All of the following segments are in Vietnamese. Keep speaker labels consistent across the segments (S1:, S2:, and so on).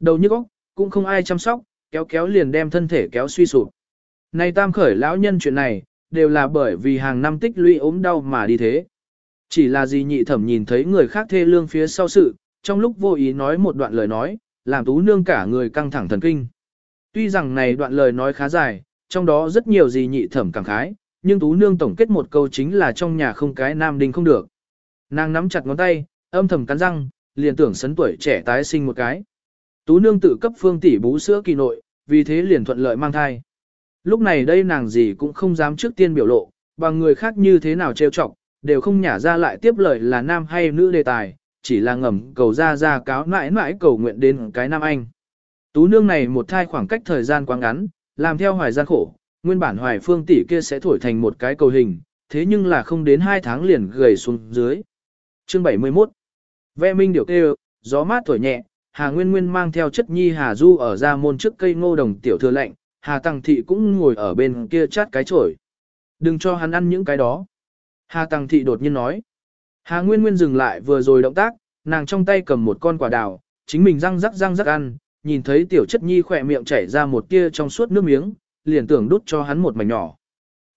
S1: Đầu nhức óc, cũng không ai chăm sóc, kéo kéo liền đem thân thể kéo suy sụp. Này tam khởi lão nhân chuyện này, đều là bởi vì hàng năm tích lũy ốm đau mà đi thế. Chỉ là gì nhị thẩm nhìn thấy người khác thê lương phía sau sự, trong lúc vô ý nói một đoạn lời nói, làm tú nương cả người căng thẳng thần kinh. Tuy rằng này đoạn lời nói khá dài, trong đó rất nhiều gì nhị thẩm cảm khái, nhưng tú nương tổng kết một câu chính là trong nhà không cái nam đinh không được. Nàng nắm chặt ngón tay, âm thầm cắn răng, liền tưởng sấn tuổi trẻ tái sinh một cái. Tú nương tự cấp phương tỷ bú sữa kỳ nội, vì thế liền thuận lợi mang thai. Lúc này đây nàng gì cũng không dám trước tiên biểu lộ, bằng người khác như thế nào trêu chọc, đều không nhả ra lại tiếp lời là nam hay nữ đề tài, chỉ là ngầm cầu ra ra cáo mãi mãi cầu nguyện đến cái nam anh. Tú nương này một thai khoảng cách thời gian quá ngắn, làm theo hoài gian khổ, nguyên bản hoài phương tỷ kia sẽ thổi thành một cái cầu hình, thế nhưng là không đến hai tháng liền gầy xuống dưới. Chương 71 Ve minh điều kêu, gió mát thổi nhẹ, Hà Nguyên Nguyên mang theo chất nhi Hà Du ở ra môn trước cây ngô đồng tiểu thừa lạnh, Hà Tăng Thị cũng ngồi ở bên kia chát cái chổi. Đừng cho hắn ăn những cái đó. Hà Tăng Thị đột nhiên nói. Hà Nguyên Nguyên dừng lại vừa rồi động tác, nàng trong tay cầm một con quả đào, chính mình răng rắc răng rắc ăn, nhìn thấy tiểu chất nhi khỏe miệng chảy ra một tia trong suốt nước miếng, liền tưởng đút cho hắn một mảnh nhỏ.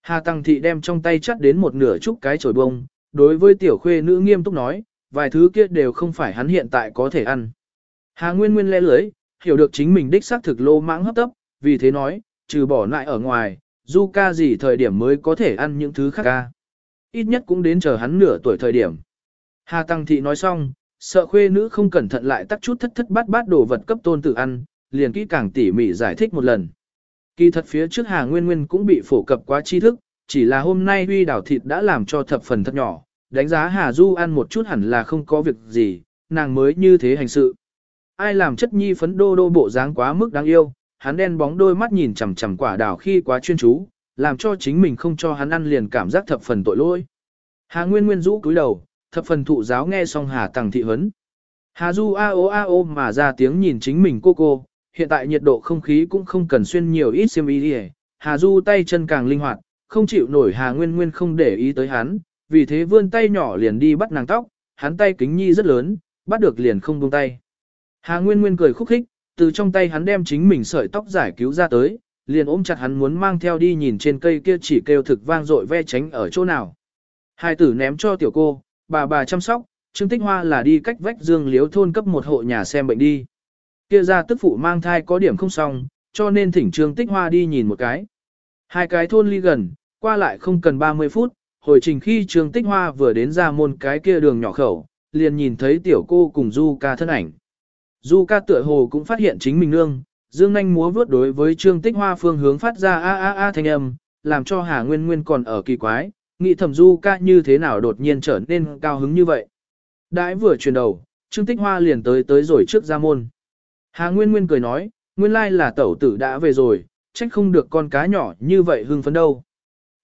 S1: Hà Tăng Thị đem trong tay chắt đến một nửa chút cái chổi bông, đối với tiểu khuê nữ nghiêm túc nói, vài thứ kia đều không phải hắn hiện tại có thể ăn. Hà Nguyên Nguyên le lưới, hiểu được chính mình đích xác thực lô mãng hấp tấp, vì thế nói, trừ bỏ lại ở ngoài, du ca gì thời điểm mới có thể ăn những thứ khác ca. Ít nhất cũng đến chờ hắn nửa tuổi thời điểm. Hà Tăng Thị nói xong, sợ khuê nữ không cẩn thận lại tắt chút thất thất bát bát đồ vật cấp tôn tử ăn, liền kỹ càng tỉ mỉ giải thích một lần. Kỳ thật phía trước Hà Nguyên Nguyên cũng bị phổ cập quá tri thức, chỉ là hôm nay huy đảo thịt đã làm cho thập phần thật nhỏ, đánh giá Hà Du ăn một chút hẳn là không có việc gì, nàng mới như thế hành sự. Ai làm chất nhi phấn đô đô bộ dáng quá mức đáng yêu, hắn đen bóng đôi mắt nhìn chằm chằm quả đào khi quá chuyên chú, làm cho chính mình không cho hắn ăn liền cảm giác thập phần tội lỗi. Hà Nguyên Nguyên rũ cúi đầu, thập phần thụ giáo nghe xong Hà Tằng thị huấn. Hà Du a o a o mà ra tiếng nhìn chính mình cô cô, hiện tại nhiệt độ không khí cũng không cần xuyên nhiều ít xiêm y đi Hà Du tay chân càng linh hoạt, không chịu nổi Hà Nguyên Nguyên không để ý tới hắn, vì thế vươn tay nhỏ liền đi bắt nàng tóc, hắn tay kính nhi rất lớn, bắt được liền không buông tay. Hà Nguyên Nguyên cười khúc khích, từ trong tay hắn đem chính mình sợi tóc giải cứu ra tới, liền ôm chặt hắn muốn mang theo đi nhìn trên cây kia chỉ kêu thực vang dội ve tránh ở chỗ nào. Hai tử ném cho tiểu cô, bà bà chăm sóc, Trương Tích Hoa là đi cách vách dương liếu thôn cấp một hộ nhà xem bệnh đi. Kia ra tức phụ mang thai có điểm không xong, cho nên thỉnh Trương Tích Hoa đi nhìn một cái. Hai cái thôn ly gần, qua lại không cần 30 phút, hồi trình khi Trương Tích Hoa vừa đến ra môn cái kia đường nhỏ khẩu, liền nhìn thấy tiểu cô cùng Du ca thân ảnh. Du ca tựa hồ cũng phát hiện chính mình nương, dương nanh múa vướt đối với Trương Tích Hoa phương hướng phát ra a a a thanh âm, làm cho Hà Nguyên Nguyên còn ở kỳ quái, nghĩ thầm Du ca như thế nào đột nhiên trở nên cao hứng như vậy. Đãi vừa chuyển đầu, Trương Tích Hoa liền tới tới rồi trước ra môn. Hà Nguyên Nguyên cười nói, nguyên lai là tẩu tử đã về rồi, trách không được con cá nhỏ như vậy hưng phấn đâu.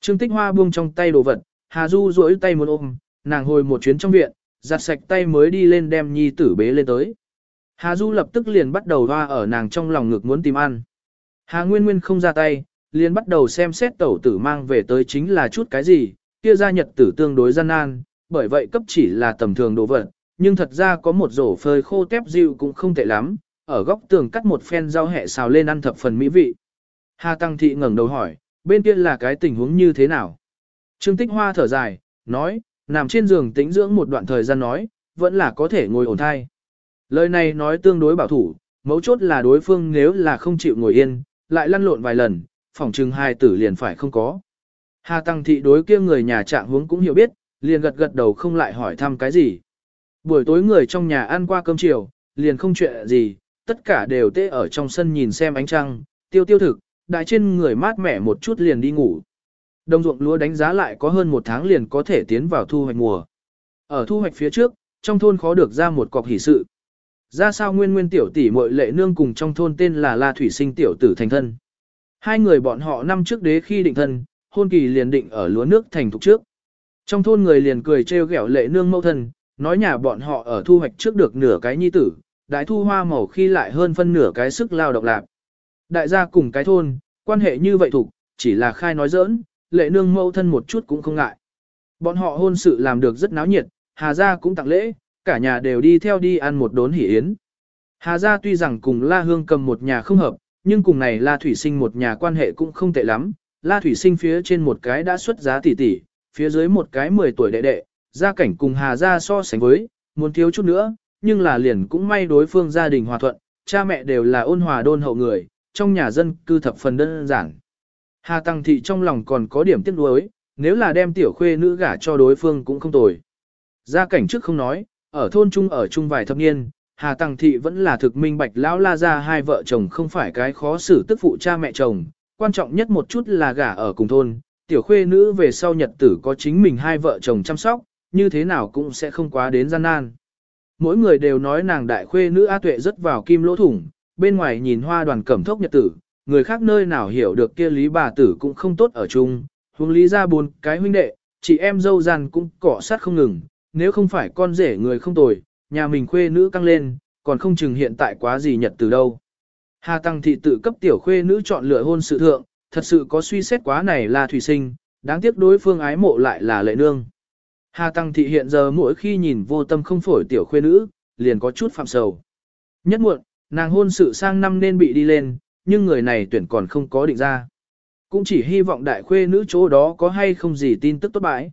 S1: Trương Tích Hoa buông trong tay đồ vật, Hà Du duỗi tay muốn ôm, nàng hồi một chuyến trong viện, giặt sạch tay mới đi lên đem nhi tử bế lên tới. Hà Du lập tức liền bắt đầu hoa ở nàng trong lòng ngực muốn tìm ăn. Hà Nguyên Nguyên không ra tay, liền bắt đầu xem xét tẩu tử mang về tới chính là chút cái gì, kia gia nhật tử tương đối gian nan, bởi vậy cấp chỉ là tầm thường đồ vật, nhưng thật ra có một rổ phơi khô tép dịu cũng không tệ lắm, ở góc tường cắt một phen rau hẹ xào lên ăn thập phần mỹ vị. Hà Tăng Thị ngẩng đầu hỏi, bên kia là cái tình huống như thế nào? Trương Tích Hoa thở dài, nói, nằm trên giường tĩnh dưỡng một đoạn thời gian nói, vẫn là có thể ngồi ổn thai. Lời này nói tương đối bảo thủ, mấu chốt là đối phương nếu là không chịu ngồi yên, lại lăn lộn vài lần, phỏng chừng hai tử liền phải không có. Hà Tăng Thị đối kia người nhà trạng hướng cũng hiểu biết, liền gật gật đầu không lại hỏi thăm cái gì. Buổi tối người trong nhà ăn qua cơm chiều, liền không chuyện gì, tất cả đều tê ở trong sân nhìn xem ánh trăng, tiêu tiêu thực, đại trên người mát mẻ một chút liền đi ngủ. Đồng ruộng lúa đánh giá lại có hơn một tháng liền có thể tiến vào thu hoạch mùa. Ở thu hoạch phía trước, trong thôn khó được ra một cọc hỷ sự. Ra sao nguyên nguyên tiểu tỷ muội lệ nương cùng trong thôn tên là La Thủy Sinh tiểu tử thành thân. Hai người bọn họ năm trước đế khi định thân, hôn kỳ liền định ở lúa nước thành thục trước. Trong thôn người liền cười trêu ghẹo lệ nương mâu thân, nói nhà bọn họ ở thu hoạch trước được nửa cái nhi tử, đại thu hoa màu khi lại hơn phân nửa cái sức lao động lạc. Đại gia cùng cái thôn, quan hệ như vậy thục, chỉ là khai nói giỡn, lệ nương mâu thân một chút cũng không ngại. Bọn họ hôn sự làm được rất náo nhiệt, Hà gia cũng tặng lễ, cả nhà đều đi theo đi ăn một đốn hỉ yến. Hà gia tuy rằng cùng La Hương cầm một nhà không hợp, nhưng cùng này La Thủy Sinh một nhà quan hệ cũng không tệ lắm. La Thủy Sinh phía trên một cái đã xuất giá tỷ tỷ, phía dưới một cái 10 tuổi đệ đệ, gia cảnh cùng Hà gia so sánh với, muốn thiếu chút nữa, nhưng là liền cũng may đối phương gia đình hòa thuận, cha mẹ đều là ôn hòa đôn hậu người, trong nhà dân cư thập phần đơn giản. Hà Tăng Thị trong lòng còn có điểm tiếc nuối, nếu là đem tiểu khuê nữ gả cho đối phương cũng không tồi. Gia cảnh trước không nói, ở thôn trung ở chung vài thập niên, Hà Tăng Thị vẫn là thực minh bạch lão la ra hai vợ chồng không phải cái khó xử tức phụ cha mẹ chồng, quan trọng nhất một chút là gả ở cùng thôn, tiểu khuê nữ về sau nhật tử có chính mình hai vợ chồng chăm sóc, như thế nào cũng sẽ không quá đến gian nan. Mỗi người đều nói nàng đại khuê nữ A Tuệ rất vào kim lỗ thủng, bên ngoài nhìn hoa đoàn cẩm thốc nhật tử, người khác nơi nào hiểu được kia lý bà tử cũng không tốt ở chung, huống lý ra bốn cái huynh đệ, chị em dâu gian cũng cỏ sát không ngừng, nếu không phải con rể người không tồi, nhà mình khuê nữ căng lên, còn không chừng hiện tại quá gì nhật từ đâu. Hà Tăng Thị tự cấp tiểu khuê nữ chọn lựa hôn sự thượng, thật sự có suy xét quá này là thủy sinh, đáng tiếc đối phương ái mộ lại là lệ nương. Hà Tăng Thị hiện giờ mỗi khi nhìn vô tâm không phổi tiểu khuê nữ, liền có chút phạm sầu. Nhất muộn, nàng hôn sự sang năm nên bị đi lên, nhưng người này tuyển còn không có định ra. Cũng chỉ hy vọng đại khuê nữ chỗ đó có hay không gì tin tức tốt bãi.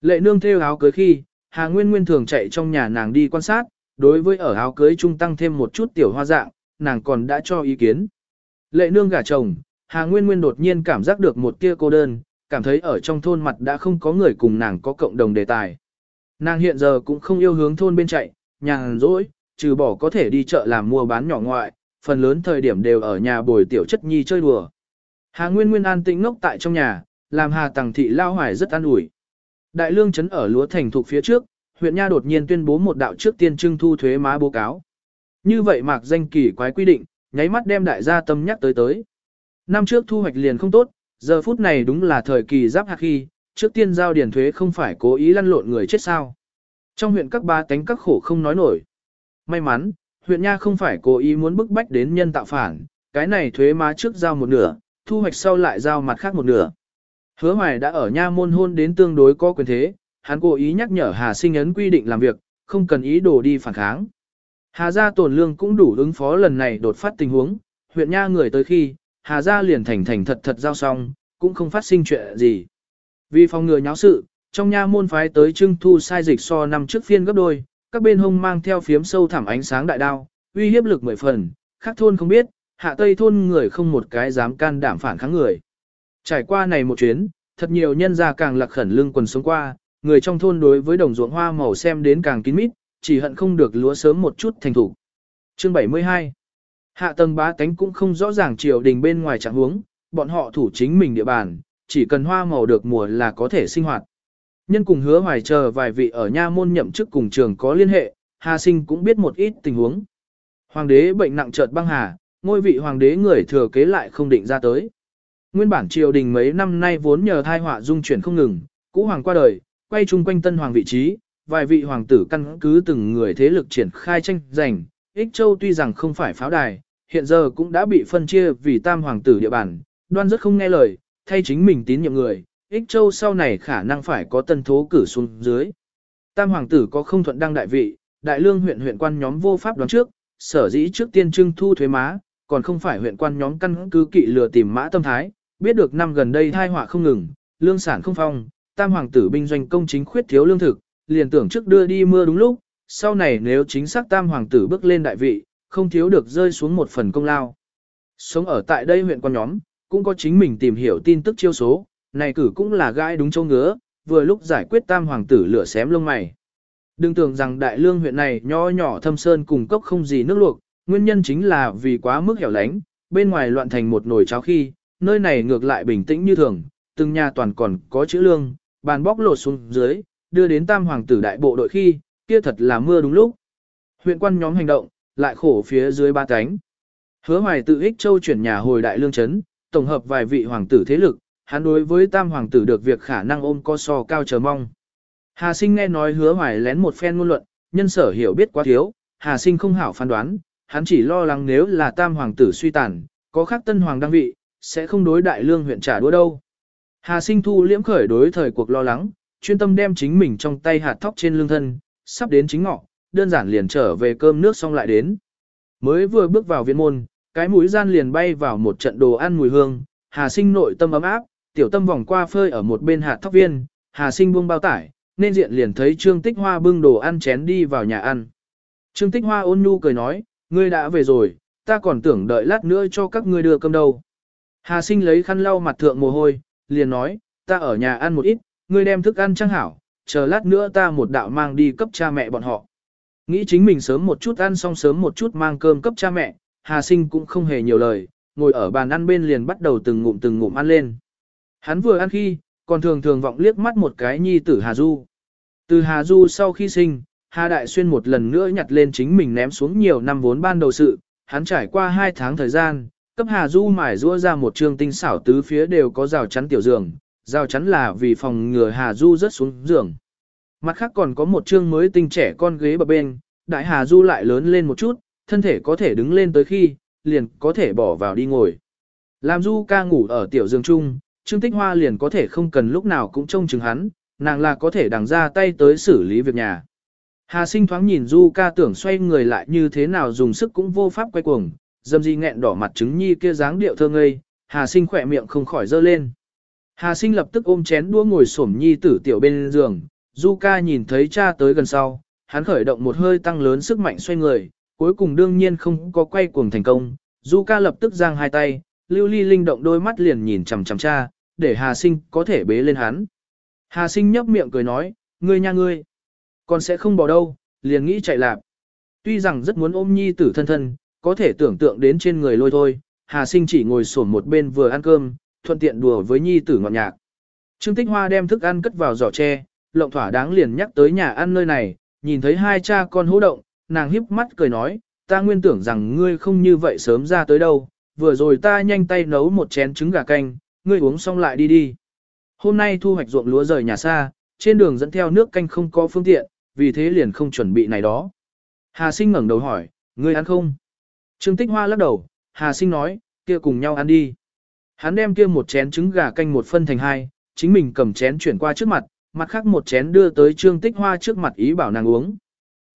S1: Lệ nương theo áo cưới khi, Hà Nguyên Nguyên thường chạy trong nhà nàng đi quan sát, đối với ở áo cưới trung tăng thêm một chút tiểu hoa dạng, nàng còn đã cho ý kiến. Lệ nương gả chồng, Hà Nguyên Nguyên đột nhiên cảm giác được một tia cô đơn, cảm thấy ở trong thôn mặt đã không có người cùng nàng có cộng đồng đề tài. Nàng hiện giờ cũng không yêu hướng thôn bên chạy, nhàn rỗi, trừ bỏ có thể đi chợ làm mua bán nhỏ ngoại, phần lớn thời điểm đều ở nhà bồi tiểu chất nhi chơi đùa. Hà Nguyên Nguyên an tĩnh ngốc tại trong nhà, làm Hà Tằng Thị lao hoài rất an ủi. Đại lương trấn ở lúa thành thuộc phía trước, huyện Nha đột nhiên tuyên bố một đạo trước tiên trưng thu thuế má báo cáo. Như vậy mạc danh kỳ quái quy định, nháy mắt đem đại gia tâm nhắc tới tới. Năm trước thu hoạch liền không tốt, giờ phút này đúng là thời kỳ giáp hạt khi, trước tiên giao điền thuế không phải cố ý lăn lộn người chết sao. Trong huyện các ba tánh các khổ không nói nổi. May mắn, huyện Nha không phải cố ý muốn bức bách đến nhân tạo phản, cái này thuế má trước giao một nửa, thu hoạch sau lại giao mặt khác một nửa. Hứa hoài đã ở Nha môn hôn đến tương đối có quyền thế, hắn cố ý nhắc nhở Hà sinh ấn quy định làm việc, không cần ý đồ đi phản kháng. Hà gia tổn lương cũng đủ ứng phó lần này đột phát tình huống, huyện Nha người tới khi, Hà gia liền thành thành thật thật giao xong, cũng không phát sinh chuyện gì. Vì phòng ngừa nháo sự, trong nha môn phái tới trưng thu sai dịch so năm trước phiên gấp đôi, các bên hông mang theo phiếm sâu thẳm ánh sáng đại đao, uy hiếp lực mười phần, khác thôn không biết, hạ tây thôn người không một cái dám can đảm phản kháng người. Trải qua này một chuyến, thật nhiều nhân gia càng lạc khẩn lưng quần sống qua, người trong thôn đối với đồng ruộng hoa màu xem đến càng kín mít, chỉ hận không được lúa sớm một chút thành thủ. Chương 72 Hạ tầng bá tánh cũng không rõ ràng triều đình bên ngoài trạng huống, bọn họ thủ chính mình địa bàn, chỉ cần hoa màu được mùa là có thể sinh hoạt. Nhân cùng hứa hoài chờ vài vị ở nha môn nhậm chức cùng trường có liên hệ, Hà Sinh cũng biết một ít tình huống. Hoàng đế bệnh nặng chợt băng hà, ngôi vị hoàng đế người thừa kế lại không định ra tới. Nguyên bản triều đình mấy năm nay vốn nhờ thai họa dung chuyển không ngừng, cũ hoàng qua đời, quay chung quanh tân hoàng vị trí, vài vị hoàng tử căn cứ từng người thế lực triển khai tranh giành. Ích Châu tuy rằng không phải pháo đài, hiện giờ cũng đã bị phân chia vì tam hoàng tử địa bàn, đoan rất không nghe lời, thay chính mình tín nhiệm người, ích châu sau này khả năng phải có tân thố cử xuống dưới. Tam hoàng tử có không thuận đăng đại vị, đại lương huyện huyện quan nhóm vô pháp đoán trước, sở dĩ trước tiên trưng thu thuế má, còn không phải huyện quan nhóm căn cứ kỵ lừa tìm mã tâm thái, biết được năm gần đây thai họa không ngừng, lương sản không phong, tam hoàng tử binh doanh công chính khuyết thiếu lương thực, liền tưởng trước đưa đi mưa đúng lúc, sau này nếu chính xác tam hoàng tử bước lên đại vị, không thiếu được rơi xuống một phần công lao. Sống ở tại đây huyện quan nhóm, cũng có chính mình tìm hiểu tin tức chiêu số, này cử cũng là gai đúng châu ngứa, vừa lúc giải quyết tam hoàng tử lửa xém lông mày. Đừng tưởng rằng đại lương huyện này nho nhỏ thâm sơn cùng cốc không gì nước luộc, nguyên nhân chính là vì quá mức hẻo lánh, bên ngoài loạn thành một nồi cháo khi, nơi này ngược lại bình tĩnh như thường, từng nhà toàn còn có chữ lương, bàn bóc lột xuống dưới, đưa đến tam hoàng tử đại bộ đội khi, kia thật là mưa đúng lúc. Huyện quan nhóm hành động, lại khổ phía dưới ba cánh. Hứa hoài tự ích châu chuyển nhà hồi đại lương chấn, tổng hợp vài vị hoàng tử thế lực, hắn đối với tam hoàng tử được việc khả năng ôm co so cao chờ mong. Hà sinh nghe nói hứa hoài lén một phen ngôn luận, nhân sở hiểu biết quá thiếu, hà sinh không hảo phán đoán, hắn chỉ lo lắng nếu là tam hoàng tử suy tàn, có khác tân hoàng đăng vị, sẽ không đối đại lương huyện trả đũa đâu. Hà sinh thu liễm khởi đối thời cuộc lo lắng, chuyên tâm đem chính mình trong tay hạt thóc trên lương thân, sắp đến chính ngọ, đơn giản liền trở về cơm nước xong lại đến. Mới vừa bước vào viện môn, cái mũi gian liền bay vào một trận đồ ăn mùi hương, Hà Sinh nội tâm ấm áp, tiểu tâm vòng qua phơi ở một bên hạt thóc viên, Hà Sinh buông bao tải, nên diện liền thấy Trương Tích Hoa bưng đồ ăn chén đi vào nhà ăn. Trương Tích Hoa ôn nhu cười nói, ngươi đã về rồi, ta còn tưởng đợi lát nữa cho các ngươi đưa cơm đâu. Hà Sinh lấy khăn lau mặt thượng mồ hôi, liền nói, ta ở nhà ăn một ít, ngươi đem thức ăn trang hảo, chờ lát nữa ta một đạo mang đi cấp cha mẹ bọn họ. Nghĩ chính mình sớm một chút ăn xong sớm một chút mang cơm cấp cha mẹ, Hà Sinh cũng không hề nhiều lời, ngồi ở bàn ăn bên liền bắt đầu từng ngụm từng ngụm ăn lên. Hắn vừa ăn khi, còn thường thường vọng liếc mắt một cái nhi tử Hà Du. Từ Hà Du sau khi sinh, Hà Đại Xuyên một lần nữa nhặt lên chính mình ném xuống nhiều năm vốn ban đầu sự, hắn trải qua hai tháng thời gian, cấp Hà Du mải rũa ra một trường tinh xảo tứ phía đều có rào chắn tiểu giường, rào chắn là vì phòng ngừa Hà Du rớt xuống giường. Mặt khác còn có một chương mới tinh trẻ con ghế bập bên, đại Hà Du lại lớn lên một chút, thân thể có thể đứng lên tới khi, liền có thể bỏ vào đi ngồi. Làm Du ca ngủ ở tiểu giường chung, Trương Tích Hoa liền có thể không cần lúc nào cũng trông chừng hắn, nàng là có thể đằng ra tay tới xử lý việc nhà. Hà sinh thoáng nhìn Du ca tưởng xoay người lại như thế nào dùng sức cũng vô pháp quay cuồng, dâm di nghẹn đỏ mặt trứng nhi kia dáng điệu thơ ngây, Hà sinh khỏe miệng không khỏi dơ lên. Hà sinh lập tức ôm chén đũa ngồi xổm nhi tử tiểu bên giường, Du ca nhìn thấy cha tới gần sau, hắn khởi động một hơi tăng lớn sức mạnh xoay người, cuối cùng đương nhiên không có quay cuồng thành công. Du ca lập tức giang hai tay, lưu ly linh động đôi mắt liền nhìn chằm chằm cha, để Hà sinh có thể bế lên hắn. Hà sinh nhấp miệng cười nói, ngươi nha ngươi, con sẽ không bỏ đâu, liền nghĩ chạy lạp. Tuy rằng rất muốn ôm nhi tử thân thân, có thể tưởng tượng đến trên người lôi thôi, Hà sinh chỉ ngồi sổn một bên vừa ăn cơm, thuận tiện đùa với nhi tử ngọt nhạc. Trương Tích Hoa đem thức ăn cất vào giỏ tre, lộng thỏa đáng liền nhắc tới nhà ăn nơi này, nhìn thấy hai cha con hỗ động, nàng híp mắt cười nói, ta nguyên tưởng rằng ngươi không như vậy sớm ra tới đâu, vừa rồi ta nhanh tay nấu một chén trứng gà canh, ngươi uống xong lại đi đi. Hôm nay thu hoạch ruộng lúa rời nhà xa, trên đường dẫn theo nước canh không có phương tiện, vì thế liền không chuẩn bị này đó. Hà sinh ngẩng đầu hỏi, ngươi ăn không? Trương Tích Hoa lắc đầu, Hà sinh nói, kia cùng nhau ăn đi. Hắn đem kia một chén trứng gà canh một phân thành hai, chính mình cầm chén chuyển qua trước mặt, mặt khác một chén đưa tới Trương Tích Hoa trước mặt ý bảo nàng uống.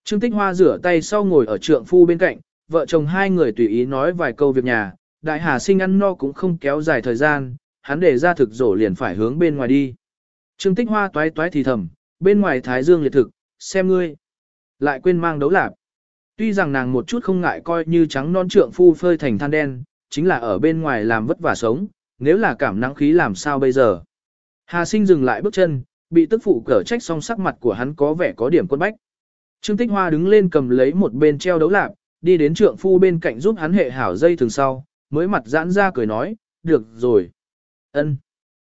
S1: Trương Tích Hoa rửa tay sau ngồi ở trượng phu bên cạnh, vợ chồng hai người tùy ý nói vài câu việc nhà, đại hà sinh ăn no cũng không kéo dài thời gian, hắn để ra thực rổ liền phải hướng bên ngoài đi. Trương Tích Hoa toái toái thì thầm, bên ngoài thái dương liệt thực, xem ngươi. Lại quên mang đấu lạp. Tuy rằng nàng một chút không ngại coi như trắng non trượng phu phơi thành than đen, chính là ở bên ngoài làm vất vả sống, nếu là cảm nắng khí làm sao bây giờ. Hà sinh dừng lại bước chân, bị tức phụ cở trách xong sắc mặt của hắn có vẻ có điểm quân bách. Trương Tích Hoa đứng lên cầm lấy một bên treo đấu lạp, đi đến trượng phu bên cạnh giúp hắn hệ hảo dây thường sau, mới mặt giãn ra cười nói, được rồi. ân.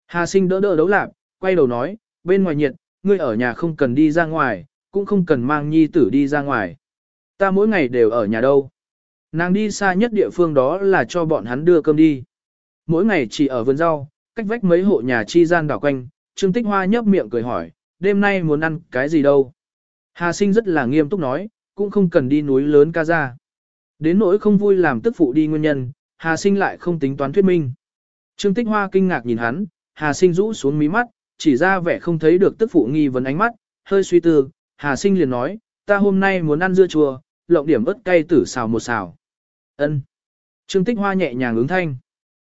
S1: Hà sinh đỡ đỡ đấu lạp, quay đầu nói, bên ngoài nhiệt, ngươi ở nhà không cần đi ra ngoài, cũng không cần mang nhi tử đi ra ngoài. Ta mỗi ngày đều ở nhà đâu. Nàng đi xa nhất địa phương đó là cho bọn hắn đưa cơm đi. Mỗi ngày chỉ ở vườn rau, cách vách mấy hộ nhà chi gian đảo quanh, Trương Tích Hoa nhấp miệng cười hỏi, đêm nay muốn ăn cái gì đâu. Hà sinh rất là nghiêm túc nói, cũng không cần đi núi lớn ca ra. Đến nỗi không vui làm tức phụ đi nguyên nhân, Hà sinh lại không tính toán thuyết minh. Trương Tích Hoa kinh ngạc nhìn hắn, Hà sinh rũ xuống mí mắt, chỉ ra vẻ không thấy được tức phụ nghi vấn ánh mắt, hơi suy tư, Hà sinh liền nói, ta hôm nay muốn ăn dưa chua, lộng điểm ớt cay tử xào một xào. Ân. Trương Tích Hoa nhẹ nhàng ứng thanh.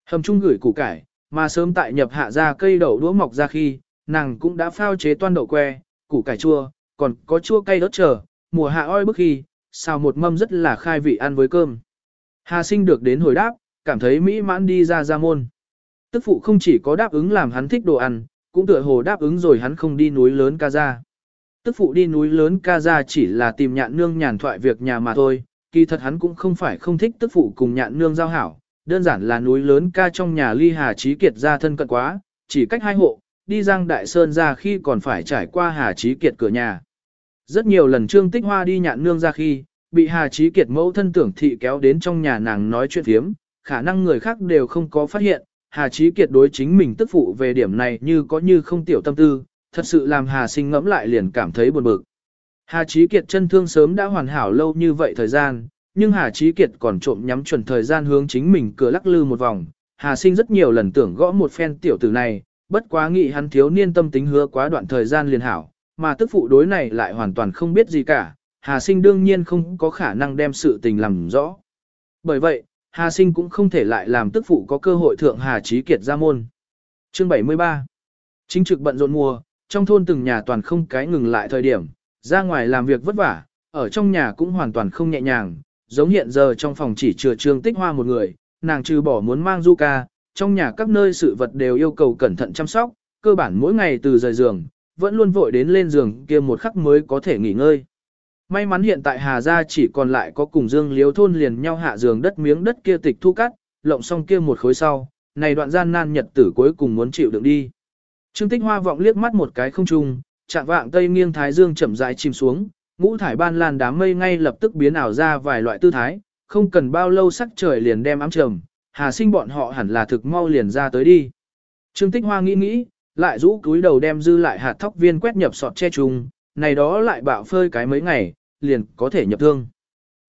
S1: Hầm chung gửi củ cải, mà sớm tại nhập hạ ra cây đậu đũa mọc ra khi, nàng cũng đã phao chế toan đậu que, củ cải chua, còn có chua cay đớt chờ, mùa hạ oi bức khi, xào một mâm rất là khai vị ăn với cơm. Hà sinh được đến hồi đáp, cảm thấy mỹ mãn đi ra ra môn. Tức phụ không chỉ có đáp ứng làm hắn thích đồ ăn, cũng tựa hồ đáp ứng rồi hắn không đi núi lớn ca ra. Tức phụ đi núi lớn ca ra chỉ là tìm nhạn nương nhàn thoại việc nhà mà thôi, kỳ thật hắn cũng không phải không thích tức phụ cùng nhạn nương giao hảo, đơn giản là núi lớn ca trong nhà ly Hà Chí Kiệt ra thân cận quá, chỉ cách hai hộ, đi Giang Đại Sơn ra khi còn phải trải qua Hà Chí Kiệt cửa nhà. Rất nhiều lần Trương Tích Hoa đi nhạn nương ra khi, bị Hà Chí Kiệt mẫu thân tưởng thị kéo đến trong nhà nàng nói chuyện thiếm, khả năng người khác đều không có phát hiện, Hà Chí Kiệt đối chính mình tức phụ về điểm này như có như không tiểu tâm tư, thật sự làm Hà sinh ngẫm lại liền cảm thấy buồn bực. Hà Chí Kiệt chân thương sớm đã hoàn hảo lâu như vậy thời gian, nhưng Hà Chí Kiệt còn trộm nhắm chuẩn thời gian hướng chính mình cửa lắc lư một vòng. Hà sinh rất nhiều lần tưởng gõ một phen tiểu tử này, bất quá nghĩ hắn thiếu niên tâm tính hứa quá đoạn thời gian liền hảo, mà tức phụ đối này lại hoàn toàn không biết gì cả. Hà sinh đương nhiên không có khả năng đem sự tình làm rõ. Bởi vậy, Hà Sinh cũng không thể lại làm tức phụ có cơ hội thượng Hà Chí Kiệt ra môn. Chương 73 Chính trực bận rộn mùa, trong thôn từng nhà toàn không cái ngừng lại thời điểm, ra ngoài làm việc vất vả, ở trong nhà cũng hoàn toàn không nhẹ nhàng, giống hiện giờ trong phòng chỉ chừa trương tích hoa một người, nàng trừ bỏ muốn mang du ca, trong nhà các nơi sự vật đều yêu cầu cẩn thận chăm sóc, cơ bản mỗi ngày từ rời giường, vẫn luôn vội đến lên giường kia một khắc mới có thể nghỉ ngơi. May mắn hiện tại Hà Gia chỉ còn lại có cùng Dương Liếu thôn liền nhau hạ giường đất miếng đất kia tịch thu cắt, lộng xong kia một khối sau, này đoạn gian nan nhật tử cuối cùng muốn chịu đựng đi. Trương Tích Hoa vọng liếc mắt một cái không trung, chạm vạng tây nghiêng thái dương chậm rãi chìm xuống, ngũ thải ban lan đám mây ngay lập tức biến ảo ra vài loại tư thái, không cần bao lâu sắc trời liền đem ám trầm, Hà Sinh bọn họ hẳn là thực mau liền ra tới đi. Trương Tích Hoa nghĩ nghĩ, lại rũ túi đầu đem dư lại hạt thóc viên quét nhập sọt che trùng, này đó lại bạo phơi cái mấy ngày, liền có thể nhập thương.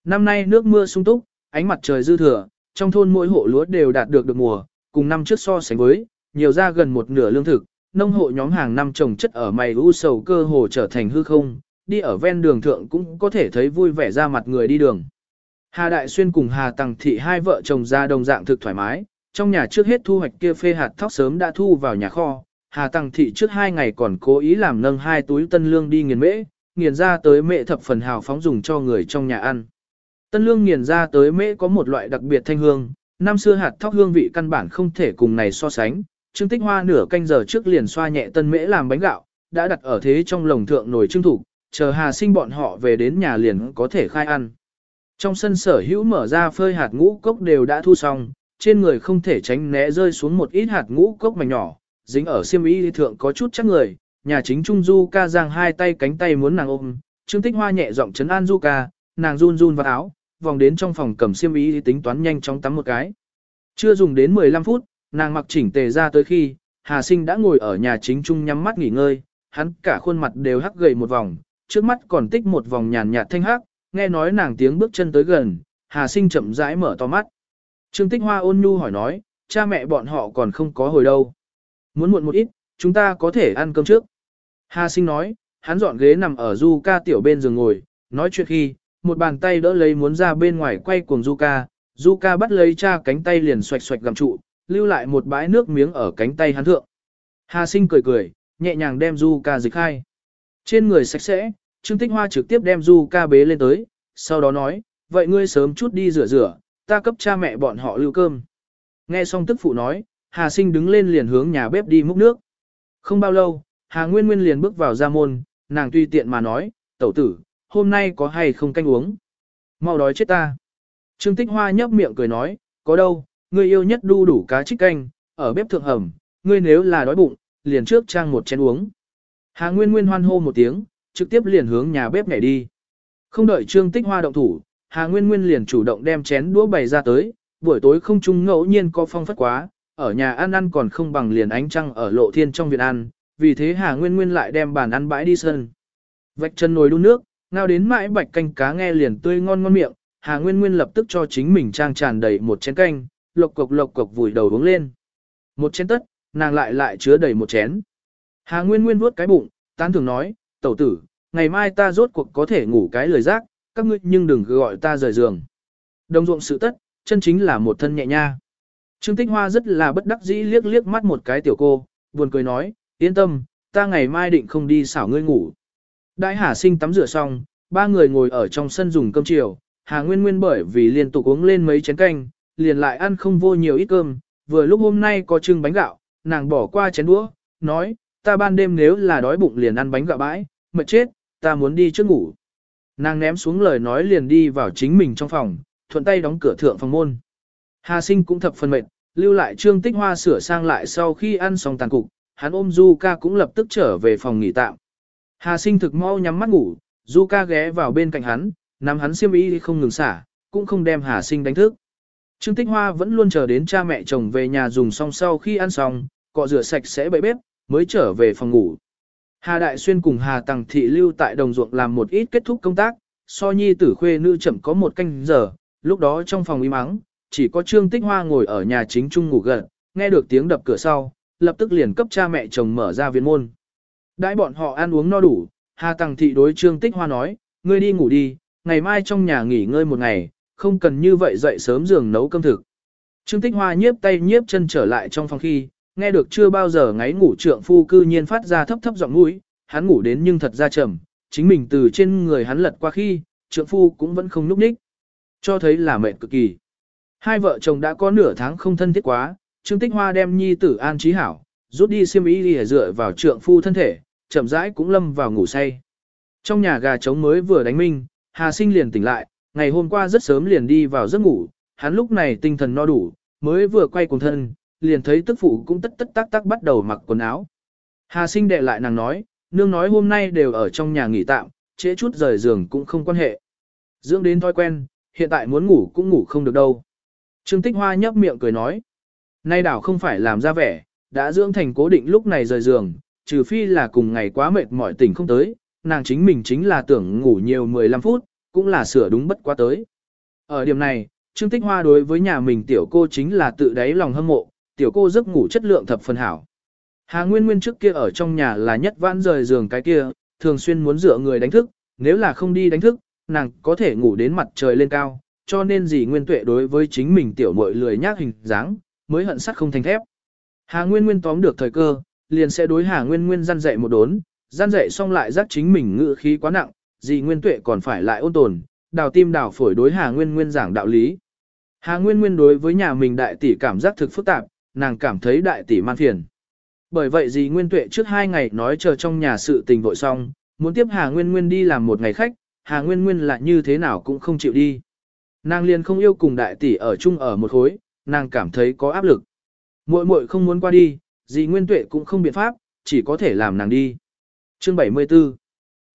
S1: Năm nay nước mưa sung túc, ánh mặt trời dư thừa, trong thôn mỗi hộ lúa đều đạt được được mùa, cùng năm trước so sánh với, nhiều ra gần một nửa lương thực, nông hộ nhóm hàng năm trồng chất ở mày u sầu cơ hồ trở thành hư không, đi ở ven đường thượng cũng có thể thấy vui vẻ ra mặt người đi đường. Hà Đại Xuyên cùng Hà Tằng Thị hai vợ chồng ra đồng dạng thực thoải mái, trong nhà trước hết thu hoạch kia phê hạt thóc sớm đã thu vào nhà kho, Hà Tằng Thị trước hai ngày còn cố ý làm nâng hai túi tân lương đi nghiền mễ, nghiền ra tới mễ thập phần hào phóng dùng cho người trong nhà ăn. Tân lương nghiền ra tới mễ có một loại đặc biệt thanh hương, năm xưa hạt thóc hương vị căn bản không thể cùng này so sánh. Trương Tích Hoa nửa canh giờ trước liền xoa nhẹ tân mễ làm bánh gạo, đã đặt ở thế trong lồng thượng nồi trưng thủ, chờ Hà Sinh bọn họ về đến nhà liền có thể khai ăn. Trong sân sở hữu mở ra phơi hạt ngũ cốc đều đã thu xong, trên người không thể tránh né rơi xuống một ít hạt ngũ cốc mảnh nhỏ, dính ở xiêm y thượng có chút chắc người, nhà chính Trung Du ca giang hai tay cánh tay muốn nàng ôm, Trương Tích Hoa nhẹ giọng chấn an Du ca, nàng run run vào áo, vòng đến trong phòng cầm xiêm y tính toán nhanh chóng tắm một cái. Chưa dùng đến 15 phút, nàng mặc chỉnh tề ra tới khi, Hà Sinh đã ngồi ở nhà chính Trung nhắm mắt nghỉ ngơi, hắn cả khuôn mặt đều hắc gầy một vòng, trước mắt còn tích một vòng nhàn nhạt thanh hắc, nghe nói nàng tiếng bước chân tới gần, Hà Sinh chậm rãi mở to mắt. Trương Tích Hoa ôn nhu hỏi nói, cha mẹ bọn họ còn không có hồi đâu. Muốn muộn một ít, chúng ta có thể ăn cơm trước. Hà Sinh nói, hắn dọn ghế nằm ở Du Ca tiểu bên giường ngồi, nói chuyện khi, một bàn tay đỡ lấy muốn ra bên ngoài quay cuồng Du Ca, Du Ca bắt lấy cha cánh tay liền xoạch xoạch gặm trụ, lưu lại một bãi nước miếng ở cánh tay hắn thượng. Hà Sinh cười cười, nhẹ nhàng đem Du Ca dịch khai. Trên người sạch sẽ, Trương Tích Hoa trực tiếp đem Du Ca bế lên tới, sau đó nói, vậy ngươi sớm chút đi rửa rửa, ta cấp cha mẹ bọn họ lưu cơm. Nghe xong tức phụ nói, Hà Sinh đứng lên liền hướng nhà bếp đi múc nước. Không bao lâu, Hà Nguyên Nguyên liền bước vào ra môn, nàng tùy tiện mà nói, tẩu tử, hôm nay có hay không canh uống? Mau đói chết ta. Trương Tích Hoa nhấp miệng cười nói, có đâu, ngươi yêu nhất đu đủ cá trích canh, ở bếp thượng hầm, ngươi nếu là đói bụng, liền trước trang một chén uống. Hà Nguyên Nguyên hoan hô một tiếng, trực tiếp liền hướng nhà bếp nhảy đi. Không đợi Trương Tích Hoa động thủ, Hà Nguyên Nguyên liền chủ động đem chén đũa bày ra tới, buổi tối không trung ngẫu nhiên có phong phất quá, ở nhà ăn ăn còn không bằng liền ánh trăng ở lộ thiên trong viện ăn, vì thế Hà Nguyên Nguyên lại đem bàn ăn bãi đi sân. Vạch chân nồi đun nước, ngao đến mãi bạch canh cá nghe liền tươi ngon ngon miệng, Hà Nguyên Nguyên lập tức cho chính mình trang tràn đầy một chén canh, lộc cộc lộc cộc vùi đầu uống lên. Một chén tất, nàng lại lại chứa đầy một chén. Hà Nguyên Nguyên vuốt cái bụng, tán thường nói, tẩu tử, ngày mai ta rốt cuộc có thể ngủ cái lời giác, các ngươi nhưng đừng gọi ta rời giường. Đồng ruộng sự tất, chân chính là một thân nhẹ nha. Trương Tích Hoa rất là bất đắc dĩ liếc liếc mắt một cái tiểu cô, buồn cười nói, yên tâm, ta ngày mai định không đi xảo ngươi ngủ. Đại Hà Sinh tắm rửa xong, ba người ngồi ở trong sân dùng cơm chiều, Hà Nguyên Nguyên bởi vì liên tục uống lên mấy chén canh, liền lại ăn không vô nhiều ít cơm, vừa lúc hôm nay có trưng bánh gạo, nàng bỏ qua chén đũa, nói, ta ban đêm nếu là đói bụng liền ăn bánh gạo bãi, mệt chết, ta muốn đi trước ngủ. Nàng ném xuống lời nói liền đi vào chính mình trong phòng, thuận tay đóng cửa thượng phòng môn. Hà sinh cũng thập phần mệt, lưu lại trương tích hoa sửa sang lại sau khi ăn xong tàn cục, hắn ôm Du ca cũng lập tức trở về phòng nghỉ tạm. Hà sinh thực mau nhắm mắt ngủ, Du ca ghé vào bên cạnh hắn, nắm hắn xiêm y không ngừng xả, cũng không đem Hà sinh đánh thức. Trương Tích Hoa vẫn luôn chờ đến cha mẹ chồng về nhà dùng xong sau khi ăn xong, cọ rửa sạch sẽ bậy bếp, mới trở về phòng ngủ. Hà Đại Xuyên cùng Hà Tằng Thị lưu tại đồng ruộng làm một ít kết thúc công tác, so nhi tử khuê nữ chậm có một canh giờ, lúc đó trong phòng im mắng, chỉ có Trương Tích Hoa ngồi ở nhà chính trung ngủ gần, nghe được tiếng đập cửa sau, lập tức liền cấp cha mẹ chồng mở ra viện môn. Đãi bọn họ ăn uống no đủ, Hà Tằng Thị đối Trương Tích Hoa nói, ngươi đi ngủ đi, ngày mai trong nhà nghỉ ngơi một ngày, không cần như vậy dậy sớm giường nấu cơm thực. Trương Tích Hoa nhiếp tay nhiếp chân trở lại trong phòng khi, nghe được chưa bao giờ ngáy ngủ trượng phu cư nhiên phát ra thấp thấp giọng mũi, hắn ngủ đến nhưng thật ra trầm, chính mình từ trên người hắn lật qua khi, trượng phu cũng vẫn không núp ních. Cho thấy là mệt cực kỳ. Hai vợ chồng đã có nửa tháng không thân thiết quá, Trương Tích Hoa đem nhi tử an trí hảo, rút đi xiêm y đi dựa vào trượng phu thân thể, chậm rãi cũng lâm vào ngủ say. Trong nhà gà trống mới vừa đánh minh, Hà Sinh liền tỉnh lại, ngày hôm qua rất sớm liền đi vào giấc ngủ, hắn lúc này tinh thần no đủ, mới vừa quay cùng thân, liền thấy tức phụ cũng tất tất tác tác bắt đầu mặc quần áo. Hà Sinh đệ lại nàng nói, nương nói hôm nay đều ở trong nhà nghỉ tạm, trễ chút rời giường cũng không quan hệ. Dưỡng đến thói quen, hiện tại muốn ngủ cũng ngủ không được đâu. Trương Tích Hoa nhấp miệng cười nói, nay đảo không phải làm ra vẻ, đã dưỡng thành cố định lúc này rời giường, trừ phi là cùng ngày quá mệt mỏi tỉnh không tới, nàng chính mình chính là tưởng ngủ nhiều 15 phút, cũng là sửa đúng bất quá tới. Ở điểm này, Trương Tích Hoa đối với nhà mình tiểu cô chính là tự đáy lòng hâm mộ, tiểu cô giấc ngủ chất lượng thập phần hảo. Hà Nguyên Nguyên trước kia ở trong nhà là nhất vãn rời giường cái kia, thường xuyên muốn dựa người đánh thức, nếu là không đi đánh thức, nàng có thể ngủ đến mặt trời lên cao, cho nên gì Nguyên Tuệ đối với chính mình tiểu muội lười nhác hình dáng, mới hận sắt không thành thép. Hà Nguyên Nguyên tóm được thời cơ, liền sẽ đối Hà Nguyên Nguyên gian dạy một đốn, gian dạy xong lại giác chính mình ngự khí quá nặng, Dị Nguyên Tuệ còn phải lại ôn tồn, đào tim đào phổi đối Hà Nguyên Nguyên giảng đạo lý. Hà Nguyên Nguyên đối với nhà mình đại tỷ cảm giác thực phức tạp, nàng cảm thấy đại tỷ man phiền. Bởi vậy Dị Nguyên Tuệ trước hai ngày nói chờ trong nhà sự tình vội xong, muốn tiếp Hà Nguyên Nguyên đi làm một ngày khách, Hà Nguyên Nguyên lại như thế nào cũng không chịu đi. Nàng liền không yêu cùng đại tỷ ở chung ở một khối, nàng cảm thấy có áp lực. Muội muội không muốn qua đi, dì Nguyên Tuệ cũng không biện pháp, chỉ có thể làm nàng đi. Chương 74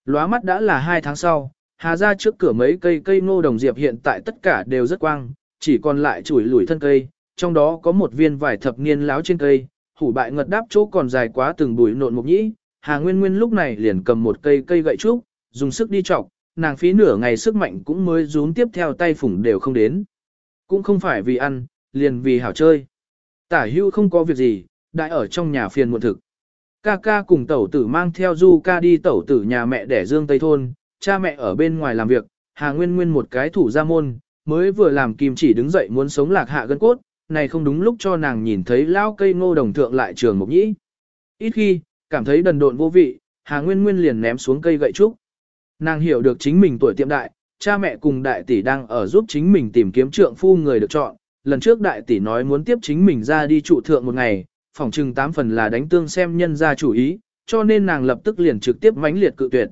S1: Lóa mắt đã là hai tháng sau, Hà ra trước cửa mấy cây cây ngô đồng diệp hiện tại tất cả đều rất quang, chỉ còn lại chuỗi lủi thân cây, trong đó có một viên vải thập niên láo trên cây, hủ bại ngật đáp chỗ còn dài quá từng bụi nộn mục nhĩ. Hà Nguyên Nguyên lúc này liền cầm một cây cây gậy trúc, dùng sức đi chọc, nàng phí nửa ngày sức mạnh cũng mới rún tiếp theo tay phủng đều không đến. Cũng không phải vì ăn, liền vì hảo chơi. Tả hưu không có việc gì, đại ở trong nhà phiền muộn thực. Ca ca cùng tẩu tử mang theo du ca đi tẩu tử nhà mẹ để dương Tây Thôn, cha mẹ ở bên ngoài làm việc, Hà Nguyên Nguyên một cái thủ gia môn, mới vừa làm kim chỉ đứng dậy muốn sống lạc hạ gân cốt, này không đúng lúc cho nàng nhìn thấy lao cây ngô đồng thượng lại trường mục nhĩ. Ít khi, cảm thấy đần độn vô vị, Hà Nguyên Nguyên liền ném xuống cây gậy trúc. Nàng hiểu được chính mình tuổi tiệm đại, cha mẹ cùng đại tỷ đang ở giúp chính mình tìm kiếm trượng phu người được chọn. Lần trước đại tỷ nói muốn tiếp chính mình ra đi trụ thượng một ngày, Phỏng chừng tám phần là đánh tương xem nhân ra chủ ý, cho nên nàng lập tức liền trực tiếp mãnh liệt cự tuyệt.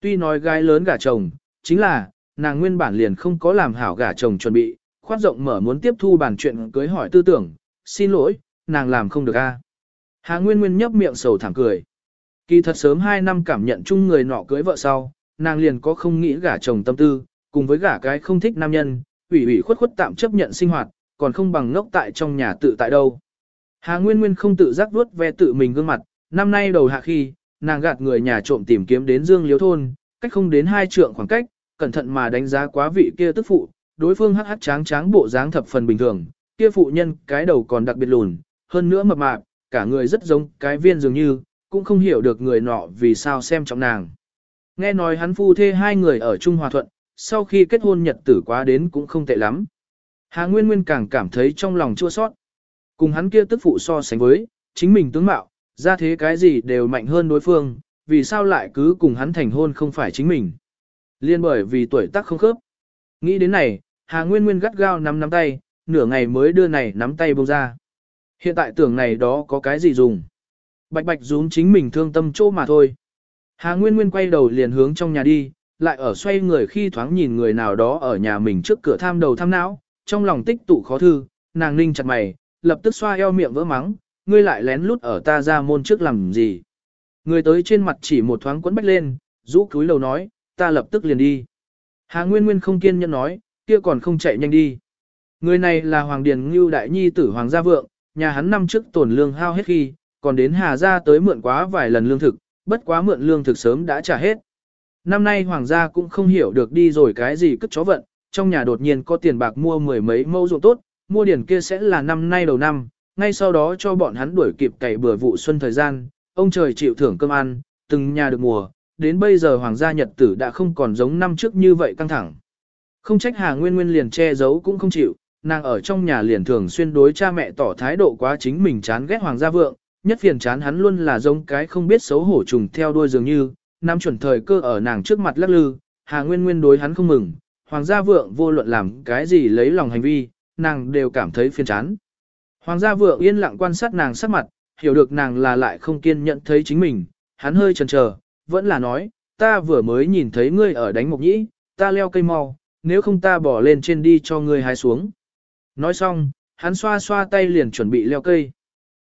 S1: Tuy nói gái lớn gả chồng, chính là, nàng nguyên bản liền không có làm hảo gả chồng chuẩn bị, khoát rộng mở muốn tiếp thu bản chuyện cưới hỏi tư tưởng, xin lỗi, nàng làm không được a. Hà Nguyên Nguyên nhấp miệng sầu thẳng cười. Kỳ thật sớm 2 năm cảm nhận chung người nọ cưới vợ sau, nàng liền có không nghĩ gả chồng tâm tư, cùng với gả cái không thích nam nhân, ủy ủy khuất khuất tạm chấp nhận sinh hoạt, còn không bằng ngốc tại trong nhà tự tại đâu. Hà Nguyên Nguyên không tự giác vuốt ve tự mình gương mặt, năm nay đầu hạ khi, nàng gạt người nhà trộm tìm kiếm đến Dương Liếu thôn, cách không đến hai trượng khoảng cách, cẩn thận mà đánh giá quá vị kia tức phụ, đối phương hắc hắc tráng tráng bộ dáng thập phần bình thường, kia phụ nhân cái đầu còn đặc biệt lùn, hơn nữa mập mạp, cả người rất giống cái viên dường như, cũng không hiểu được người nọ vì sao xem trọng nàng. Nghe nói hắn phu thê hai người ở Trung Hòa Thuận, sau khi kết hôn nhật tử quá đến cũng không tệ lắm. Hà Nguyên Nguyên càng cảm thấy trong lòng chua sót. Cùng hắn kia tức phụ so sánh với, chính mình tướng mạo, ra thế cái gì đều mạnh hơn đối phương, vì sao lại cứ cùng hắn thành hôn không phải chính mình. Liên bởi vì tuổi tác không khớp. Nghĩ đến này, Hà Nguyên Nguyên gắt gao nắm nắm tay, nửa ngày mới đưa này nắm tay bông ra. Hiện tại tưởng này đó có cái gì dùng. Bạch bạch rúm chính mình thương tâm chỗ mà thôi. Hà Nguyên Nguyên quay đầu liền hướng trong nhà đi, lại ở xoay người khi thoáng nhìn người nào đó ở nhà mình trước cửa tham đầu tham não, trong lòng tích tụ khó thư, nàng ninh chặt mày, lập tức xoa eo miệng vỡ mắng, ngươi lại lén lút ở ta ra môn trước làm gì. Người tới trên mặt chỉ một thoáng quấn bách lên, rũ cúi lầu nói, ta lập tức liền đi. Hà Nguyên Nguyên không kiên nhẫn nói, kia còn không chạy nhanh đi. Người này là Hoàng Điền Ngưu Đại Nhi tử Hoàng gia vượng, nhà hắn năm trước tổn lương hao hết khi, còn đến Hà gia tới mượn quá vài lần lương thực, bất quá mượn lương thực sớm đã trả hết. Năm nay Hoàng gia cũng không hiểu được đi rồi cái gì cất chó vận, trong nhà đột nhiên có tiền bạc mua mười mấy mẫu ruộng tốt, mua điển kia sẽ là năm nay đầu năm, ngay sau đó cho bọn hắn đuổi kịp cày bừa vụ xuân thời gian, ông trời chịu thưởng cơm ăn, từng nhà được mùa, đến bây giờ hoàng gia nhật tử đã không còn giống năm trước như vậy căng thẳng. Không trách Hà Nguyên Nguyên liền che giấu cũng không chịu, nàng ở trong nhà liền thường xuyên đối cha mẹ tỏ thái độ quá chính mình chán ghét Hoàng gia vượng, nhất phiền chán hắn luôn là giống cái không biết xấu hổ trùng theo đuôi dường như, năm chuẩn thời cơ ở nàng trước mặt lắc lư, Hà Nguyên Nguyên đối hắn không mừng, Hoàng gia vượng vô luận làm cái gì lấy lòng hành vi, nàng đều cảm thấy phiền chán. Hoàng gia vượng yên lặng quan sát nàng sắc mặt, hiểu được nàng là lại không kiên nhẫn thấy chính mình, hắn hơi chần chờ, vẫn là nói, ta vừa mới nhìn thấy ngươi ở đánh mộc nhĩ, ta leo cây mau, nếu không ta bỏ lên trên đi cho ngươi hái xuống. Nói xong, hắn xoa xoa tay liền chuẩn bị leo cây.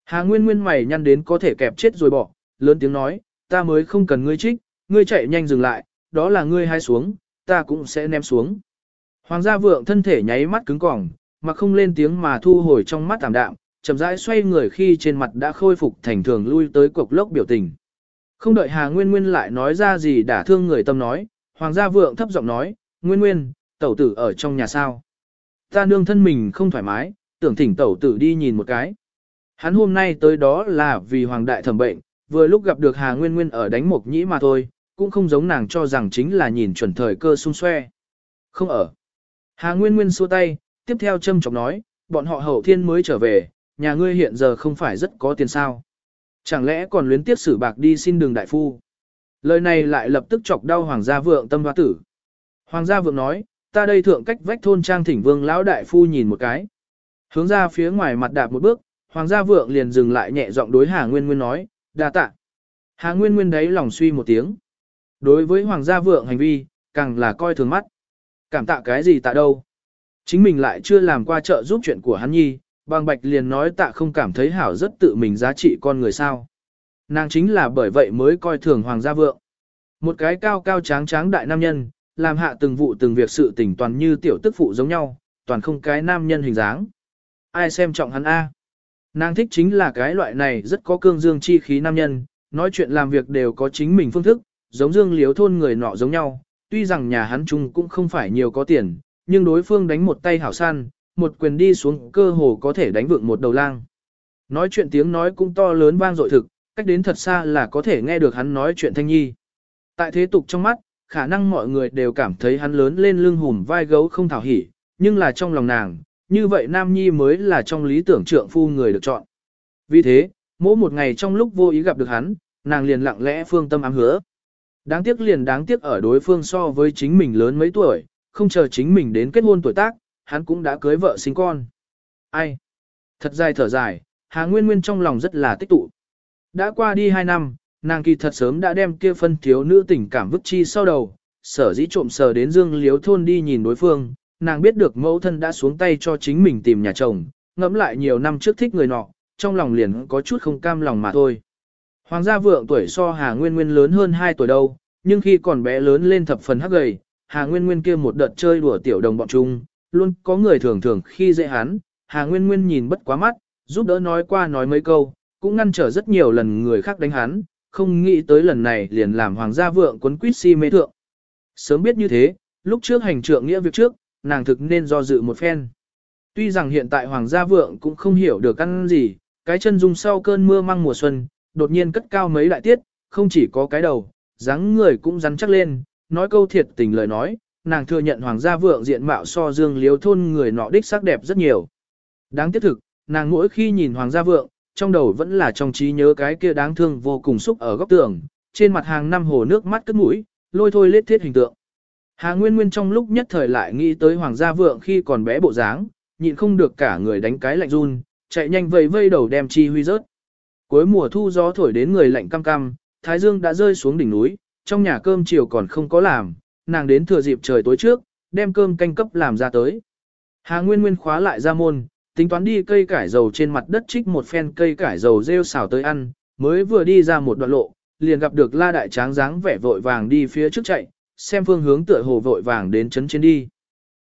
S1: Hà Nguyên Nguyên mày nhăn đến có thể kẹp chết rồi bỏ, lớn tiếng nói, ta mới không cần ngươi trích, ngươi chạy nhanh dừng lại, đó là ngươi hái xuống, ta cũng sẽ ném xuống. Hoàng gia vượng thân thể nháy mắt cứng cỏng, mà không lên tiếng mà thu hồi trong mắt tạm đạm, chậm rãi xoay người khi trên mặt đã khôi phục thành thường lui tới cục lốc biểu tình. Không đợi Hà Nguyên Nguyên lại nói ra gì đã thương người tâm nói, Hoàng gia vượng thấp giọng nói, Nguyên Nguyên, tẩu tử ở trong nhà sao. Ta nương thân mình không thoải mái, tưởng thỉnh tẩu tử đi nhìn một cái. Hắn hôm nay tới đó là vì Hoàng đại thẩm bệnh, vừa lúc gặp được Hà Nguyên Nguyên ở đánh mộc nhĩ mà thôi, cũng không giống nàng cho rằng chính là nhìn chuẩn thời cơ xung xoe. Không ở. Hà Nguyên Nguyên xua tay, tiếp theo châm chọc nói, bọn họ hậu thiên mới trở về, nhà ngươi hiện giờ không phải rất có tiền sao. Chẳng lẽ còn luyến tiếp xử bạc đi xin đường đại phu. Lời này lại lập tức chọc đau Hoàng gia vượng tâm hoa tử. Hoàng gia vượng nói, ta đây thượng cách vách thôn trang thỉnh vương lão đại phu nhìn một cái. Hướng ra phía ngoài mặt đạp một bước, Hoàng gia vượng liền dừng lại nhẹ giọng đối Hà Nguyên Nguyên nói, đa tạ. Hà Nguyên Nguyên đấy lòng suy một tiếng. Đối với Hoàng gia vượng hành vi, càng là coi thường mắt. Cảm tạ cái gì tạ đâu. Chính mình lại chưa làm qua trợ giúp chuyện của hắn nhi, bằng bạch liền nói tạ không cảm thấy hảo rất tự mình giá trị con người sao. Nàng chính là bởi vậy mới coi thường Hoàng gia vượng. Một cái cao cao tráng tráng đại nam nhân, làm hạ từng vụ từng việc sự tình toàn như tiểu tức phụ giống nhau, toàn không cái nam nhân hình dáng. Ai xem trọng hắn A. Nàng thích chính là cái loại này rất có cương dương chi khí nam nhân, nói chuyện làm việc đều có chính mình phương thức, giống dương liếu thôn người nọ giống nhau, tuy rằng nhà hắn chung cũng không phải nhiều có tiền, nhưng đối phương đánh một tay hảo san, một quyền đi xuống cơ hồ có thể đánh vượng một đầu lang. Nói chuyện tiếng nói cũng to lớn vang dội thực, cách đến thật xa là có thể nghe được hắn nói chuyện thanh nhi. Tại thế tục trong mắt, khả năng mọi người đều cảm thấy hắn lớn lên lưng hùm vai gấu không thảo hỉ, nhưng là trong lòng nàng, như vậy Nam Nhi mới là trong lý tưởng trượng phu người được chọn. Vì thế, mỗi một ngày trong lúc vô ý gặp được hắn, nàng liền lặng lẽ phương tâm ám hứa. Đáng tiếc liền đáng tiếc ở đối phương so với chính mình lớn mấy tuổi, không chờ chính mình đến kết hôn tuổi tác, hắn cũng đã cưới vợ sinh con. Ai? Thật dài thở dài, Hà Nguyên Nguyên trong lòng rất là tích tụ. Đã qua đi 2 năm, nàng kỳ thật sớm đã đem kia phân thiếu nữ tình cảm vứt chi sau đầu, sở dĩ trộm sờ đến dương liếu thôn đi nhìn đối phương, nàng biết được mẫu thân đã xuống tay cho chính mình tìm nhà chồng, ngẫm lại nhiều năm trước thích người nọ, trong lòng liền có chút không cam lòng mà thôi. Hoàng gia vượng tuổi so Hà Nguyên Nguyên lớn hơn 2 tuổi đâu, nhưng khi còn bé lớn lên thập phần hắc gầy, Hà Nguyên Nguyên kia một đợt chơi đùa tiểu đồng bọn chung, luôn có người thường thường khi dễ hắn, Hà Nguyên Nguyên nhìn bất quá mắt, giúp đỡ nói qua nói mấy câu, cũng ngăn trở rất nhiều lần người khác đánh hắn, không nghĩ tới lần này liền làm hoàng gia vượng quấn quýt si mê thượng. Sớm biết như thế, lúc trước hành trượng nghĩa việc trước, nàng thực nên do dự một phen. Tuy rằng hiện tại hoàng gia vượng cũng không hiểu được ăn gì, cái chân dung sau cơn mưa mang mùa xuân, đột nhiên cất cao mấy đại tiết, không chỉ có cái đầu, dáng người cũng rắn chắc lên, nói câu thiệt tình lời nói, nàng thừa nhận hoàng gia vượng diện mạo so dương liếu thôn người nọ đích sắc đẹp rất nhiều. Đáng tiếc thực, nàng mỗi khi nhìn hoàng gia vượng, trong đầu vẫn là trong trí nhớ cái kia đáng thương vô cùng xúc ở góc tường, trên mặt hàng năm hồ nước mắt cất mũi, lôi thôi lết thiết hình tượng. Hà Nguyên Nguyên trong lúc nhất thời lại nghĩ tới hoàng gia vượng khi còn bé bộ dáng, nhịn không được cả người đánh cái lạnh run, chạy nhanh vây vây đầu đem chi huy rớt. Cuối mùa thu gió thổi đến người lạnh cam cam, thái dương đã rơi xuống đỉnh núi, trong nhà cơm chiều còn không có làm, nàng đến thừa dịp trời tối trước, đem cơm canh cấp làm ra tới. Hà Nguyên Nguyên khóa lại ra môn, tính toán đi cây cải dầu trên mặt đất trích một phen cây cải dầu rêu xào tới ăn, mới vừa đi ra một đoạn lộ, liền gặp được la đại tráng dáng vẻ vội vàng đi phía trước chạy, xem phương hướng tựa hồ vội vàng đến chấn trên đi.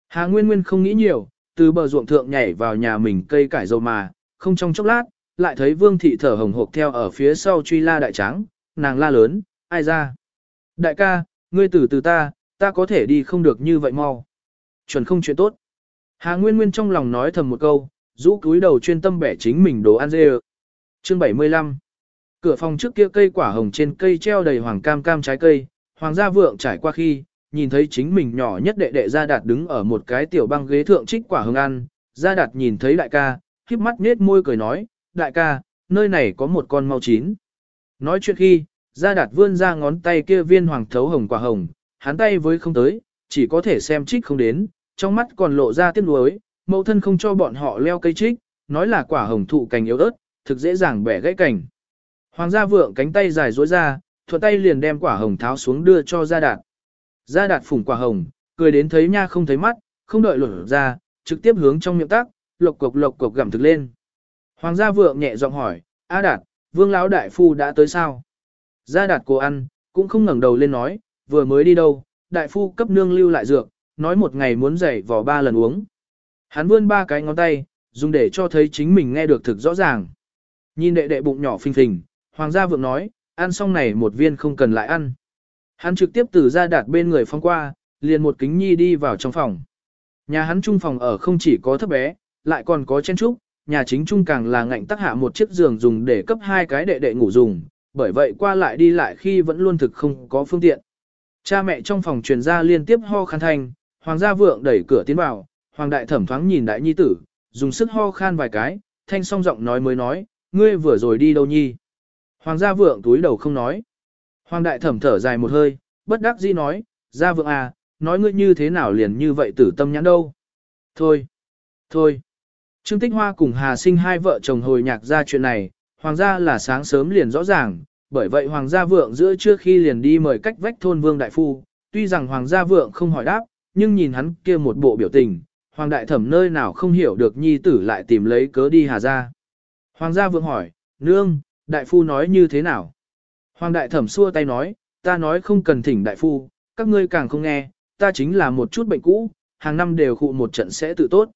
S1: Hà Nguyên Nguyên không nghĩ nhiều, từ bờ ruộng thượng nhảy vào nhà mình cây cải dầu mà, không trong chốc lát, lại thấy Vương thị thở hồng hộc theo ở phía sau truy la đại tráng, nàng la lớn, ai ra? Đại ca, ngươi tử từ ta, ta có thể đi không được như vậy mau. Chuẩn không chuyện tốt. Hà Nguyên Nguyên trong lòng nói thầm một câu, rũ cúi đầu chuyên tâm bẻ chính mình đồ ăn dê Chương 75 Cửa phòng trước kia cây quả hồng trên cây treo đầy hoàng cam cam trái cây, hoàng gia vượng trải qua khi, nhìn thấy chính mình nhỏ nhất đệ đệ Gia Đạt đứng ở một cái tiểu băng ghế thượng trích quả hồng ăn, Gia Đạt nhìn thấy đại ca, khiếp mắt nết môi cười nói, đại ca, nơi này có một con mau chín. Nói chuyện khi, Gia Đạt vươn ra ngón tay kia viên hoàng thấu hồng quả hồng, hắn tay với không tới, chỉ có thể xem trích không đến, trong mắt còn lộ ra tiếc nuối, mẫu thân không cho bọn họ leo cây trích, nói là quả hồng thụ cành yếu ớt, thực dễ dàng bẻ gãy cành. Hoàng gia vượng cánh tay dài duỗi ra, thuận tay liền đem quả hồng tháo xuống đưa cho Gia Đạt. Gia Đạt phủng quả hồng, cười đến thấy nha không thấy mắt, không đợi lột ra, trực tiếp hướng trong miệng tác, lộc cục lộc cục gặm thực lên. Hoàng gia vượng nhẹ giọng hỏi, A Đạt, vương lão đại phu đã tới sao? Gia Đạt cô ăn, cũng không ngẩng đầu lên nói, vừa mới đi đâu, đại phu cấp nương lưu lại dược, nói một ngày muốn dậy vò ba lần uống. Hắn vươn ba cái ngón tay, dùng để cho thấy chính mình nghe được thực rõ ràng. Nhìn đệ đệ bụng nhỏ phình phình, hoàng gia vượng nói, ăn xong này một viên không cần lại ăn. Hắn trực tiếp từ ra đạt bên người phong qua, liền một kính nhi đi vào trong phòng. Nhà hắn trung phòng ở không chỉ có thấp bé, lại còn có chen trúc, nhà chính trung càng là ngạnh tắc hạ một chiếc giường dùng để cấp hai cái đệ đệ ngủ dùng, bởi vậy qua lại đi lại khi vẫn luôn thực không có phương tiện. Cha mẹ trong phòng truyền ra liên tiếp ho khăn thanh, hoàng gia vượng đẩy cửa tiến vào, hoàng đại thẩm thoáng nhìn đại nhi tử, dùng sức ho khan vài cái, thanh song giọng nói mới nói, ngươi vừa rồi đi đâu nhi. Hoàng gia vượng túi đầu không nói. Hoàng đại thẩm thở dài một hơi, bất đắc dĩ nói, gia vượng à, nói ngươi như thế nào liền như vậy tử tâm nhãn đâu. Thôi, thôi. Trương Tích Hoa cùng Hà Sinh hai vợ chồng hồi nhạc ra chuyện này, hoàng gia là sáng sớm liền rõ ràng, bởi vậy hoàng gia vượng giữa trước khi liền đi mời cách vách thôn vương đại phu, tuy rằng hoàng gia vượng không hỏi đáp, nhưng nhìn hắn kia một bộ biểu tình, hoàng đại thẩm nơi nào không hiểu được nhi tử lại tìm lấy cớ đi hà gia. Hoàng gia vượng hỏi, nương, đại phu nói như thế nào? Hoàng đại thẩm xua tay nói, ta nói không cần thỉnh đại phu, các ngươi càng không nghe, ta chính là một chút bệnh cũ, hàng năm đều khụ một trận sẽ tự tốt.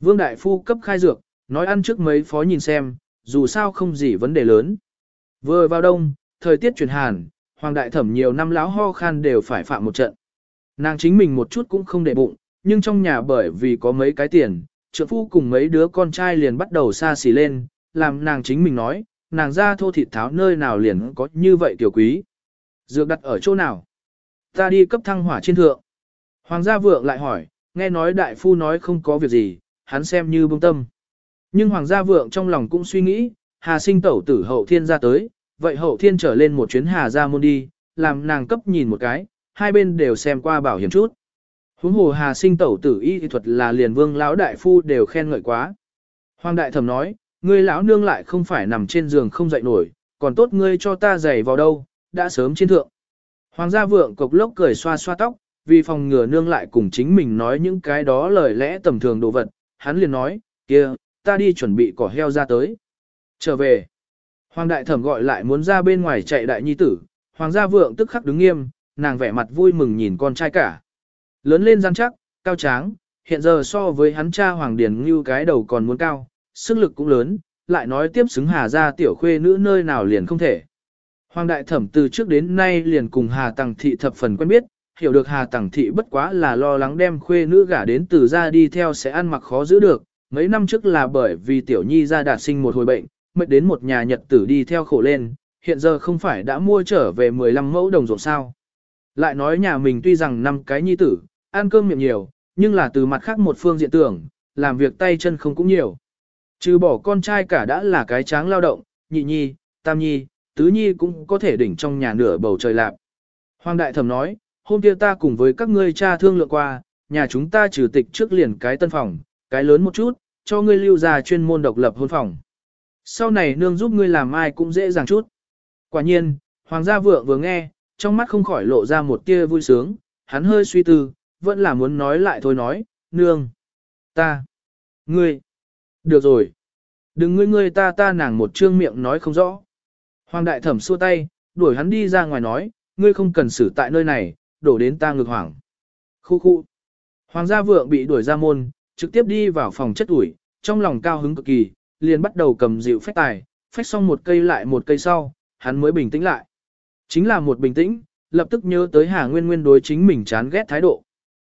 S1: Vương đại phu cấp khai dược, nói ăn trước mấy phó nhìn xem, dù sao không gì vấn đề lớn. Vừa vào đông, thời tiết chuyển hàn, hoàng đại thẩm nhiều năm láo ho khan đều phải phạm một trận. Nàng chính mình một chút cũng không để bụng, nhưng trong nhà bởi vì có mấy cái tiền, trượng phu cùng mấy đứa con trai liền bắt đầu xa xỉ lên, làm nàng chính mình nói, nàng ra thô thịt tháo nơi nào liền có như vậy tiểu quý. Dược đặt ở chỗ nào? Ta đi cấp thăng hỏa trên thượng. Hoàng gia vượng lại hỏi, nghe nói đại phu nói không có việc gì, hắn xem như bông tâm. Nhưng hoàng gia vượng trong lòng cũng suy nghĩ, hà sinh tẩu tử hậu thiên ra tới, vậy hậu thiên trở lên một chuyến hà gia môn đi, làm nàng cấp nhìn một cái, hai bên đều xem qua bảo hiểm chút. Huống hồ hà sinh tẩu tử y thuật là liền vương lão đại phu đều khen ngợi quá. Hoàng đại thẩm nói, ngươi lão nương lại không phải nằm trên giường không dậy nổi, còn tốt ngươi cho ta giày vào đâu, đã sớm trên thượng. Hoàng gia vượng cục lốc cười xoa xoa tóc, vì phòng ngừa nương lại cùng chính mình nói những cái đó lời lẽ tầm thường đồ vật, hắn liền nói, kia, ta đi chuẩn bị cỏ heo ra tới. Trở về, Hoàng đại thẩm gọi lại muốn ra bên ngoài chạy đại nhi tử, Hoàng gia vượng tức khắc đứng nghiêm, nàng vẻ mặt vui mừng nhìn con trai cả. Lớn lên rắn chắc, cao tráng, hiện giờ so với hắn cha Hoàng Điền như cái đầu còn muốn cao, sức lực cũng lớn, lại nói tiếp xứng Hà gia tiểu khuê nữ nơi nào liền không thể. Hoàng đại thẩm từ trước đến nay liền cùng Hà Tằng Thị thập phần quen biết, hiểu được Hà Tằng Thị bất quá là lo lắng đem khuê nữ gả đến từ gia đi theo sẽ ăn mặc khó giữ được. Mấy năm trước là bởi vì tiểu nhi ra đạt sinh một hồi bệnh, mệt đến một nhà nhật tử đi theo khổ lên, hiện giờ không phải đã mua trở về 15 mẫu đồng ruộng sao. Lại nói nhà mình tuy rằng năm cái nhi tử, ăn cơm miệng nhiều, nhưng là từ mặt khác một phương diện tưởng, làm việc tay chân không cũng nhiều. Trừ bỏ con trai cả đã là cái tráng lao động, nhị nhi, tam nhi, tứ nhi cũng có thể đỉnh trong nhà nửa bầu trời lạp. Hoàng đại thẩm nói, hôm kia ta cùng với các ngươi cha thương lượng qua, nhà chúng ta trừ tịch trước liền cái tân phòng, cái lớn một chút, cho ngươi lưu ra chuyên môn độc lập hôn phòng. Sau này nương giúp ngươi làm ai cũng dễ dàng chút. Quả nhiên, hoàng gia vượng vừa nghe, trong mắt không khỏi lộ ra một tia vui sướng, hắn hơi suy tư, vẫn là muốn nói lại thôi nói, nương, ta, ngươi, được rồi, đừng ngươi ngươi ta ta nàng một trương miệng nói không rõ. Hoàng đại thẩm xua tay, đuổi hắn đi ra ngoài nói, ngươi không cần xử tại nơi này, đổ đến ta ngược hoảng. Khu khu. Hoàng gia vượng bị đuổi ra môn, trực tiếp đi vào phòng chất ủi, trong lòng cao hứng cực kỳ, liền bắt đầu cầm dịu phách tài, phách xong một cây lại một cây sau, hắn mới bình tĩnh lại. Chính là một bình tĩnh, lập tức nhớ tới Hà Nguyên Nguyên đối chính mình chán ghét thái độ.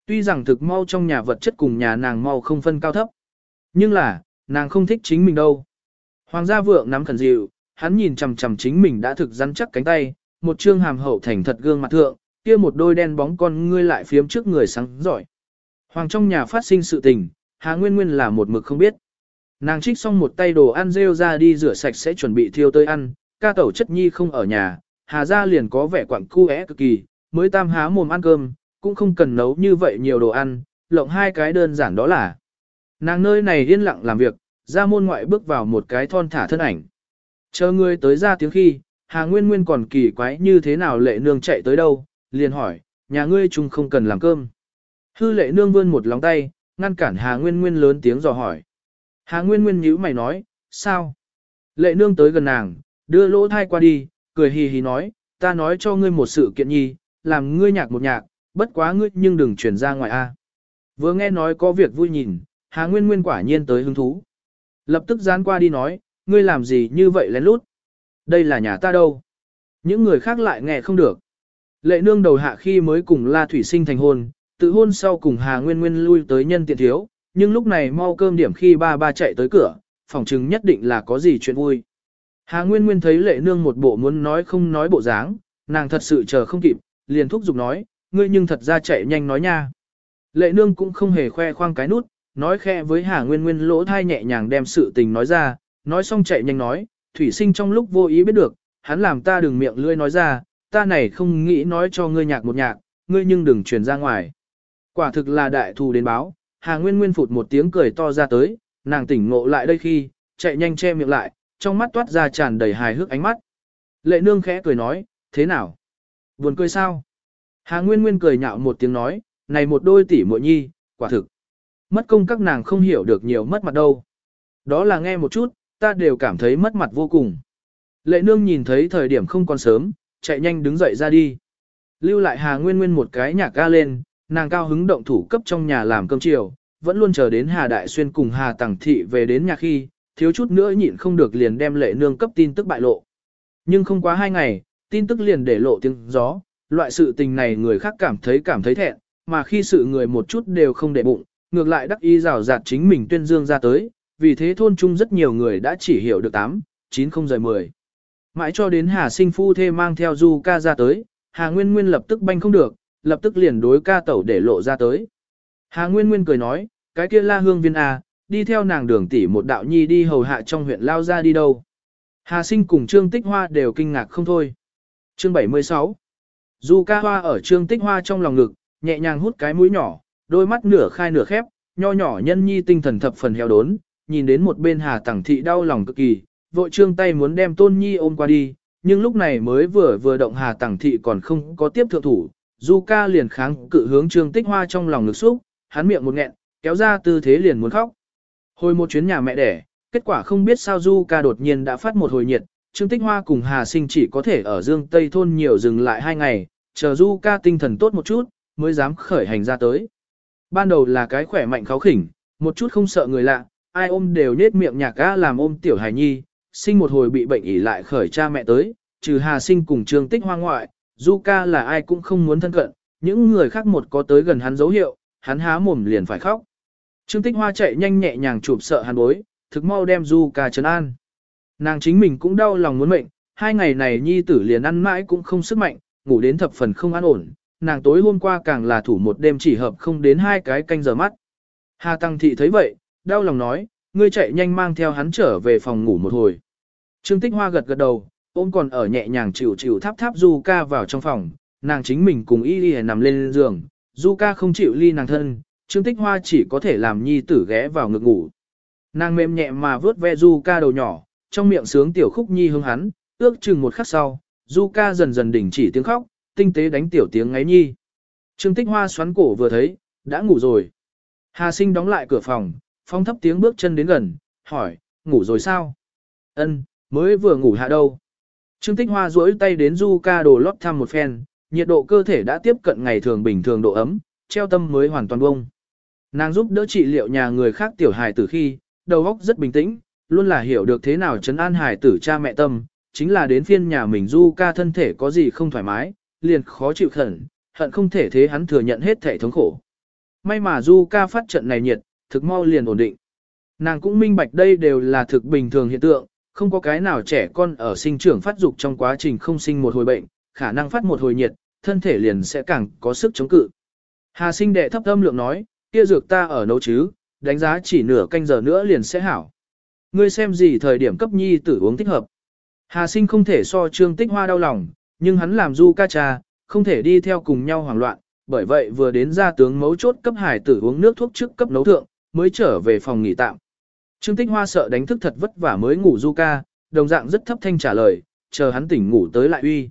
S1: Tuy rằng thực mau trong nhà vật chất cùng nhà nàng mau không phân cao thấp, nhưng là, nàng không thích chính mình đâu. Hoàng gia vượng nắm khẩn dịu, hắn nhìn chằm chằm chính mình đã thực rắn chắc cánh tay, một trương hàm hậu thành thật gương mặt thượng, kia một đôi đen bóng con ngươi lại phiếm trước người sáng giỏi. Hoàng trong nhà phát sinh sự tình, Hà Nguyên Nguyên là một mực không biết. Nàng trích xong một tay đồ ăn rêu ra đi rửa sạch sẽ chuẩn bị thiêu tới ăn, ca tẩu chất nhi không ở nhà, Hà ra liền có vẻ quặng cu é cực kỳ, mới tam há mồm ăn cơm, cũng không cần nấu như vậy nhiều đồ ăn, lộng hai cái đơn giản đó là. Nàng nơi này yên lặng làm việc, ra môn ngoại bước vào một cái thon thả thân ảnh. Chờ người tới ra tiếng khi, Hà Nguyên Nguyên còn kỳ quái như thế nào lệ nương chạy tới đâu, liền hỏi, nhà ngươi chung không cần làm cơm. Hư lệ nương vươn một lóng tay, ngăn cản Hà Nguyên Nguyên lớn tiếng dò hỏi. Hà Nguyên Nguyên nhíu mày nói, sao? Lệ nương tới gần nàng, đưa lỗ thai qua đi, cười hì hì nói, ta nói cho ngươi một sự kiện nhi, làm ngươi nhạc một nhạc, bất quá ngươi nhưng đừng chuyển ra ngoài a. Vừa nghe nói có việc vui nhìn, Hà Nguyên Nguyên quả nhiên tới hứng thú. Lập tức dán qua đi nói, ngươi làm gì như vậy lén lút? Đây là nhà ta đâu? Những người khác lại nghe không được. Lệ nương đầu hạ khi mới cùng La Thủy Sinh thành hôn, tự hôn sau cùng Hà Nguyên Nguyên lui tới nhân tiện thiếu, nhưng lúc này mau cơm điểm khi ba ba chạy tới cửa, phòng chứng nhất định là có gì chuyện vui. Hà Nguyên Nguyên thấy lệ nương một bộ muốn nói không nói bộ dáng, nàng thật sự chờ không kịp, liền thúc giục nói, ngươi nhưng thật ra chạy nhanh nói nha. Lệ nương cũng không hề khoe khoang cái nút, nói khe với Hà Nguyên Nguyên lỗ thai nhẹ nhàng đem sự tình nói ra, nói xong chạy nhanh nói, thủy sinh trong lúc vô ý biết được, hắn làm ta đừng miệng lưỡi nói ra, ta này không nghĩ nói cho ngươi nhạc một nhạc, ngươi nhưng đừng truyền ra ngoài. Quả thực là đại thù đến báo, Hà Nguyên Nguyên phụt một tiếng cười to ra tới, nàng tỉnh ngộ lại đây khi, chạy nhanh che miệng lại, trong mắt toát ra tràn đầy hài hước ánh mắt. Lệ nương khẽ cười nói, thế nào? Buồn cười sao? Hà Nguyên Nguyên cười nhạo một tiếng nói, này một đôi tỷ muội nhi, quả thực. Mất công các nàng không hiểu được nhiều mất mặt đâu. Đó là nghe một chút, ta đều cảm thấy mất mặt vô cùng. Lệ nương nhìn thấy thời điểm không còn sớm, chạy nhanh đứng dậy ra đi. Lưu lại Hà Nguyên Nguyên một cái nhạc ga lên, nàng cao hứng động thủ cấp trong nhà làm cơm chiều, vẫn luôn chờ đến Hà Đại Xuyên cùng Hà Tằng Thị về đến nhà khi, thiếu chút nữa nhịn không được liền đem lệ nương cấp tin tức bại lộ. Nhưng không quá hai ngày, tin tức liền để lộ tiếng gió, loại sự tình này người khác cảm thấy cảm thấy thẹn, mà khi sự người một chút đều không để bụng, ngược lại đắc ý rào rạt chính mình tuyên dương ra tới, vì thế thôn chung rất nhiều người đã chỉ hiểu được 8, 9 không rời 10. Mãi cho đến Hà sinh phu thê mang theo du ca ra tới, Hà Nguyên Nguyên lập tức banh không được, lập tức liền đối ca tẩu để lộ ra tới. Hà Nguyên Nguyên cười nói, cái kia la hương viên à, đi theo nàng đường tỷ một đạo nhi đi hầu hạ trong huyện lao ra đi đâu. Hà sinh cùng Trương Tích Hoa đều kinh ngạc không thôi. Chương 76 dù ca hoa ở Trương Tích Hoa trong lòng ngực, nhẹ nhàng hút cái mũi nhỏ, đôi mắt nửa khai nửa khép, nho nhỏ nhân nhi tinh thần thập phần heo đốn, nhìn đến một bên Hà Tẳng Thị đau lòng cực kỳ, vội trương tay muốn đem Tôn Nhi ôm qua đi, nhưng lúc này mới vừa vừa động Hà Tẳng Thị còn không có tiếp thượng thủ, Du ca liền kháng cự hướng Trương Tích Hoa trong lòng ngực xúc, hắn miệng một nghẹn, kéo ra tư thế liền muốn khóc. Hồi một chuyến nhà mẹ đẻ, kết quả không biết sao Du ca đột nhiên đã phát một hồi nhiệt, Trương Tích Hoa cùng Hà Sinh chỉ có thể ở Dương Tây thôn nhiều dừng lại hai ngày, chờ Du ca tinh thần tốt một chút, mới dám khởi hành ra tới. Ban đầu là cái khỏe mạnh kháo khỉnh, một chút không sợ người lạ, ai ôm đều nết miệng nhạc ga làm ôm tiểu hài nhi, sinh một hồi bị bệnh ỉ lại khởi cha mẹ tới, trừ Hà Sinh cùng Trương Tích Hoa ngoại, Zuka là ai cũng không muốn thân cận, những người khác một có tới gần hắn dấu hiệu, hắn há mồm liền phải khóc. Trương Tích Hoa chạy nhanh nhẹ nhàng chụp sợ hắn bối, thực mau đem Zuka trấn an. Nàng chính mình cũng đau lòng muốn mệnh, hai ngày này nhi tử liền ăn mãi cũng không sức mạnh, ngủ đến thập phần không an ổn, nàng tối hôm qua càng là thủ một đêm chỉ hợp không đến hai cái canh giờ mắt. Hà Tăng Thị thấy vậy, đau lòng nói, ngươi chạy nhanh mang theo hắn trở về phòng ngủ một hồi. Trương Tích Hoa gật gật đầu, ôm còn ở nhẹ nhàng chịu chịu tháp tháp Du Ca vào trong phòng, nàng chính mình cùng y đi nằm lên giường, Du Ca không chịu ly nàng thân, Trương Tích Hoa chỉ có thể làm nhi tử ghé vào ngực ngủ. Nàng mềm nhẹ mà vớt ve Du Ca đầu nhỏ, trong miệng sướng tiểu khúc nhi hương hắn, ước chừng một khắc sau, Du Ca dần dần đình chỉ tiếng khóc, tinh tế đánh tiểu tiếng ngáy nhi. Trương Tích Hoa xoắn cổ vừa thấy, đã ngủ rồi. Hà Sinh đóng lại cửa phòng, phong thấp tiếng bước chân đến gần, hỏi, ngủ rồi sao? Ân, mới vừa ngủ hạ đâu. Trương Tích Hoa duỗi tay đến du ca đồ lót thăm một phen, nhiệt độ cơ thể đã tiếp cận ngày thường bình thường độ ấm, treo tâm mới hoàn toàn bông. Nàng giúp đỡ trị liệu nhà người khác tiểu hài tử khi, đầu óc rất bình tĩnh, luôn là hiểu được thế nào Trấn an hài tử cha mẹ tâm, chính là đến phiên nhà mình du ca thân thể có gì không thoải mái, liền khó chịu khẩn, hận không thể thế hắn thừa nhận hết thể thống khổ. May mà du ca phát trận này nhiệt, thực mau liền ổn định. Nàng cũng minh bạch đây đều là thực bình thường hiện tượng, không có cái nào trẻ con ở sinh trưởng phát dục trong quá trình không sinh một hồi bệnh, khả năng phát một hồi nhiệt, thân thể liền sẽ càng có sức chống cự. Hà sinh đệ thấp âm lượng nói, kia dược ta ở nấu chứ, đánh giá chỉ nửa canh giờ nữa liền sẽ hảo. Ngươi xem gì thời điểm cấp nhi tử uống thích hợp. Hà sinh không thể so trương tích hoa đau lòng, nhưng hắn làm du ca cha, không thể đi theo cùng nhau hoảng loạn, bởi vậy vừa đến ra tướng mấu chốt cấp hải tử uống nước thuốc trước cấp nấu thượng, mới trở về phòng nghỉ tạm. Trương tích hoa sợ đánh thức thật vất vả mới ngủ du ca, đồng dạng rất thấp thanh trả lời, chờ hắn tỉnh ngủ tới lại uy.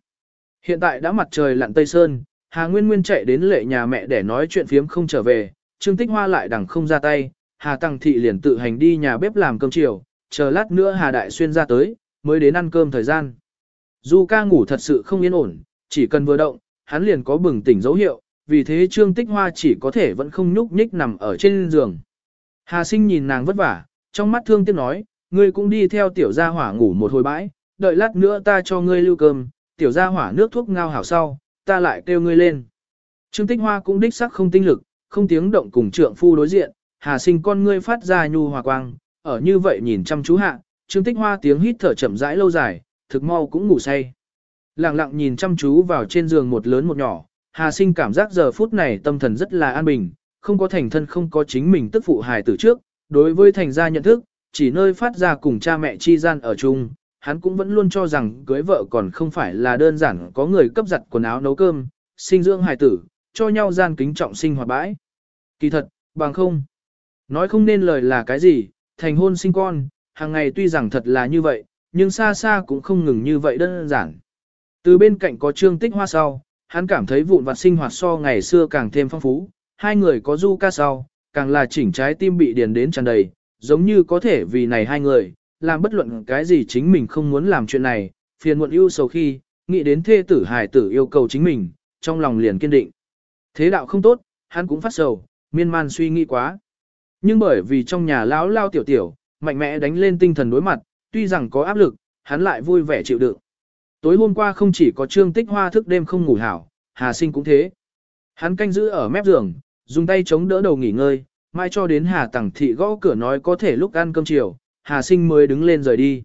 S1: Hiện tại đã mặt trời lặn tây sơn, Hà Nguyên Nguyên chạy đến lệ nhà mẹ để nói chuyện phiếm không trở về, Trương Tích Hoa lại đằng không ra tay, Hà Tăng Thị liền tự hành đi nhà bếp làm cơm chiều, chờ lát nữa Hà Đại Xuyên ra tới, mới đến ăn cơm thời gian. Du ca ngủ thật sự không yên ổn, chỉ cần vừa động, hắn liền có bừng tỉnh dấu hiệu, vì thế Trương Tích Hoa chỉ có thể vẫn không nhúc nhích nằm ở trên giường. Hà sinh nhìn nàng vất vả, trong mắt thương tiếc nói, ngươi cũng đi theo tiểu gia hỏa ngủ một hồi bãi, đợi lát nữa ta cho ngươi lưu cơm, tiểu gia hỏa nước thuốc ngao hảo sau, ta lại kêu ngươi lên. Trương Tích Hoa cũng đích sắc không tinh lực, không tiếng động cùng trượng phu đối diện, Hà Sinh con ngươi phát ra nhu hòa quang, ở như vậy nhìn chăm chú hạ, Trương Tích Hoa tiếng hít thở chậm rãi lâu dài, thực mau cũng ngủ say. Lặng lặng nhìn chăm chú vào trên giường một lớn một nhỏ, Hà Sinh cảm giác giờ phút này tâm thần rất là an bình, không có thành thân không có chính mình tức phụ hài tử trước, đối với thành gia nhận thức, chỉ nơi phát ra cùng cha mẹ chi gian ở chung, hắn cũng vẫn luôn cho rằng cưới vợ còn không phải là đơn giản có người cấp giặt quần áo nấu cơm, sinh dưỡng hài tử, cho nhau gian kính trọng sinh hoạt bãi. Kỳ thật, bằng không. Nói không nên lời là cái gì, thành hôn sinh con, hàng ngày tuy rằng thật là như vậy, nhưng xa xa cũng không ngừng như vậy đơn giản. Từ bên cạnh có trương tích hoa sau, hắn cảm thấy vụn vặt sinh hoạt so ngày xưa càng thêm phong phú, hai người có du ca sau, càng là chỉnh trái tim bị điền đến tràn đầy, giống như có thể vì này hai người, làm bất luận cái gì chính mình không muốn làm chuyện này, phiền muộn ưu sầu khi, nghĩ đến thê tử hài tử yêu cầu chính mình, trong lòng liền kiên định. Thế đạo không tốt, hắn cũng phát sầu, miên man suy nghĩ quá. Nhưng bởi vì trong nhà lão lao tiểu tiểu, mạnh mẽ đánh lên tinh thần đối mặt, tuy rằng có áp lực, hắn lại vui vẻ chịu đựng. Tối hôm qua không chỉ có trương tích hoa thức đêm không ngủ hảo, Hà Sinh cũng thế. Hắn canh giữ ở mép giường, dùng tay chống đỡ đầu nghỉ ngơi, mai cho đến Hà Tẳng Thị gõ cửa nói có thể lúc ăn cơm chiều, Hà Sinh mới đứng lên rời đi.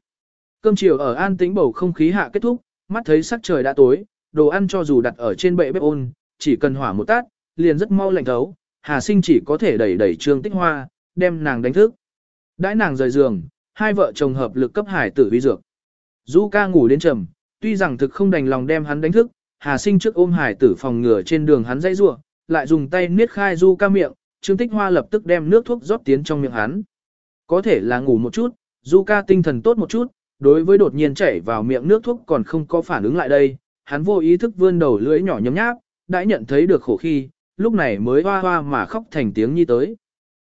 S1: Cơm chiều ở an tĩnh bầu không khí hạ kết thúc, mắt thấy sắc trời đã tối, đồ ăn cho dù đặt ở trên bệ bếp ôn, chỉ cần hỏa một tát, liền rất mau lạnh thấu, Hà Sinh chỉ có thể đẩy đẩy Trương Tích Hoa, đem nàng đánh thức. Đãi nàng rời giường, hai vợ chồng hợp lực cấp hải tử vi dược. Du ca ngủ đến trầm, tuy rằng thực không đành lòng đem hắn đánh thức, Hà Sinh trước ôm hải tử phòng ngừa trên đường hắn dãy rủa, lại dùng tay niết khai Du ca miệng, Trương Tích Hoa lập tức đem nước thuốc rót tiến trong miệng hắn. Có thể là ngủ một chút, Du ca tinh thần tốt một chút, đối với đột nhiên chảy vào miệng nước thuốc còn không có phản ứng lại đây, hắn vô ý thức vươn đầu lưỡi nhỏ nhấm nháp, đã nhận thấy được khổ khi, lúc này mới hoa hoa mà khóc thành tiếng nhi tới.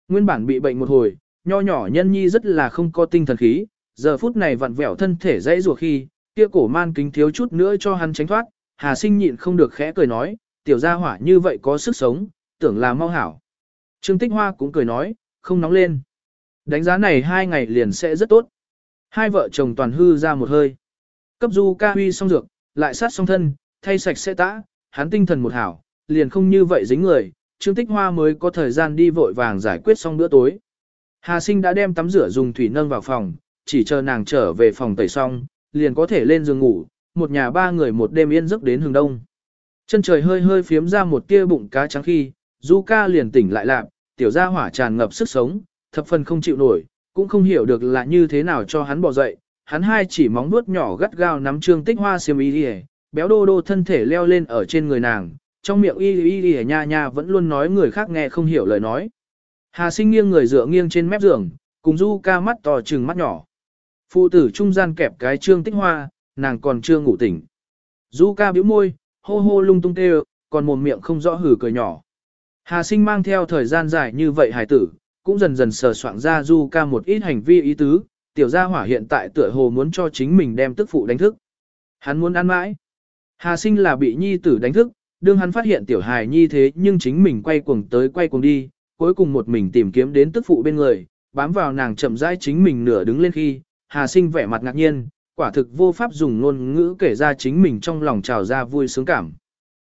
S1: Nguyên bản bị bệnh một hồi, nho nhỏ nhân nhi rất là không có tinh thần khí, giờ phút này vặn vẹo thân thể dãy rùa khi, kia cổ man kính thiếu chút nữa cho hắn tránh thoát, Hà Sinh nhịn không được khẽ cười nói, tiểu gia hỏa như vậy có sức sống, tưởng là mau hảo. Trương Tích Hoa cũng cười nói, không nóng lên. Đánh giá này hai ngày liền sẽ rất tốt. Hai vợ chồng toàn hư ra một hơi. Cấp du ca huy xong dược, lại sát xong thân, thay sạch sẽ tã, hắn tinh thần một hảo, liền không như vậy dính người, Trương Tích Hoa mới có thời gian đi vội vàng giải quyết xong bữa tối. Hà Sinh đã đem tắm rửa dùng thủy nâng vào phòng, chỉ chờ nàng trở về phòng tẩy xong, liền có thể lên giường ngủ, một nhà ba người một đêm yên giấc đến hừng đông. Chân trời hơi hơi phiếm ra một tia bụng cá trắng khi, Du ca liền tỉnh lại lạc, tiểu gia hỏa tràn ngập sức sống, thập phần không chịu nổi, cũng không hiểu được là như thế nào cho hắn bỏ dậy. Hắn hai chỉ móng vuốt nhỏ gắt gao nắm trương tích hoa xiêm y đi béo đô đô thân thể leo lên ở trên người nàng, trong miệng y y y nha nha vẫn luôn nói người khác nghe không hiểu lời nói. Hà sinh nghiêng người dựa nghiêng trên mép giường, cùng du ca mắt to trừng mắt nhỏ. Phụ tử trung gian kẹp cái trương tích hoa, nàng còn chưa ngủ tỉnh. Du ca bĩu môi, hô hô lung tung kêu, còn mồm miệng không rõ hử cười nhỏ. Hà sinh mang theo thời gian dài như vậy hải tử, cũng dần dần sờ soạn ra du ca một ít hành vi ý tứ, tiểu gia hỏa hiện tại tựa hồ muốn cho chính mình đem tức phụ đánh thức. Hắn muốn ăn mãi. Hà sinh là bị nhi tử đánh thức, đương hắn phát hiện tiểu hài nhi thế nhưng chính mình quay cuồng tới quay cuồng đi, cuối cùng một mình tìm kiếm đến tức phụ bên người, bám vào nàng chậm rãi chính mình nửa đứng lên khi, Hà sinh vẻ mặt ngạc nhiên, quả thực vô pháp dùng ngôn ngữ kể ra chính mình trong lòng trào ra vui sướng cảm.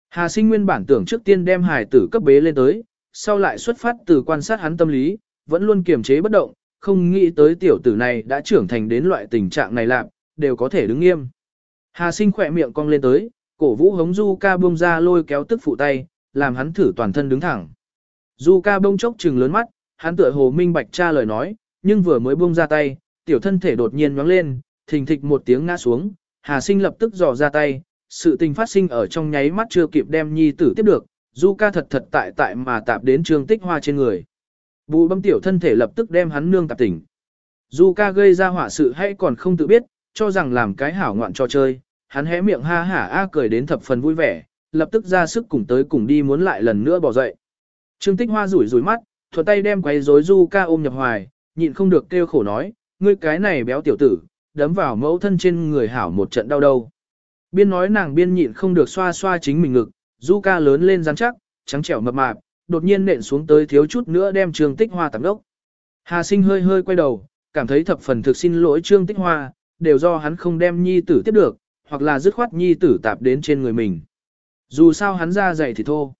S1: Hà sinh nguyên bản tưởng trước tiên đem hài tử cấp bế lên tới, sau lại xuất phát từ quan sát hắn tâm lý, vẫn luôn kiềm chế bất động, không nghĩ tới tiểu tử này đã trưởng thành đến loại tình trạng này lạc, đều có thể đứng nghiêm. Hà sinh khỏe miệng cong lên tới, Cổ vũ hống Du ca buông ra lôi kéo tức phụ tay, làm hắn thử toàn thân đứng thẳng. Du ca bông chốc trừng lớn mắt, hắn tựa hồ minh bạch cha lời nói, nhưng vừa mới buông ra tay, tiểu thân thể đột nhiên nhoáng lên, thình thịch một tiếng ngã xuống, Hà Sinh lập tức dò ra tay, sự tình phát sinh ở trong nháy mắt chưa kịp đem nhi tử tiếp được, Du ca thật thật tại tại mà tạp đến trương tích hoa trên người. Bù bấm tiểu thân thể lập tức đem hắn nương tạp tỉnh. Du ca gây ra họa sự hay còn không tự biết, cho rằng làm cái hảo ngoạn trò chơi, hắn hé miệng ha hả a cười đến thập phần vui vẻ, lập tức ra sức cùng tới cùng đi muốn lại lần nữa bỏ dậy. Trương Tích Hoa rủi rủi mắt, thuận tay đem quấy rối Du ca ôm nhập hoài, nhịn không được kêu khổ nói, ngươi cái này béo tiểu tử, đấm vào mẫu thân trên người hảo một trận đau đầu. Biên nói nàng biên nhịn không được xoa xoa chính mình ngực, Du ca lớn lên rắn chắc, trắng trẻo mập mạp, đột nhiên nện xuống tới thiếu chút nữa đem Trương Tích Hoa tạm đốc. Hà sinh hơi hơi quay đầu, cảm thấy thập phần thực xin lỗi Trương Tích Hoa, đều do hắn không đem nhi tử tiếp được, hoặc là dứt khoát nhi tử tạp đến trên người mình. Dù sao hắn ra dày thì thô.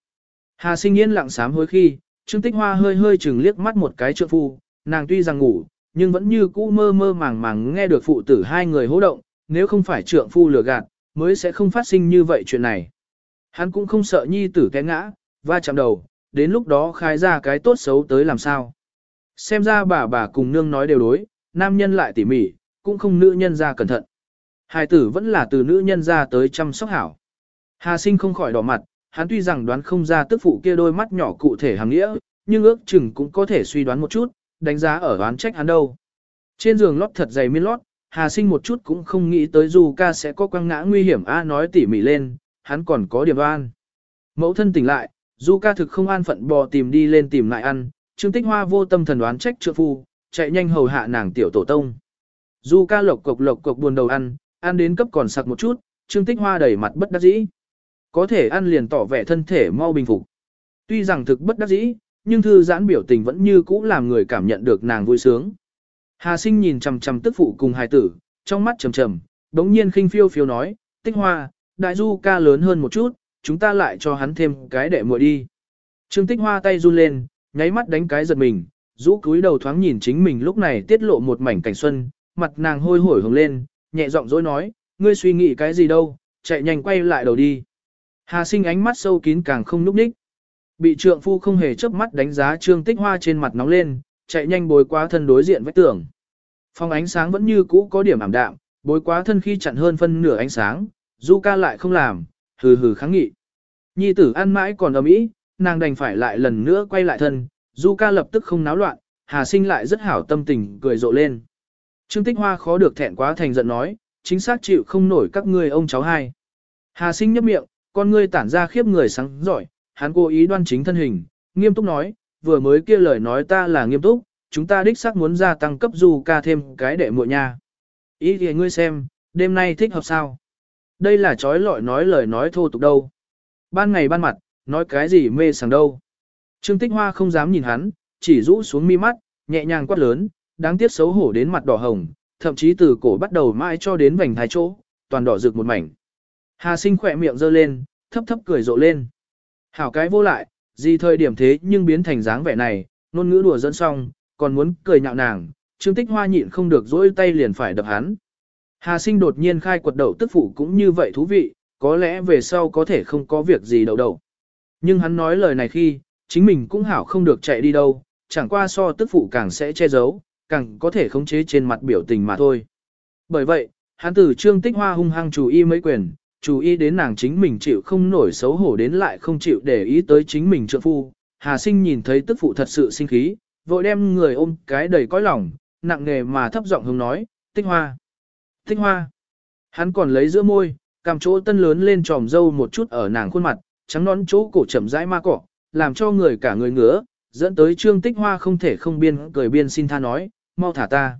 S1: Hà sinh yên lặng sám hối khi, Trương Tích Hoa hơi hơi chừng liếc mắt một cái trượng phu, nàng tuy rằng ngủ, nhưng vẫn như cũ mơ mơ màng màng nghe được phụ tử hai người hỗ động, nếu không phải trượng phu lừa gạt, mới sẽ không phát sinh như vậy chuyện này. Hắn cũng không sợ nhi tử té ngã, va chạm đầu, đến lúc đó khai ra cái tốt xấu tới làm sao. Xem ra bà bà cùng nương nói đều đối, nam nhân lại tỉ mỉ, cũng không nữ nhân ra cẩn thận. Hai tử vẫn là từ nữ nhân ra tới chăm sóc hảo. Hà sinh không khỏi đỏ mặt, hắn tuy rằng đoán không ra tức phụ kia đôi mắt nhỏ cụ thể hàng nghĩa, nhưng ước chừng cũng có thể suy đoán một chút, đánh giá ở đoán trách hắn đâu. Trên giường lót thật dày miên lót, Hà sinh một chút cũng không nghĩ tới dù ca sẽ có quăng ngã nguy hiểm a nói tỉ mỉ lên, hắn còn có điểm an. Mẫu thân tỉnh lại, Du ca thực không an phận bò tìm đi lên tìm lại ăn, Trương Tích Hoa vô tâm thần đoán trách trượng phu, chạy nhanh hầu hạ nàng tiểu tổ tông. Du ca lộc cộc lộc cộc buồn đầu ăn, ăn đến cấp còn sặc một chút, Trương Tích Hoa đầy mặt bất đắc dĩ. Có thể ăn liền tỏ vẻ thân thể mau bình phục. Tuy rằng thực bất đắc dĩ, nhưng thư giãn biểu tình vẫn như cũ làm người cảm nhận được nàng vui sướng. Hà sinh nhìn chằm chằm tức phụ cùng hài tử, trong mắt trầm trầm, đống nhiên khinh phiêu phiêu nói, tích hoa, đại du ca lớn hơn một chút, chúng ta lại cho hắn thêm cái đệ muội đi. Trương tích hoa tay run lên, nháy mắt đánh cái giật mình, rũ cúi đầu thoáng nhìn chính mình lúc này tiết lộ một mảnh cảnh xuân, mặt nàng hôi hổi hồng lên, nhẹ giọng dối nói, ngươi suy nghĩ cái gì đâu, chạy nhanh quay lại đầu đi. Hà sinh ánh mắt sâu kín càng không núp đích. Bị trượng phu không hề chớp mắt đánh giá trương tích hoa trên mặt nóng lên, chạy nhanh bồi quá thân đối diện vách tường. Phòng ánh sáng vẫn như cũ có điểm ảm đạm, bối quá thân khi chặn hơn phân nửa ánh sáng, du ca lại không làm, hừ hừ kháng nghị. Nhi tử ăn mãi còn ầm ĩ, nàng đành phải lại lần nữa quay lại thân, du ca lập tức không náo loạn, hà sinh lại rất hảo tâm tình cười rộ lên. Trương tích hoa khó được thẹn quá thành giận nói, chính xác chịu không nổi các ngươi ông cháu hai. Hà sinh nhấp miệng, con ngươi tản ra khiếp người sáng giỏi, hắn cố ý đoan chính thân hình, nghiêm túc nói, vừa mới kia lời nói ta là nghiêm túc, chúng ta đích xác muốn gia tăng cấp du ca thêm cái đệ muội nha. Ý thì ngươi xem, đêm nay thích hợp sao? Đây là trói lọi nói lời nói thô tục đâu. Ban ngày ban mặt, nói cái gì mê sảng đâu. Trương Tích Hoa không dám nhìn hắn, chỉ rũ xuống mi mắt, nhẹ nhàng quát lớn, đáng tiếc xấu hổ đến mặt đỏ hồng, thậm chí từ cổ bắt đầu mãi cho đến vành thái chỗ, toàn đỏ rực một mảnh. Hà sinh khỏe miệng giơ lên, thấp thấp cười rộ lên. Hảo cái vô lại, gì thời điểm thế nhưng biến thành dáng vẻ này, ngôn ngữ đùa dẫn xong, còn muốn cười nhạo nàng, Trương Tích Hoa nhịn không được dỗi tay liền phải đập hắn. Hà sinh đột nhiên khai quật đầu tức phụ cũng như vậy thú vị, có lẽ về sau có thể không có việc gì đầu đầu. Nhưng hắn nói lời này khi, chính mình cũng hảo không được chạy đi đâu, chẳng qua so tức phụ càng sẽ che giấu, càng có thể khống chế trên mặt biểu tình mà thôi. Bởi vậy, hắn từ trương tích hoa hung hăng chủ y mấy quyền, chú ý đến nàng chính mình chịu không nổi xấu hổ đến lại không chịu để ý tới chính mình trượng phu. Hà sinh nhìn thấy tức phụ thật sự sinh khí, vội đem người ôm cái đầy cõi lòng, nặng nề mà thấp giọng hướng nói, tích hoa, tích hoa. Hắn còn lấy giữa môi, cằm chỗ tân lớn lên tròm dâu một chút ở nàng khuôn mặt, trắng nón chỗ cổ chậm rãi ma cỏ làm cho người cả người ngứa, dẫn tới trương tích hoa không thể không biên cười biên xin tha nói, mau thả ta.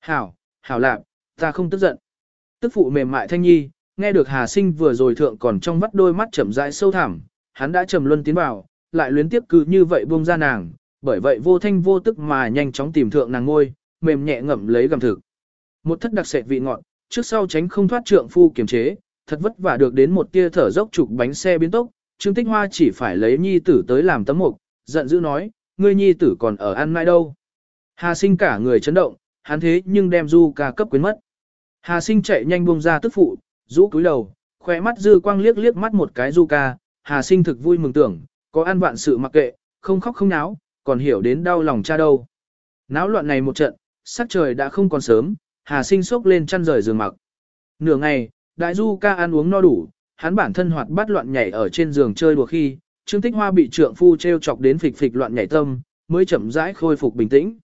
S1: Hảo, hảo lạp, ta không tức giận. Tức phụ mềm mại thanh nhi, nghe được Hà Sinh vừa rồi thượng còn trong vắt đôi mắt chậm rãi sâu thẳm, hắn đã trầm luân tiến vào, lại luyến tiếp cứ như vậy buông ra nàng, bởi vậy vô thanh vô tức mà nhanh chóng tìm thượng nàng ngôi, mềm nhẹ ngậm lấy gầm thực. Một thất đặc sệt vị ngọt, trước sau tránh không thoát trượng phu kiềm chế, thật vất vả được đến một tia thở dốc trục bánh xe biến tốc, Trương Tích Hoa chỉ phải lấy nhi tử tới làm tấm mục, giận dữ nói, ngươi nhi tử còn ở ăn mai đâu. Hà sinh cả người chấn động, hắn thế nhưng đem du ca cấp quyến mất. Hà sinh chạy nhanh buông ra tức phụ, rũ cúi đầu, Khỏe mắt dư quang liếc liếc mắt một cái du ca, Hà sinh thực vui mừng tưởng, có ăn vạn sự mặc kệ, không khóc không náo, còn hiểu đến đau lòng cha đâu. Náo loạn này một trận, sắc trời đã không còn sớm, Hà sinh sốc lên chăn rời giường mặc. Nửa ngày, đại du ca ăn uống no đủ, hắn bản thân hoạt bát loạn nhảy ở trên giường chơi đùa khi, Trương Tích Hoa bị trượng phu treo chọc đến phịch phịch loạn nhảy tâm, mới chậm rãi khôi phục bình tĩnh.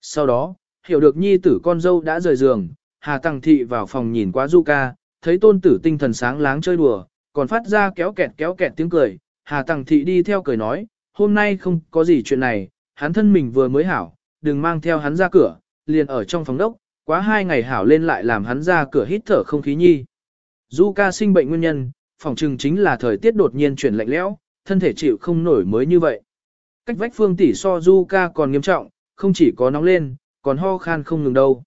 S1: Sau đó, hiểu được nhi tử con dâu đã rời giường, Hà Tăng Thị vào phòng nhìn qua Du ca, thấy tôn tử tinh thần sáng láng chơi đùa, còn phát ra kéo kẹt kéo kẹt tiếng cười, Hà Tăng Thị đi theo cười nói, hôm nay không có gì chuyện này, hắn thân mình vừa mới hảo, đừng mang theo hắn ra cửa, liền ở trong phòng đốc, quá hai ngày hảo lên lại làm hắn ra cửa hít thở không khí nhi. Du ca sinh bệnh nguyên nhân, phòng trừng chính là thời tiết đột nhiên chuyển lạnh lẽo, thân thể chịu không nổi mới như vậy. Cách vách phương tỷ so du ca còn nghiêm trọng, không chỉ có nóng lên, còn ho khan không ngừng đâu.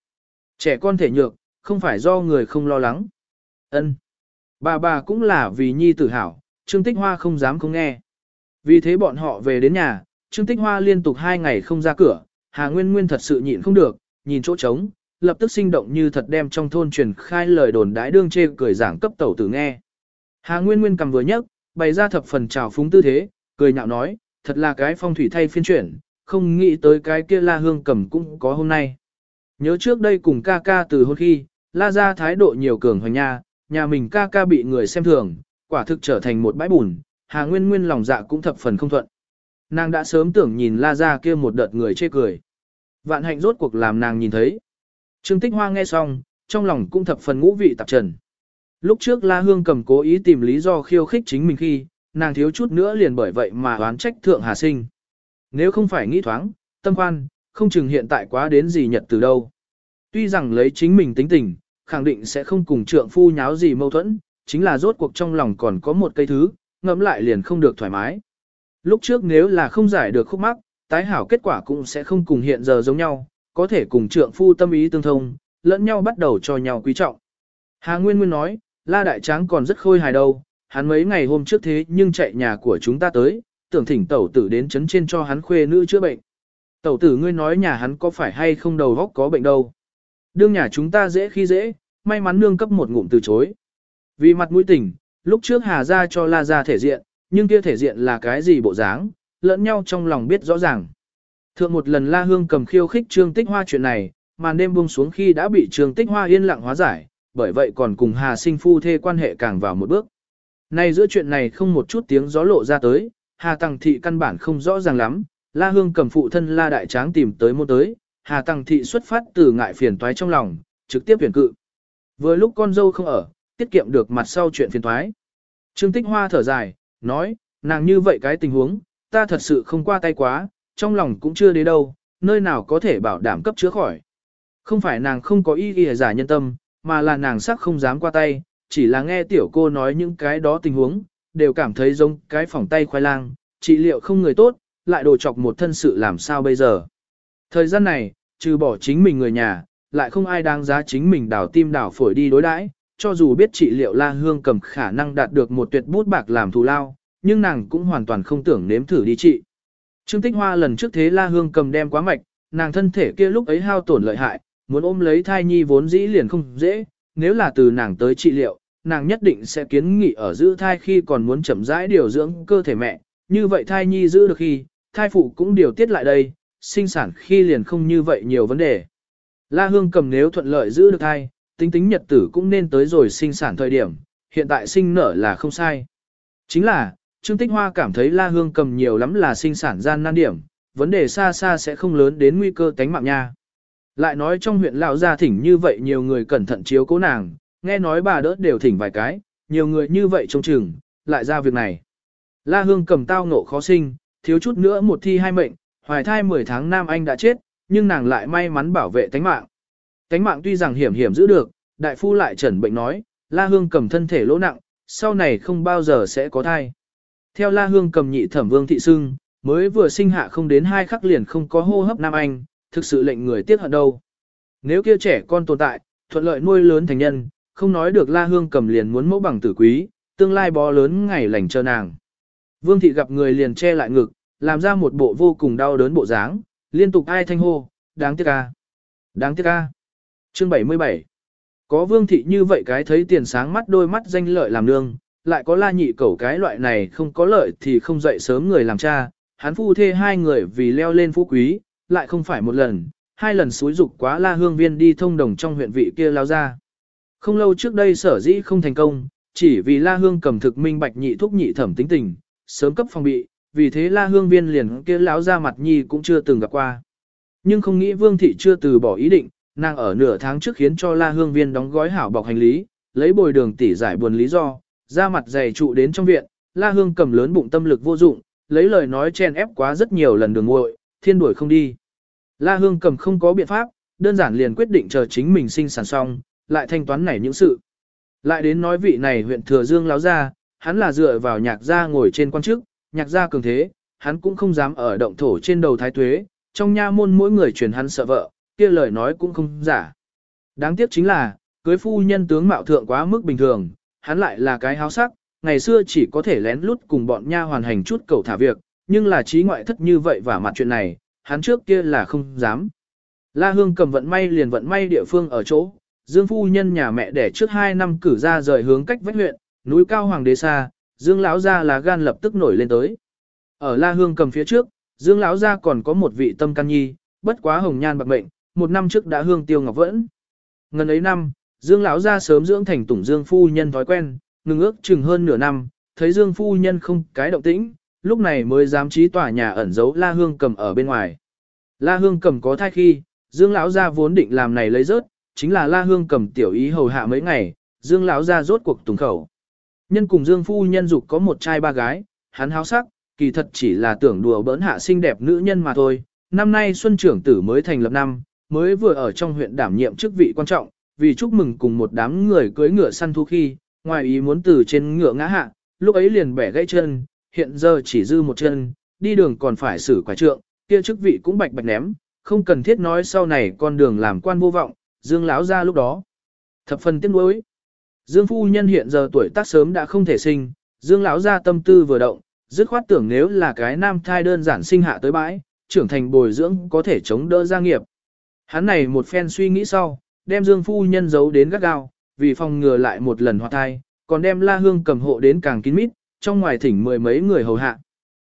S1: Trẻ con thể nhược, không phải do người không lo lắng. Ân, Bà bà cũng là vì nhi tử hảo, Trương Tích Hoa không dám không nghe. Vì thế bọn họ về đến nhà, Trương Tích Hoa liên tục hai ngày không ra cửa, Hà Nguyên Nguyên thật sự nhịn không được, nhìn chỗ trống, lập tức sinh động như thật đem trong thôn truyền khai lời đồn đãi đương chê cười giảng cấp tẩu tử nghe. Hà Nguyên Nguyên cầm vừa nhấc, bày ra thập phần trào phúng tư thế, cười nhạo nói, thật là cái phong thủy thay phiên chuyển, không nghĩ tới cái kia la hương cầm cũng có hôm nay. Nhớ trước đây cùng ca ca từ hôn khi, la ra thái độ nhiều cường hoành nha, nhà mình ca ca bị người xem thường, quả thực trở thành một bãi bùn, Hà Nguyên Nguyên lòng dạ cũng thập phần không thuận. Nàng đã sớm tưởng nhìn la Gia kia một đợt người chê cười. Vạn hạnh rốt cuộc làm nàng nhìn thấy. Trương Tích Hoa nghe xong, trong lòng cũng thập phần ngũ vị tạp trần. Lúc trước La Hương cầm cố ý tìm lý do khiêu khích chính mình khi, nàng thiếu chút nữa liền bởi vậy mà oán trách thượng Hà Sinh. Nếu không phải nghĩ thoáng, tâm khoan, không chừng hiện tại quá đến gì nhật từ đâu. Tuy rằng lấy chính mình tính tình, khẳng định sẽ không cùng trượng phu nháo gì mâu thuẫn, chính là rốt cuộc trong lòng còn có một cây thứ, ngẫm lại liền không được thoải mái. Lúc trước nếu là không giải được khúc mắc, tái hảo kết quả cũng sẽ không cùng hiện giờ giống nhau, có thể cùng trượng phu tâm ý tương thông, lẫn nhau bắt đầu cho nhau quý trọng. Hà Nguyên Nguyên nói, La Đại Tráng còn rất khôi hài đâu, hắn mấy ngày hôm trước thế nhưng chạy nhà của chúng ta tới, tưởng thỉnh tẩu tử đến chấn trên cho hắn khuê nữ chữa bệnh. Tẩu tử ngươi nói nhà hắn có phải hay không đầu góc có bệnh đâu. Đương nhà chúng ta dễ khi dễ, may mắn nương cấp một ngụm từ chối. Vì mặt mũi tình, lúc trước Hà ra cho La ra thể diện, nhưng kia thể diện là cái gì bộ dáng, lẫn nhau trong lòng biết rõ ràng. Thượng một lần La Hương cầm khiêu khích Trương Tích Hoa chuyện này, màn đêm buông xuống khi đã bị Trương Tích Hoa yên lặng hóa giải, bởi vậy còn cùng Hà Sinh phu thê quan hệ càng vào một bước. Nay giữa chuyện này không một chút tiếng gió lộ ra tới, Hà Tăng Thị căn bản không rõ ràng lắm, La Hương cầm phụ thân La Đại Tráng tìm tới môn tới, Hà Tăng Thị xuất phát từ ngại phiền toái trong lòng, trực tiếp tuyển cự. Vừa lúc con dâu không ở, tiết kiệm được mặt sau chuyện phiền toái. Trương Tích Hoa thở dài, nói, nàng như vậy cái tình huống, ta thật sự không qua tay quá, trong lòng cũng chưa đến đâu, nơi nào có thể bảo đảm cấp chữa khỏi. Không phải nàng không có ý nghĩa giả nhân tâm, mà là nàng sắc không dám qua tay, chỉ là nghe tiểu cô nói những cái đó tình huống, đều cảm thấy giống cái phòng tay khoai lang, trị liệu không người tốt, lại đổ chọc một thân sự làm sao bây giờ. Thời gian này, trừ bỏ chính mình người nhà, lại không ai đáng giá chính mình đảo tim đảo phổi đi đối đãi, cho dù biết trị liệu La Hương cầm khả năng đạt được một tuyệt bút bạc làm thù lao, nhưng nàng cũng hoàn toàn không tưởng nếm thử đi trị. Trương Tích Hoa lần trước thế La Hương cầm đem quá mạch, nàng thân thể kia lúc ấy hao tổn lợi hại, muốn ôm lấy thai nhi vốn dĩ liền không dễ, nếu là từ nàng tới trị liệu, nàng nhất định sẽ kiến nghị ở giữ thai khi còn muốn chậm rãi điều dưỡng cơ thể mẹ, như vậy thai nhi giữ được khi, thai phụ cũng điều tiết lại đây, sinh sản khi liền không như vậy nhiều vấn đề. La Hương cầm nếu thuận lợi giữ được thai, tính tính nhật tử cũng nên tới rồi sinh sản thời điểm, hiện tại sinh nở là không sai. Chính là, Trương Tích Hoa cảm thấy La Hương cầm nhiều lắm là sinh sản gian nan điểm, vấn đề xa xa sẽ không lớn đến nguy cơ tánh mạng nha. Lại nói trong huyện lão gia thỉnh như vậy nhiều người cẩn thận chiếu cố nàng, nghe nói bà đỡ đều thỉnh vài cái, nhiều người như vậy trông chừng, lại ra việc này. La Hương cầm tao ngộ khó sinh, thiếu chút nữa một thi hai mệnh, hoài thai 10 tháng nam anh đã chết, nhưng nàng lại may mắn bảo vệ tánh mạng. Tánh mạng tuy rằng hiểm hiểm giữ được, đại phu lại chẩn bệnh nói, La Hương cầm thân thể lỗ nặng, sau này không bao giờ sẽ có thai. Theo La Hương cầm nhị thẩm vương thị sưng, mới vừa sinh hạ không đến hai khắc liền không có hô hấp nam anh, thực sự lệnh người tiếc hận đâu. Nếu kia trẻ con tồn tại, thuận lợi nuôi lớn thành nhân, không nói được La Hương cầm liền muốn mẫu bằng tử quý, tương lai bó lớn ngày lành chờ nàng. Vương thị gặp người liền che lại ngực, làm ra một bộ vô cùng đau đớn bộ dáng, liên tục ai thanh hô, đáng tiếc ca. Đáng tiếc ca. Chương 77 Có vương thị như vậy cái thấy tiền sáng mắt đôi mắt danh lợi làm nương, lại có la nhị cẩu cái loại này không có lợi thì không dậy sớm người làm cha, hắn phu thê hai người vì leo lên phú quý, lại không phải một lần, hai lần xúi dục quá la hương viên đi thông đồng trong huyện vị kia lao ra. Không lâu trước đây sở dĩ không thành công, chỉ vì la hương cầm thực minh bạch nhị thúc nhị thẩm tính tình, sớm cấp phòng bị, vì thế la hương viên liền kia lão ra mặt nhi cũng chưa từng gặp qua. Nhưng không nghĩ vương thị chưa từ bỏ ý định, nàng ở nửa tháng trước khiến cho la hương viên đóng gói hảo bọc hành lý, lấy bồi đường tỷ giải buồn lý do, ra mặt dày trụ đến trong viện, la hương cầm lớn bụng tâm lực vô dụng, lấy lời nói chen ép quá rất nhiều lần đường muội, thiên đuổi không đi. La hương cầm không có biện pháp, đơn giản liền quyết định chờ chính mình sinh sản xong, lại thanh toán nảy những sự. Lại đến nói vị này huyện thừa dương láo ra, hắn là dựa vào nhạc gia ngồi trên quan chức, nhạc gia cường thế, hắn cũng không dám ở động thổ trên đầu thái tuế, trong nha môn mỗi người truyền hắn sợ vợ, kia lời nói cũng không giả. Đáng tiếc chính là, cưới phu nhân tướng mạo thượng quá mức bình thường, hắn lại là cái háo sắc, ngày xưa chỉ có thể lén lút cùng bọn nha hoàn hành chút cầu thả việc, nhưng là trí ngoại thất như vậy và mặt chuyện này, hắn trước kia là không dám. La Hương cầm vận may liền vận may địa phương ở chỗ, Dương phu nhân nhà mẹ đẻ trước 2 năm cử ra rời hướng cách vách huyện, núi cao hoàng đế xa, Dương lão gia là gan lập tức nổi lên tới. Ở La Hương cầm phía trước, Dương lão gia còn có một vị tâm can nhi, bất quá hồng nhan bạc mệnh, một năm trước đã hương tiêu ngọc vẫn. Ngần ấy năm, Dương lão gia sớm dưỡng thành tùng Dương phu nhân thói quen, ngừng ước chừng hơn nửa năm, thấy Dương phu nhân không cái động tĩnh, lúc này mới dám trí tỏa nhà ẩn giấu La Hương cầm ở bên ngoài. La Hương cầm có thai khi, Dương lão gia vốn định làm này lấy rớt, chính là La Hương cầm tiểu ý hầu hạ mấy ngày, Dương lão gia rốt cuộc tùng khẩu. Nhân cùng Dương phu nhân dục có một trai ba gái, hắn háo sắc, kỳ thật chỉ là tưởng đùa bỡn hạ xinh đẹp nữ nhân mà thôi. Năm nay Xuân trưởng tử mới thành lập năm, mới vừa ở trong huyện đảm nhiệm chức vị quan trọng, vì chúc mừng cùng một đám người cưới ngựa săn thú khi, ngoài ý muốn từ trên ngựa ngã hạ, lúc ấy liền bẻ gãy chân, hiện giờ chỉ dư một chân, đi đường còn phải xử quả trượng, kia chức vị cũng bạch bạch ném, không cần thiết nói sau này con đường làm quan vô vọng, Dương lão ra lúc đó. Thập phần tiếc nuối. Dương phu nhân hiện giờ tuổi tác sớm đã không thể sinh, Dương lão gia tâm tư vừa động, dứt khoát tưởng nếu là cái nam thai đơn giản sinh hạ tới bãi, trưởng thành bồi dưỡng có thể chống đỡ gia nghiệp. Hắn này một phen suy nghĩ sau, đem Dương phu nhân giấu đến gắt gao, vì phòng ngừa lại một lần hoạt thai, còn đem La Hương cầm hộ đến càng kín mít, trong ngoài thỉnh mười mấy người hầu hạ.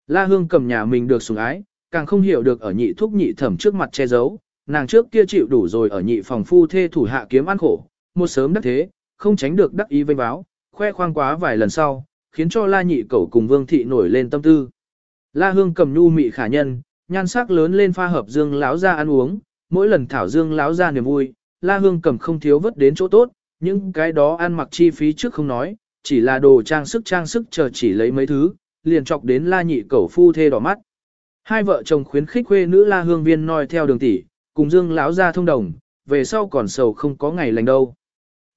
S1: La Hương cầm nhà mình được sủng ái, càng không hiểu được ở nhị thúc nhị thẩm trước mặt che giấu, nàng trước kia chịu đủ rồi ở nhị phòng phu thê thủ hạ kiếm ăn khổ, một sớm đắc thế, không tránh được đắc ý vênh báo, khoe khoang quá vài lần sau, khiến cho La nhị cẩu cùng Vương thị nổi lên tâm tư. La Hương cầm nhu mị khả nhân, nhan sắc lớn lên pha hợp Dương lão gia ăn uống, mỗi lần thảo Dương lão gia niềm vui, La Hương cầm không thiếu vất đến chỗ tốt, những cái đó ăn mặc chi phí trước không nói, chỉ là đồ trang sức trang sức chờ chỉ lấy mấy thứ, liền chọc đến La nhị cẩu phu thê đỏ mắt. Hai vợ chồng khuyến khích khuê nữ La Hương Viên noi theo đường tỷ, cùng Dương lão gia thông đồng, về sau còn sầu không có ngày lành đâu.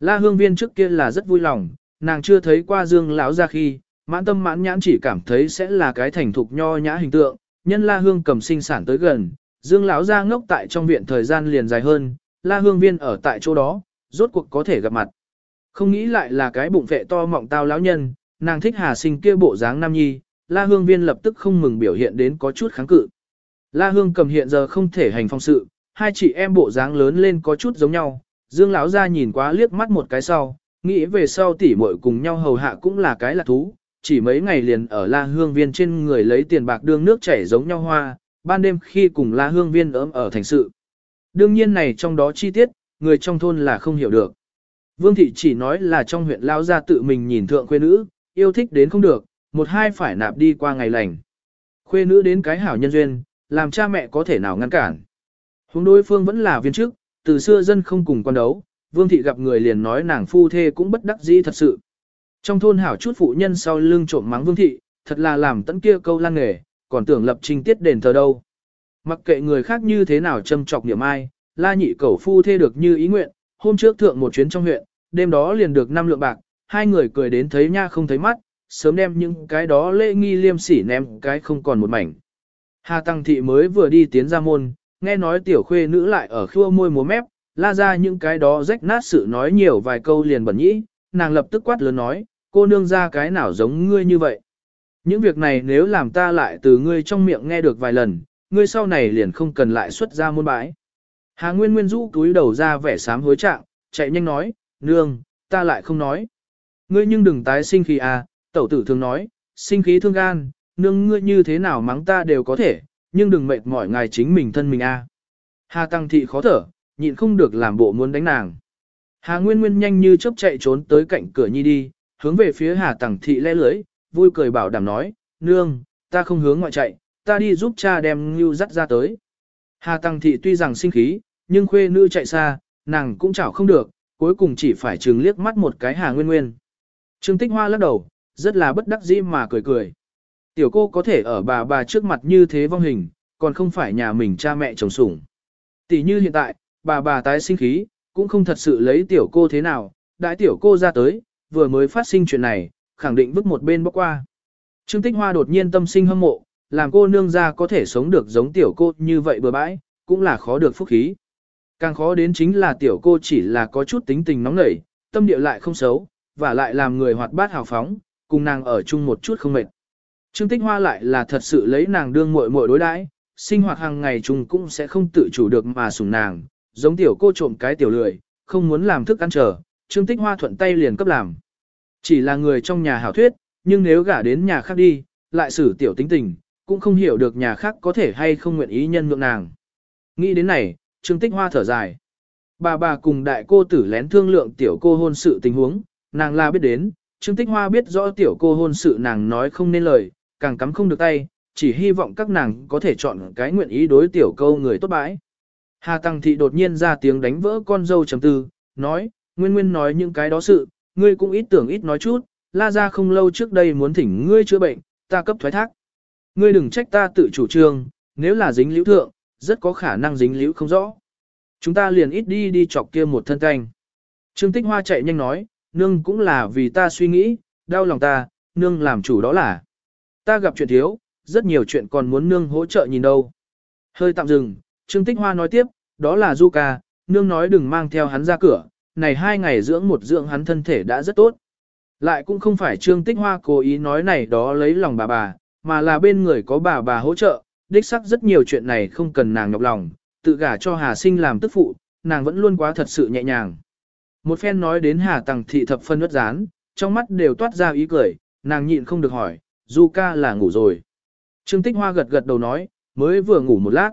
S1: La Hương Viên trước kia là rất vui lòng, nàng chưa thấy qua Dương lão ra khi, mãn tâm mãn nhãn chỉ cảm thấy sẽ là cái thành thục nho nhã hình tượng, nhân La Hương cầm sinh sản tới gần, Dương lão ra ngốc tại trong viện thời gian liền dài hơn, La Hương Viên ở tại chỗ đó, rốt cuộc có thể gặp mặt. Không nghĩ lại là cái bụng vệ to mọng tao lão nhân, nàng thích Hà Sinh kia bộ dáng nam nhi, La Hương Viên lập tức không mừng biểu hiện đến có chút kháng cự. La Hương cầm hiện giờ không thể hành phong sự, hai chị em bộ dáng lớn lên có chút giống nhau, Dương lão ra nhìn quá liếc mắt một cái sau, nghĩ về sau tỉ muội cùng nhau hầu hạ cũng là cái là thú, chỉ mấy ngày liền ở La Hương Viên trên người lấy tiền bạc đương nước chảy giống nhau hoa, ban đêm khi cùng La Hương Viên ấm ở thành sự. Đương nhiên này trong đó chi tiết, người trong thôn là không hiểu được. Vương thị chỉ nói là trong huyện lao ra tự mình nhìn thượng khuê nữ, yêu thích đến không được, một hai phải nạp đi qua ngày lành. Khuê nữ đến cái hảo nhân duyên, làm cha mẹ có thể nào ngăn cản. Hướng đối phương vẫn là viên chức, từ xưa dân không cùng quan đấu, vương thị gặp người liền nói nàng phu thê cũng bất đắc dĩ thật sự. Trong thôn hảo chút phụ nhân sau lưng trộm mắng vương thị, thật là làm tận kia câu lan nghề, còn tưởng lập trình tiết đền thờ đâu. Mặc kệ người khác như thế nào châm trọc niệm ai, la nhị cẩu phu thê được như ý nguyện, hôm trước thượng một chuyến trong huyện, đêm đó liền được năm lượng bạc, hai người cười đến thấy nha không thấy mắt, sớm đem những cái đó lễ nghi liêm sỉ ném cái không còn một mảnh. Hà Tăng Thị mới vừa đi tiến ra môn, nghe nói tiểu khuê nữ lại ở khua môi múa mép, la ra những cái đó rách nát sự nói nhiều vài câu liền bẩn nhĩ, nàng lập tức quát lớn nói, cô nương ra cái nào giống ngươi như vậy. Những việc này nếu làm ta lại từ ngươi trong miệng nghe được vài lần, ngươi sau này liền không cần lại xuất ra môn bãi. Hà Nguyên Nguyên rũ túi đầu ra vẻ sám hối trạng, chạy nhanh nói, nương, ta lại không nói. Ngươi nhưng đừng tái sinh khí à, tẩu tử thường nói, sinh khí thương gan, nương ngươi như thế nào mắng ta đều có thể, nhưng đừng mệt mỏi ngài chính mình thân mình a. À. Hà Tăng Thị khó thở, nhịn không được làm bộ muốn đánh nàng. Hà Nguyên Nguyên nhanh như chớp chạy trốn tới cạnh cửa nhi đi, hướng về phía Hà Tăng Thị lẽ lưới, vui cười bảo đảm nói, nương, ta không hướng ngoại chạy, ta đi giúp cha đem Ngưu dắt ra tới. Hà Tăng Thị tuy rằng sinh khí, nhưng khuê nữ chạy xa, nàng cũng chảo không được, cuối cùng chỉ phải trừng liếc mắt một cái Hà Nguyên Nguyên. Trương Tích Hoa lắc đầu, rất là bất đắc dĩ mà cười cười. Tiểu cô có thể ở bà bà trước mặt như thế vong hình, còn không phải nhà mình cha mẹ chồng sủng. Tỷ như hiện tại, bà bà tái sinh khí, cũng không thật sự lấy tiểu cô thế nào, đại tiểu cô ra tới, vừa mới phát sinh chuyện này, khẳng định vứt một bên bóc qua. Trương Tích Hoa đột nhiên tâm sinh hâm mộ, làm cô nương ra có thể sống được giống tiểu cô như vậy bừa bãi, cũng là khó được phúc khí. Càng khó đến chính là tiểu cô chỉ là có chút tính tình nóng nảy, tâm địa lại không xấu, và lại làm người hoạt bát hào phóng, cùng nàng ở chung một chút không mệt. Trương Tích Hoa lại là thật sự lấy nàng đương muội muội đối đãi, sinh hoạt hàng ngày chung cũng sẽ không tự chủ được mà sủng nàng, giống tiểu cô trộm cái tiểu lười, không muốn làm thức ăn chờ, Trương Tích Hoa thuận tay liền cấp làm. Chỉ là người trong nhà hảo thuyết, nhưng nếu gả đến nhà khác đi, lại xử tiểu tính tình, cũng không hiểu được nhà khác có thể hay không nguyện ý nhân nhượng nàng. Nghĩ đến này, Trương Tích Hoa thở dài. Bà bà cùng đại cô tử lén thương lượng tiểu cô hôn sự tình huống, nàng là biết đến, Trương Tích Hoa biết rõ tiểu cô hôn sự nàng nói không nên lời, càng cắm không được tay, chỉ hy vọng các nàng có thể chọn cái nguyện ý đối tiểu câu người tốt bãi. Hà Tăng Thị đột nhiên ra tiếng đánh vỡ con dâu trầm tư, nói, Nguyên Nguyên nói những cái đó sự, ngươi cũng ít tưởng ít nói chút, la ra không lâu trước đây muốn thỉnh ngươi chữa bệnh, ta cấp thoái thác. Ngươi đừng trách ta tự chủ trương, nếu là dính liễu thượng, rất có khả năng dính liễu không rõ. Chúng ta liền ít đi đi chọc kia một thân canh. Trương Tích Hoa chạy nhanh nói, nương cũng là vì ta suy nghĩ, đau lòng ta, nương làm chủ đó là. Ta gặp chuyện thiếu, rất nhiều chuyện còn muốn nương hỗ trợ nhìn đâu. Hơi tạm dừng, Trương Tích Hoa nói tiếp, đó là Du ca, nương nói đừng mang theo hắn ra cửa, này hai ngày dưỡng một dưỡng hắn thân thể đã rất tốt. Lại cũng không phải Trương Tích Hoa cố ý nói này đó lấy lòng bà bà, mà là bên người có bà bà hỗ trợ, đích sắc rất nhiều chuyện này không cần nàng nhọc lòng, tự gả cho Hà Sinh làm tức phụ, nàng vẫn luôn quá thật sự nhẹ nhàng. Một phen nói đến Hà Tằng thị thập phân ướt rán, trong mắt đều toát ra ý cười, nàng nhịn không được hỏi, Du ca là ngủ rồi. Trương Tích Hoa gật gật đầu nói, mới vừa ngủ một lát.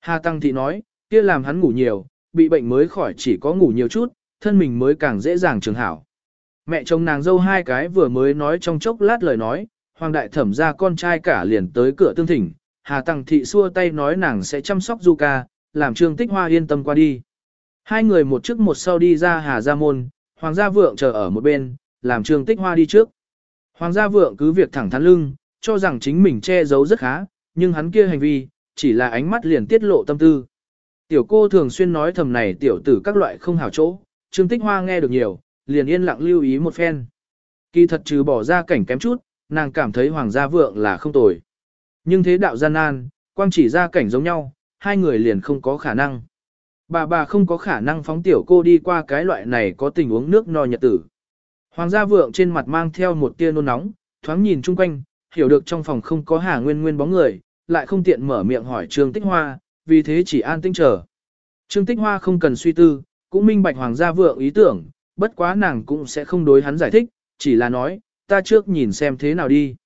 S1: Hà Tăng Thị nói, kia làm hắn ngủ nhiều, bị bệnh mới khỏi chỉ có ngủ nhiều chút, thân mình mới càng dễ dàng trường hảo. Mẹ chồng nàng dâu hai cái vừa mới nói trong chốc lát lời nói, Hoàng Đại Thẩm ra con trai cả liền tới cửa tương thỉnh, Hà Tăng Thị xua tay nói nàng sẽ chăm sóc Du ca, làm Trương Tích Hoa yên tâm qua đi. Hai người một trước một sau đi ra Hà Gia Môn, Hoàng gia vượng chờ ở một bên, làm Trương Tích Hoa đi trước. Hoàng gia vượng cứ việc thẳng thắn lưng, cho rằng chính mình che giấu rất khá, nhưng hắn kia hành vi, chỉ là ánh mắt liền tiết lộ tâm tư. Tiểu cô thường xuyên nói thầm này tiểu tử các loại không hảo chỗ, Trương Tích Hoa nghe được nhiều, liền yên lặng lưu ý một phen. Kỳ thật trừ bỏ ra cảnh kém chút, nàng cảm thấy hoàng gia vượng là không tồi. Nhưng thế đạo gian nan, quang chỉ ra cảnh giống nhau, hai người liền không có khả năng. Bà bà không có khả năng phóng tiểu cô đi qua cái loại này có tình uống nước no nhật tử. Hoàng gia vượng trên mặt mang theo một tia nôn nóng, thoáng nhìn chung quanh, hiểu được trong phòng không có Hà Nguyên Nguyên bóng người, lại không tiện mở miệng hỏi Trương Tích Hoa, vì thế chỉ an tinh chờ. Trương Tích Hoa không cần suy tư, cũng minh bạch Hoàng gia vượng ý tưởng, bất quá nàng cũng sẽ không đối hắn giải thích, chỉ là nói, ta trước nhìn xem thế nào đi.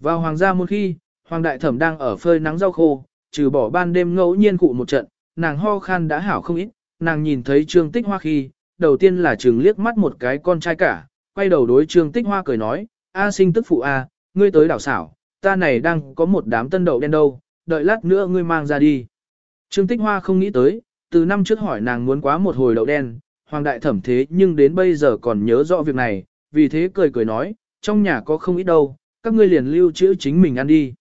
S1: Vào Hoàng gia một khi, Hoàng đại thẩm đang ở phơi nắng rau khô, trừ bỏ ban đêm ngẫu nhiên cụ một trận, nàng ho khan đã hảo không ít, nàng nhìn thấy Trương Tích Hoa khi, đầu tiên là trừng liếc mắt một cái con trai cả, quay đầu đối Trương Tích Hoa cười nói, A sinh tức phụ A, ngươi tới đảo xảo, ta này đang có một đám tân đậu đen đâu, đợi lát nữa ngươi mang ra đi. Trương Tích Hoa không nghĩ tới, từ năm trước hỏi nàng muốn quá một hồi đậu đen, hoàng đại thẩm thế nhưng đến bây giờ còn nhớ rõ việc này, vì thế cười cười nói, trong nhà có không ít đâu, các ngươi liền lưu trữ chính mình ăn đi.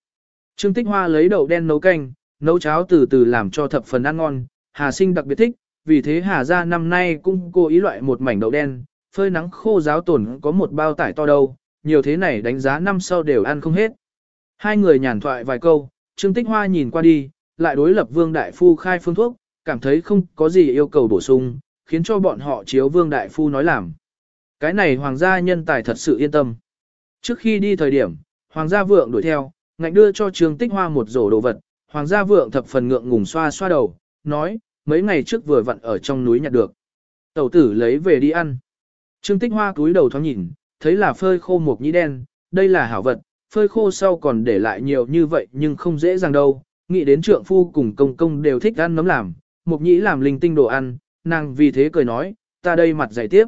S1: Trương Tích Hoa lấy đậu đen nấu canh, nấu cháo từ từ làm cho thập phần ăn ngon, Hà Sinh đặc biệt thích, vì thế Hà gia năm nay cũng cố ý loại một mảnh đậu đen, phơi nắng khô giáo tổn có một bao tải to đâu, nhiều thế này đánh giá năm sau đều ăn không hết. Hai người nhàn thoại vài câu, Trương Tích Hoa nhìn qua đi, lại đối lập Vương Đại Phu khai phương thuốc, cảm thấy không có gì yêu cầu bổ sung, khiến cho bọn họ chiếu Vương Đại Phu nói làm. Cái này Hoàng gia nhân tài thật sự yên tâm. Trước khi đi thời điểm, Hoàng gia vượng đuổi theo, ngạnh đưa cho Trương Tích Hoa một rổ đồ vật, Hoàng gia vượng thập phần ngượng ngùng xoa xoa đầu, nói, mấy ngày trước vừa vặn ở trong núi nhặt được. Tẩu tử lấy về đi ăn. Trương Tích Hoa cúi đầu thoáng nhìn, thấy là phơi khô một nhĩ đen, đây là hảo vật, phơi khô sau còn để lại nhiều như vậy nhưng không dễ dàng đâu. Nghĩ đến trượng phu cùng công công đều thích ăn nấm làm, Mục nhĩ làm linh tinh đồ ăn, nàng vì thế cười nói, ta đây mặt dạy tiếp.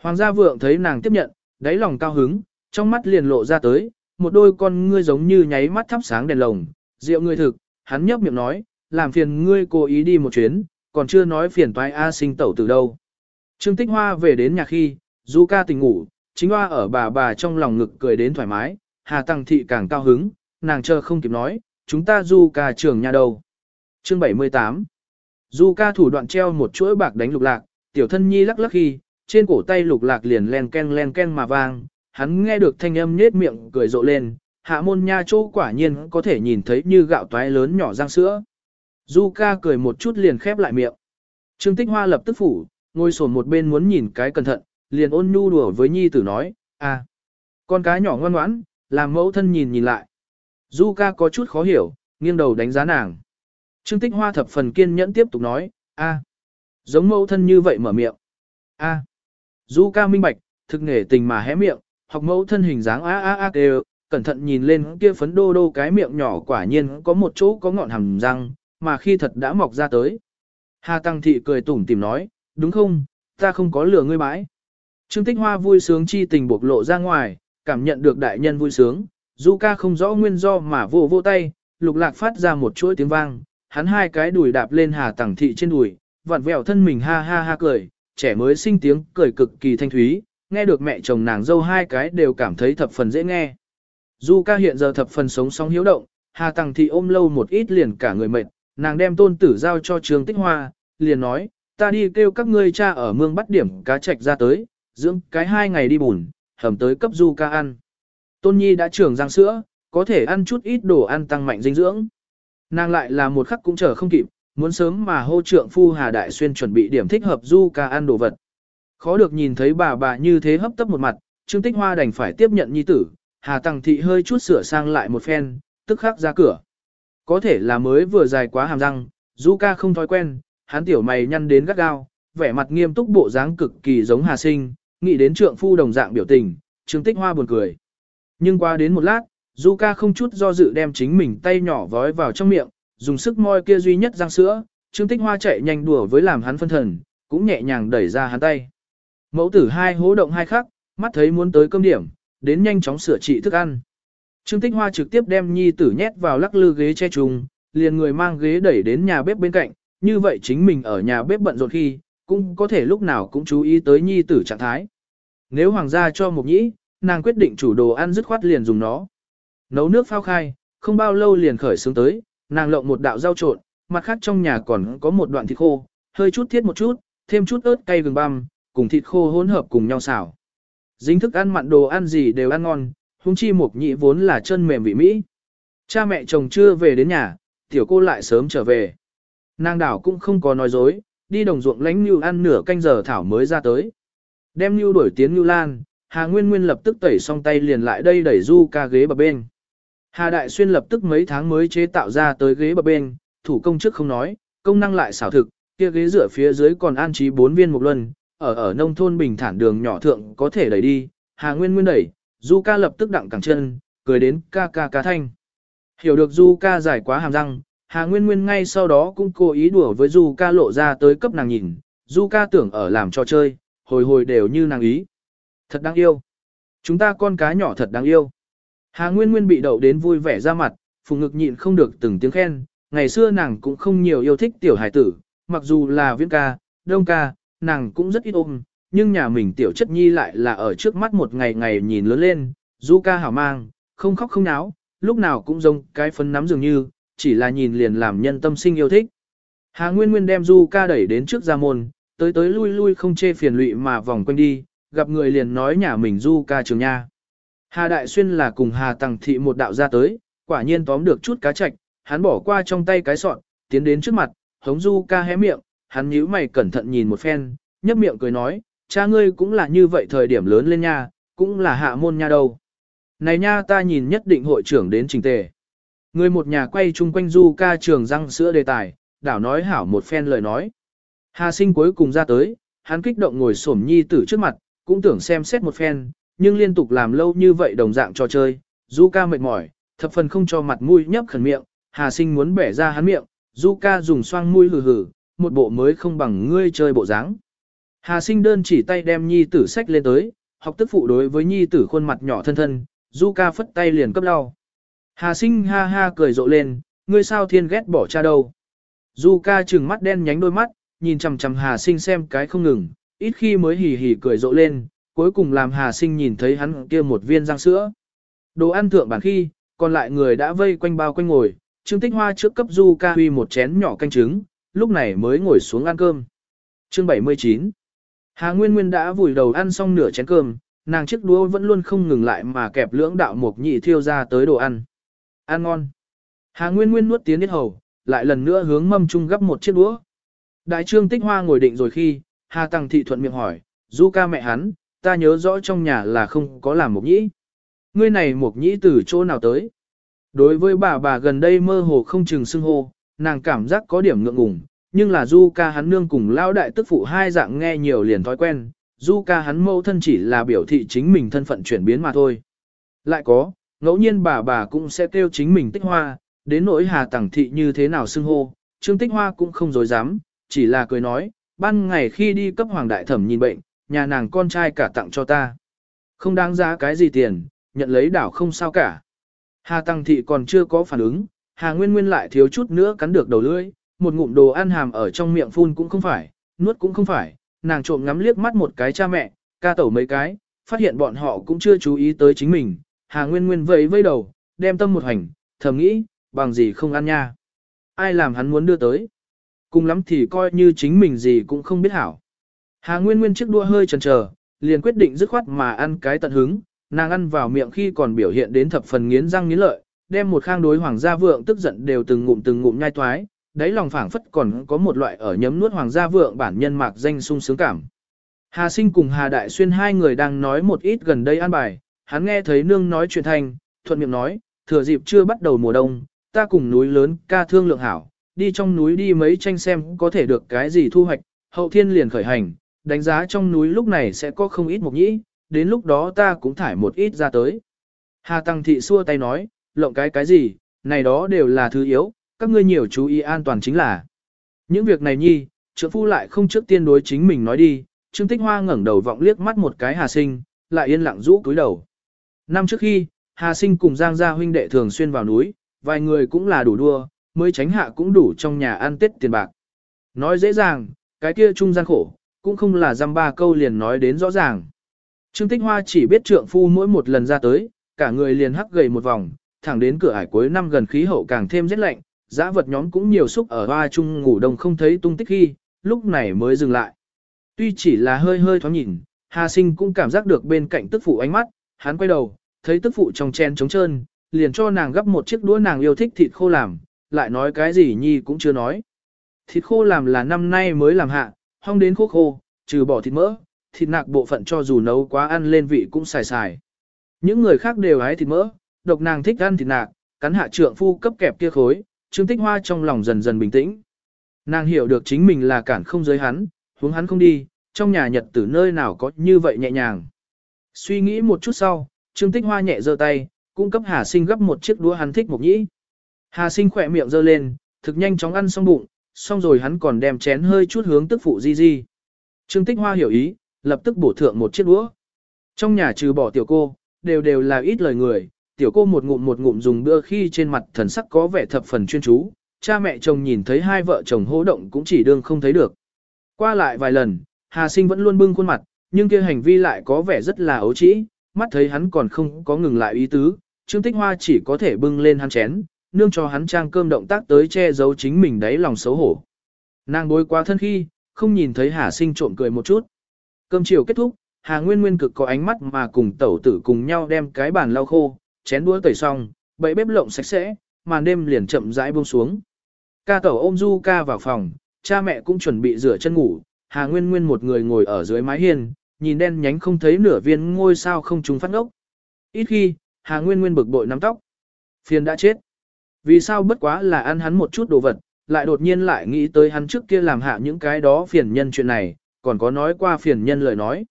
S1: Hoàng gia vượng thấy nàng tiếp nhận, đáy lòng cao hứng, trong mắt liền lộ ra tới, một đôi con ngươi giống như nháy mắt thắp sáng đèn lồng, rượu ngươi thực, hắn nhấp miệng nói, làm phiền ngươi cố ý đi một chuyến, còn chưa nói phiền toái A sinh tẩu từ đâu. Trương Tích Hoa về đến nhà khi, Du ca tỉnh ngủ, chính hoa ở bà bà trong lòng ngực cười đến thoải mái, Hà Tăng Thị càng cao hứng, nàng chờ không kịp nói, chúng ta Du ca trưởng nhà đầu. Chương 78 Du ca thủ đoạn treo một chuỗi bạc đánh lục lạc, tiểu thân nhi lắc lắc khi, trên cổ tay lục lạc liền len ken len ken mà vang, hắn nghe được thanh âm nhết miệng cười rộ lên, hạ môn nha chỗ quả nhiên có thể nhìn thấy như gạo toái lớn nhỏ răng sữa. Du ca cười một chút liền khép lại miệng. Trương Tích Hoa lập tức phủ, ngồi sổn một bên muốn nhìn cái cẩn thận, liền ôn nhu đùa với nhi tử nói, à, con cái nhỏ ngoan ngoãn, làm mẫu thân nhìn nhìn lại. Du ca có chút khó hiểu, nghiêng đầu đánh giá nàng. Trương Tích Hoa thập phần kiên nhẫn tiếp tục nói, a, giống mẫu thân như vậy mở miệng. a, Du ca minh bạch, thực nghề tình mà hé miệng, học mẫu thân hình dáng a a a đều, cẩn thận nhìn lên kia phấn đô đô cái miệng nhỏ quả nhiên có một chỗ có ngọn hàm răng, mà khi thật đã mọc ra tới. Hà Tăng Thị cười tủm tìm nói, đúng không, ta không có lừa ngươi bãi. Trương Tích Hoa vui sướng chi tình bộc lộ ra ngoài, cảm nhận được đại nhân vui sướng, Du ca không rõ nguyên do mà vô vô tay, lục lạc phát ra một chuỗi tiếng vang, hắn hai cái đùi đạp lên Hà tẳng Thị trên đùi, vặn vẹo thân mình ha ha ha cười, trẻ mới sinh tiếng cười cực kỳ thanh thúy, nghe được mẹ chồng nàng dâu hai cái đều cảm thấy thập phần dễ nghe. Du ca hiện giờ thập phần sống sóng hiếu động, Hà tẳng Thị ôm lâu một ít liền cả người mệt, nàng đem tôn tử giao cho Trương Tích Hoa, liền nói, ta đi kêu các ngươi cha ở mương bắt điểm cá trạch ra tới, dưỡng cái hai ngày đi bùn, hầm tới cấp du ca ăn. Tôn Nhi đã trưởng răng sữa, có thể ăn chút ít đồ ăn tăng mạnh dinh dưỡng. Nàng lại là một khắc cũng chờ không kịp, muốn sớm mà hô trượng phu Hà Đại Xuyên chuẩn bị điểm thích hợp du ca ăn đồ vật. Khó được nhìn thấy bà bà như thế hấp tấp một mặt, Trương Tích Hoa đành phải tiếp nhận nhi tử, Hà Tăng Thị hơi chút sửa sang lại một phen, tức khắc ra cửa. Có thể là mới vừa dài quá hàm răng, du ca không thói quen, hắn tiểu mày nhăn đến gắt gao, vẻ mặt nghiêm túc bộ dáng cực kỳ giống Hà Sinh, nghĩ đến trượng phu đồng dạng biểu tình, Trương Tích Hoa buồn cười. Nhưng qua đến một lát, Du ca không chút do dự đem chính mình tay nhỏ vói vào trong miệng, dùng sức moi kia duy nhất răng sữa, Trương Tích Hoa chạy nhanh đùa với làm hắn phân thần, cũng nhẹ nhàng đẩy ra hắn tay. Mẫu tử hai hố động hai khắc, mắt thấy muốn tới cơm điểm, đến nhanh chóng sửa trị thức ăn. Trương Tích Hoa trực tiếp đem nhi tử nhét vào lắc lư ghế che trùng, liền người mang ghế đẩy đến nhà bếp bên cạnh, như vậy chính mình ở nhà bếp bận rộn khi, cũng có thể lúc nào cũng chú ý tới nhi tử trạng thái. Nếu hoàng gia cho một nhĩ, nàng quyết định chủ đồ ăn dứt khoát liền dùng nó. Nấu nước phao khai, không bao lâu liền khởi sướng tới, nàng lộng một đạo rau trộn, mặt khác trong nhà còn có một đoạn thịt khô, hơi chút thiết một chút, thêm chút ớt cay gừng băm, cùng thịt khô hỗn hợp cùng nhau xào. Dính thức ăn mặn đồ ăn gì đều ăn ngon, hung chi một nhĩ vốn là chân mềm vị Mỹ. Cha mẹ chồng chưa về đến nhà, tiểu cô lại sớm trở về. Nàng đảo cũng không có nói dối, đi đồng ruộng lánh Nhu ăn nửa canh giờ thảo mới ra tới. Đem Nhu đuổi tiến Nhu lan, Hà Nguyên Nguyên lập tức tẩy xong tay liền lại đây đẩy du ca ghế bập bên. Hà Đại Xuyên lập tức mấy tháng mới chế tạo ra tới ghế bập bên, thủ công trước không nói, công năng lại xảo thực, kia ghế rửa phía dưới còn an trí bốn viên một luân, ở ở nông thôn bình thản đường nhỏ thượng có thể đẩy đi, Hà Nguyên Nguyên đẩy, Du ca lập tức đặng cẳng chân, cười đến ca ca ca thanh. Hiểu được Du ca giải quá hàm răng, Hà Nguyên Nguyên ngay sau đó cũng cố ý đùa với Du ca lộ ra tới cấp nàng nhìn, Du ca tưởng ở làm trò chơi, hồi hồi đều như nàng ý. Thật đáng yêu. Chúng ta con cá nhỏ thật đáng yêu. Hà Nguyên Nguyên bị đậu đến vui vẻ ra mặt, phùng ngực nhịn không được từng tiếng khen, ngày xưa nàng cũng không nhiều yêu thích tiểu hải tử, mặc dù là viễn ca, đông ca, nàng cũng rất ít ôm, nhưng nhà mình tiểu chất nhi lại là ở trước mắt một ngày ngày nhìn lớn lên, du ca hảo mang, không khóc không náo, lúc nào cũng giống cái phấn nắm dường như, chỉ là nhìn liền làm nhân tâm sinh yêu thích. Hà Nguyên Nguyên đem du ca đẩy đến trước ra môn, tới tới lui lui không chê phiền lụy mà vòng quanh đi, gặp người liền nói nhà mình du ca trường nha. Hà Đại Xuyên là cùng Hà Tằng Thị một đạo ra tới, quả nhiên tóm được chút cá chạch, hắn bỏ qua trong tay cái sọn, tiến đến trước mặt, hống du ca hé miệng, hắn nhíu mày cẩn thận nhìn một phen, nhấp miệng cười nói, cha ngươi cũng là như vậy thời điểm lớn lên nha, cũng là hạ môn nha đâu. Này nha ta nhìn nhất định hội trưởng đến trình tề. Người một nhà quay chung quanh du ca trường răng sữa đề tài, đảo nói hảo một phen lời nói. Hà sinh cuối cùng ra tới, hắn kích động ngồi xổm nhi tử trước mặt, cũng tưởng xem xét một phen, nhưng liên tục làm lâu như vậy đồng dạng trò chơi, Du ca mệt mỏi, thập phần không cho mặt mũi nhấp khẩn miệng, Hà Sinh muốn bẻ ra hắn miệng, Du ca dùng xoang mũi hừ hừ, một bộ mới không bằng ngươi chơi bộ dáng. Hà Sinh đơn chỉ tay đem nhi tử sách lên tới, học tức phụ đối với nhi tử khuôn mặt nhỏ thân thân, Du ca phất tay liền cấp đau. Hà Sinh ha ha cười rộ lên, ngươi sao thiên ghét bỏ cha đâu. Du ca trừng mắt đen nhánh đôi mắt, nhìn chằm chằm Hà Sinh xem cái không ngừng, ít khi mới hì hì cười rộ lên, cuối cùng làm Hà Sinh nhìn thấy hắn kia một viên răng sữa. Đồ ăn thượng bản khi, còn lại người đã vây quanh bao quanh ngồi, Trương Tích Hoa trước cấp Du Ca Huy một chén nhỏ canh trứng, lúc này mới ngồi xuống ăn cơm. Chương 79 Hà Nguyên Nguyên đã vùi đầu ăn xong nửa chén cơm, nàng chiếc đũa vẫn luôn không ngừng lại mà kẹp lưỡng đạo mục nhị thiêu ra tới đồ ăn. Ăn ngon. Hà Nguyên Nguyên nuốt tiếng đến hầu, lại lần nữa hướng mâm chung gấp một chiếc đũa. Đại trương tích hoa ngồi định rồi khi, Hà Tăng Thị thuận miệng hỏi, Du ca mẹ hắn, ta nhớ rõ trong nhà là không có làm mục nhĩ. Ngươi này mục nhĩ từ chỗ nào tới? Đối với bà bà gần đây mơ hồ không chừng xưng hô, nàng cảm giác có điểm ngượng ngùng, nhưng là Du ca hắn nương cùng lao đại tức phụ hai dạng nghe nhiều liền thói quen, Du ca hắn mâu thân chỉ là biểu thị chính mình thân phận chuyển biến mà thôi. Lại có, ngẫu nhiên bà bà cũng sẽ kêu chính mình tích hoa, đến nỗi hà tẳng thị như thế nào xưng hô, Trương Tích Hoa cũng không dối dám, chỉ là cười nói, ban ngày khi đi cấp hoàng đại thẩm nhìn bệnh, nhà nàng con trai cả tặng cho ta. Không đáng giá cái gì tiền, nhận lấy đảo không sao cả. Hà Tăng Thị còn chưa có phản ứng, Hà Nguyên Nguyên lại thiếu chút nữa cắn được đầu lưỡi, một ngụm đồ ăn hàm ở trong miệng phun cũng không phải, nuốt cũng không phải, nàng trộm ngắm liếc mắt một cái cha mẹ, ca tẩu mấy cái, phát hiện bọn họ cũng chưa chú ý tới chính mình. Hà Nguyên Nguyên vẫy vây đầu, đem tâm một hành, thầm nghĩ, bằng gì không ăn nha. Ai làm hắn muốn đưa tới. Cùng lắm thì coi như chính mình gì cũng không biết hảo. Hà Nguyên Nguyên chiếc đua hơi chần chờ, liền quyết định dứt khoát mà ăn cái tận hứng, nàng ăn vào miệng khi còn biểu hiện đến thập phần nghiến răng nghiến lợi, đem một khang đối hoàng gia vượng tức giận đều từng ngụm từng ngụm nhai toái, đáy lòng phảng phất còn có một loại ở nhấm nuốt hoàng gia vượng bản nhân mạc danh sung sướng cảm. Hà Sinh cùng Hà Đại Xuyên hai người đang nói một ít gần đây ăn bài, hắn nghe thấy nương nói chuyện thành, thuận miệng nói, thừa dịp chưa bắt đầu mùa đông, ta cùng núi lớn ca thương lượng hảo, đi trong núi đi mấy tranh xem có thể được cái gì thu hoạch, hậu thiên liền khởi hành, đánh giá trong núi lúc này sẽ có không ít mục nhĩ, đến lúc đó ta cũng thải một ít ra tới. Hà Tăng Thị xua tay nói, lộng cái cái gì, này đó đều là thứ yếu, các ngươi nhiều chú ý an toàn chính là. Những việc này nhi, trưởng phu lại không trước tiên đối chính mình nói đi, Trương Tích Hoa ngẩng đầu vọng liếc mắt một cái Hà Sinh, lại yên lặng rũ cúi đầu. Năm trước khi, Hà Sinh cùng Giang gia huynh đệ thường xuyên vào núi, vài người cũng là đủ đua, mới tránh hạ cũng đủ trong nhà ăn tết tiền bạc. Nói dễ dàng, cái kia trung gian khổ, cũng không là dăm ba câu liền nói đến rõ ràng. Trương Tích Hoa chỉ biết trượng phu mỗi một lần ra tới, cả người liền hắc gầy một vòng, thẳng đến cửa ải cuối năm gần khí hậu càng thêm rét lạnh, dã vật nhóm cũng nhiều xúc ở hoa chung ngủ đông không thấy tung tích khi, lúc này mới dừng lại. Tuy chỉ là hơi hơi thoáng nhìn, Hà Sinh cũng cảm giác được bên cạnh tức phụ ánh mắt, hắn quay đầu, thấy tức phụ trong chen trống trơn, liền cho nàng gấp một chiếc đũa nàng yêu thích thịt khô làm, lại nói cái gì nhi cũng chưa nói. Thịt khô làm là năm nay mới làm hạ, hong đến khô khô, trừ bỏ thịt mỡ, thịt nạc bộ phận cho dù nấu quá ăn lên vị cũng xài xài. Những người khác đều hái thịt mỡ, độc nàng thích ăn thịt nạc, cắn hạ trượng phu cấp kẹp kia khối, Trương Tích Hoa trong lòng dần dần bình tĩnh. Nàng hiểu được chính mình là cản không giới hắn, hướng hắn không đi, trong nhà nhật tử nơi nào có như vậy nhẹ nhàng. Suy nghĩ một chút sau, Trương Tích Hoa nhẹ giơ tay, cung cấp Hà Sinh gấp một chiếc đũa hắn thích một nhĩ. Hà Sinh khỏe miệng giơ lên, thực nhanh chóng ăn xong bụng, xong rồi hắn còn đem chén hơi chút hướng tức phụ di di. Trương Tích Hoa hiểu ý, lập tức bổ thượng một chiếc đũa. Trong nhà trừ bỏ tiểu cô, đều đều là ít lời người, tiểu cô một ngụm một ngụm dùng bữa khi trên mặt thần sắc có vẻ thập phần chuyên chú, cha mẹ chồng nhìn thấy hai vợ chồng hô động cũng chỉ đương không thấy được. Qua lại vài lần, Hà Sinh vẫn luôn bưng khuôn mặt, nhưng kia hành vi lại có vẻ rất là ấu trĩ, mắt thấy hắn còn không có ngừng lại ý tứ, Trương Tích Hoa chỉ có thể bưng lên hắn chén, nương cho hắn trang cơm động tác tới che giấu chính mình đáy lòng xấu hổ. Nàng bối quá thân khi, không nhìn thấy Hà Sinh trộm cười một chút. Cơm chiều kết thúc, Hà Nguyên Nguyên cực có ánh mắt mà cùng tẩu tử cùng nhau đem cái bàn lau khô, chén đũa tẩy xong, bậy bếp lộng sạch sẽ, màn đêm liền chậm rãi buông xuống. Ca tẩu ôm Du ca vào phòng, cha mẹ cũng chuẩn bị rửa chân ngủ, Hà Nguyên Nguyên một người ngồi ở dưới mái hiên, nhìn đen nhánh không thấy nửa viên ngôi sao không trúng phát ngốc. Ít khi, Hà Nguyên Nguyên bực bội nắm tóc. Phiền đã chết. Vì sao bất quá là ăn hắn một chút đồ vật, lại đột nhiên lại nghĩ tới hắn trước kia làm hạ những cái đó phiền nhân chuyện này, còn có nói qua phiền nhân lời nói.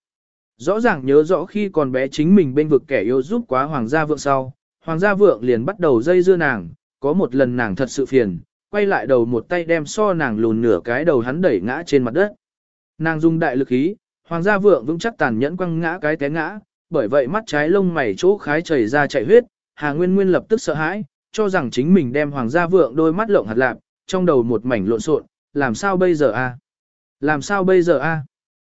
S1: Rõ ràng nhớ rõ khi còn bé chính mình bên vực kẻ yêu giúp quá hoàng gia vượng sau, hoàng gia vượng liền bắt đầu dây dưa nàng, có một lần nàng thật sự phiền, quay lại đầu một tay đem so nàng lùn nửa cái đầu hắn đẩy ngã trên mặt đất. Nàng dùng đại lực ý hoàng gia vượng vững chắc tàn nhẫn quăng ngã cái té ngã, bởi vậy mắt trái lông mày chỗ khái chảy ra chảy huyết, Hà Nguyên Nguyên lập tức sợ hãi, cho rằng chính mình đem hoàng gia vượng đôi mắt lộng hạt lạp, trong đầu một mảnh lộn xộn, làm sao bây giờ a? À? Làm sao bây giờ a? À?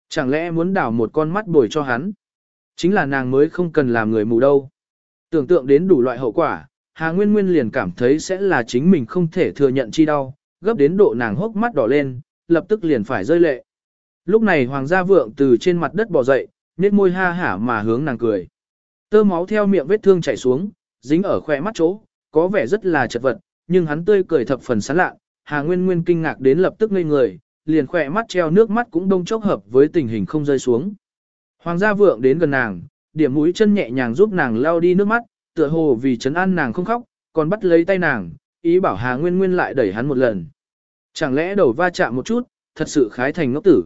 S1: Chẳng lẽ muốn đảo một con mắt bồi cho hắn? Chính là nàng mới không cần làm người mù đâu. Tưởng tượng đến đủ loại hậu quả, Hà Nguyên Nguyên liền cảm thấy sẽ là chính mình không thể thừa nhận chi đau, gấp đến độ nàng hốc mắt đỏ lên, lập tức liền phải rơi lệ. Lúc này Hoàng gia vượng từ trên mặt đất bò dậy, nét môi ha hả mà hướng nàng cười. Tơ máu theo miệng vết thương chảy xuống, dính ở khỏe mắt chỗ, có vẻ rất là chật vật, nhưng hắn tươi cười thập phần sán lạ, Hà Nguyên Nguyên kinh ngạc đến lập tức ngây người, liền khỏe mắt treo nước mắt cũng đông chốc hợp với tình hình không rơi xuống. Hoàng gia vượng đến gần nàng, điểm mũi chân nhẹ nhàng giúp nàng lau đi nước mắt, tựa hồ vì chấn an nàng không khóc, còn bắt lấy tay nàng, ý bảo Hà Nguyên Nguyên lại đẩy hắn một lần. Chẳng lẽ đầu va chạm một chút, thật sự khái thành ngốc tử.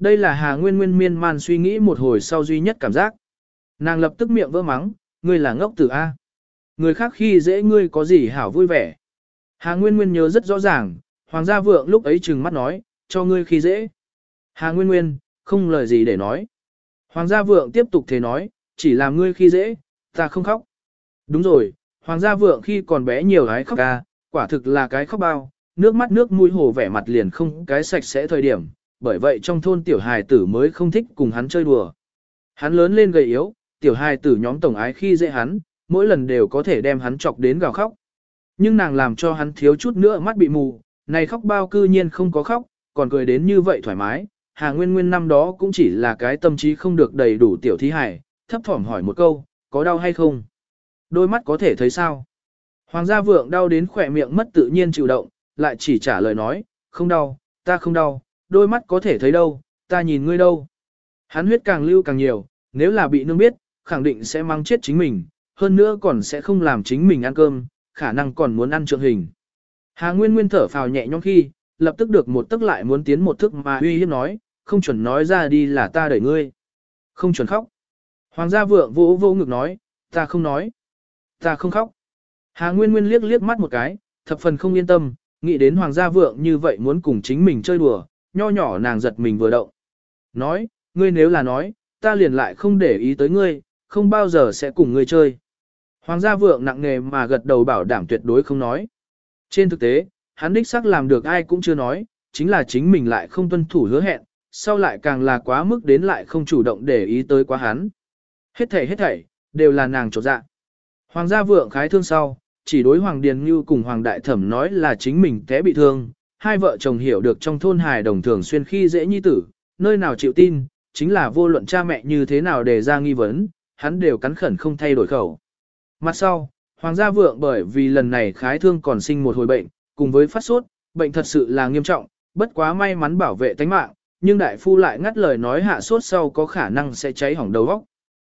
S1: Đây là Hà Nguyên Nguyên miên man suy nghĩ một hồi sau duy nhất cảm giác. Nàng lập tức miệng vỡ mắng, ngươi là ngốc tử A. Người khác khi dễ ngươi có gì hảo vui vẻ. Hà Nguyên Nguyên nhớ rất rõ ràng, Hoàng gia vượng lúc ấy trừng mắt nói, cho ngươi khi dễ. Hà Nguyên Nguyên, không lời gì để nói. Hoàng gia vượng tiếp tục thế nói, chỉ làm ngươi khi dễ, ta không khóc. Đúng rồi, Hoàng gia vượng khi còn bé nhiều gái khóc ca, quả thực là cái khóc bao, nước mắt nước mũi hồ vẻ mặt liền không cái sạch sẽ thời điểm, bởi vậy trong thôn tiểu hài tử mới không thích cùng hắn chơi đùa. Hắn lớn lên gầy yếu, tiểu hài tử nhóm tổng ái khi dễ hắn, mỗi lần đều có thể đem hắn chọc đến gào khóc. Nhưng nàng làm cho hắn thiếu chút nữa mắt bị mù, này khóc bao cư nhiên không có khóc, còn cười đến như vậy thoải mái. Hà Nguyên Nguyên năm đó cũng chỉ là cái tâm trí không được đầy đủ tiểu thí hải, thấp thỏm hỏi một câu, có đau hay không? Đôi mắt có thể thấy sao? Hoàng gia vượng đau đến khỏe miệng mất tự nhiên chịu động, lại chỉ trả lời nói, không đau, ta không đau, đôi mắt có thể thấy đâu, ta nhìn ngươi đâu. Hắn huyết càng lưu càng nhiều, nếu là bị nương biết, khẳng định sẽ mang chết chính mình, hơn nữa còn sẽ không làm chính mình ăn cơm, khả năng còn muốn ăn trượng hình. Hà Nguyên Nguyên thở phào nhẹ nhõm khi, lập tức được một tức lại muốn tiến một thức mà uy hiếp nói, không chuẩn nói ra đi là ta đẩy ngươi. Không chuẩn khóc. Hoàng gia vượng vỗ vô ngực nói, ta không nói. Ta không khóc. Hà Nguyên Nguyên liếc liếc mắt một cái, thập phần không yên tâm, nghĩ đến Hoàng gia vượng như vậy muốn cùng chính mình chơi đùa, nho nhỏ nàng giật mình vừa động. Nói, ngươi nếu là nói, ta liền lại không để ý tới ngươi, không bao giờ sẽ cùng ngươi chơi. Hoàng gia vượng nặng nề mà gật đầu bảo đảm tuyệt đối không nói. Trên thực tế, hắn đích xác làm được ai cũng chưa nói, chính là chính mình lại không tuân thủ hứa hẹn, sau lại càng là quá mức đến lại không chủ động để ý tới quá hắn. Hết thảy hết thảy, đều là nàng trột dạ. Hoàng gia vượng khái thương sau, chỉ đối Hoàng Điền Như cùng Hoàng Đại Thẩm nói là chính mình té bị thương, hai vợ chồng hiểu được trong thôn hài đồng thường xuyên khi dễ nhi tử, nơi nào chịu tin, chính là vô luận cha mẹ như thế nào để ra nghi vấn, hắn đều cắn khẩn không thay đổi khẩu. Mặt sau, Hoàng gia vượng bởi vì lần này khái thương còn sinh một hồi bệnh, cùng với phát sốt, bệnh thật sự là nghiêm trọng, bất quá may mắn bảo vệ tánh mạng, nhưng đại phu lại ngắt lời nói hạ sốt sau có khả năng sẽ cháy hỏng đầu óc.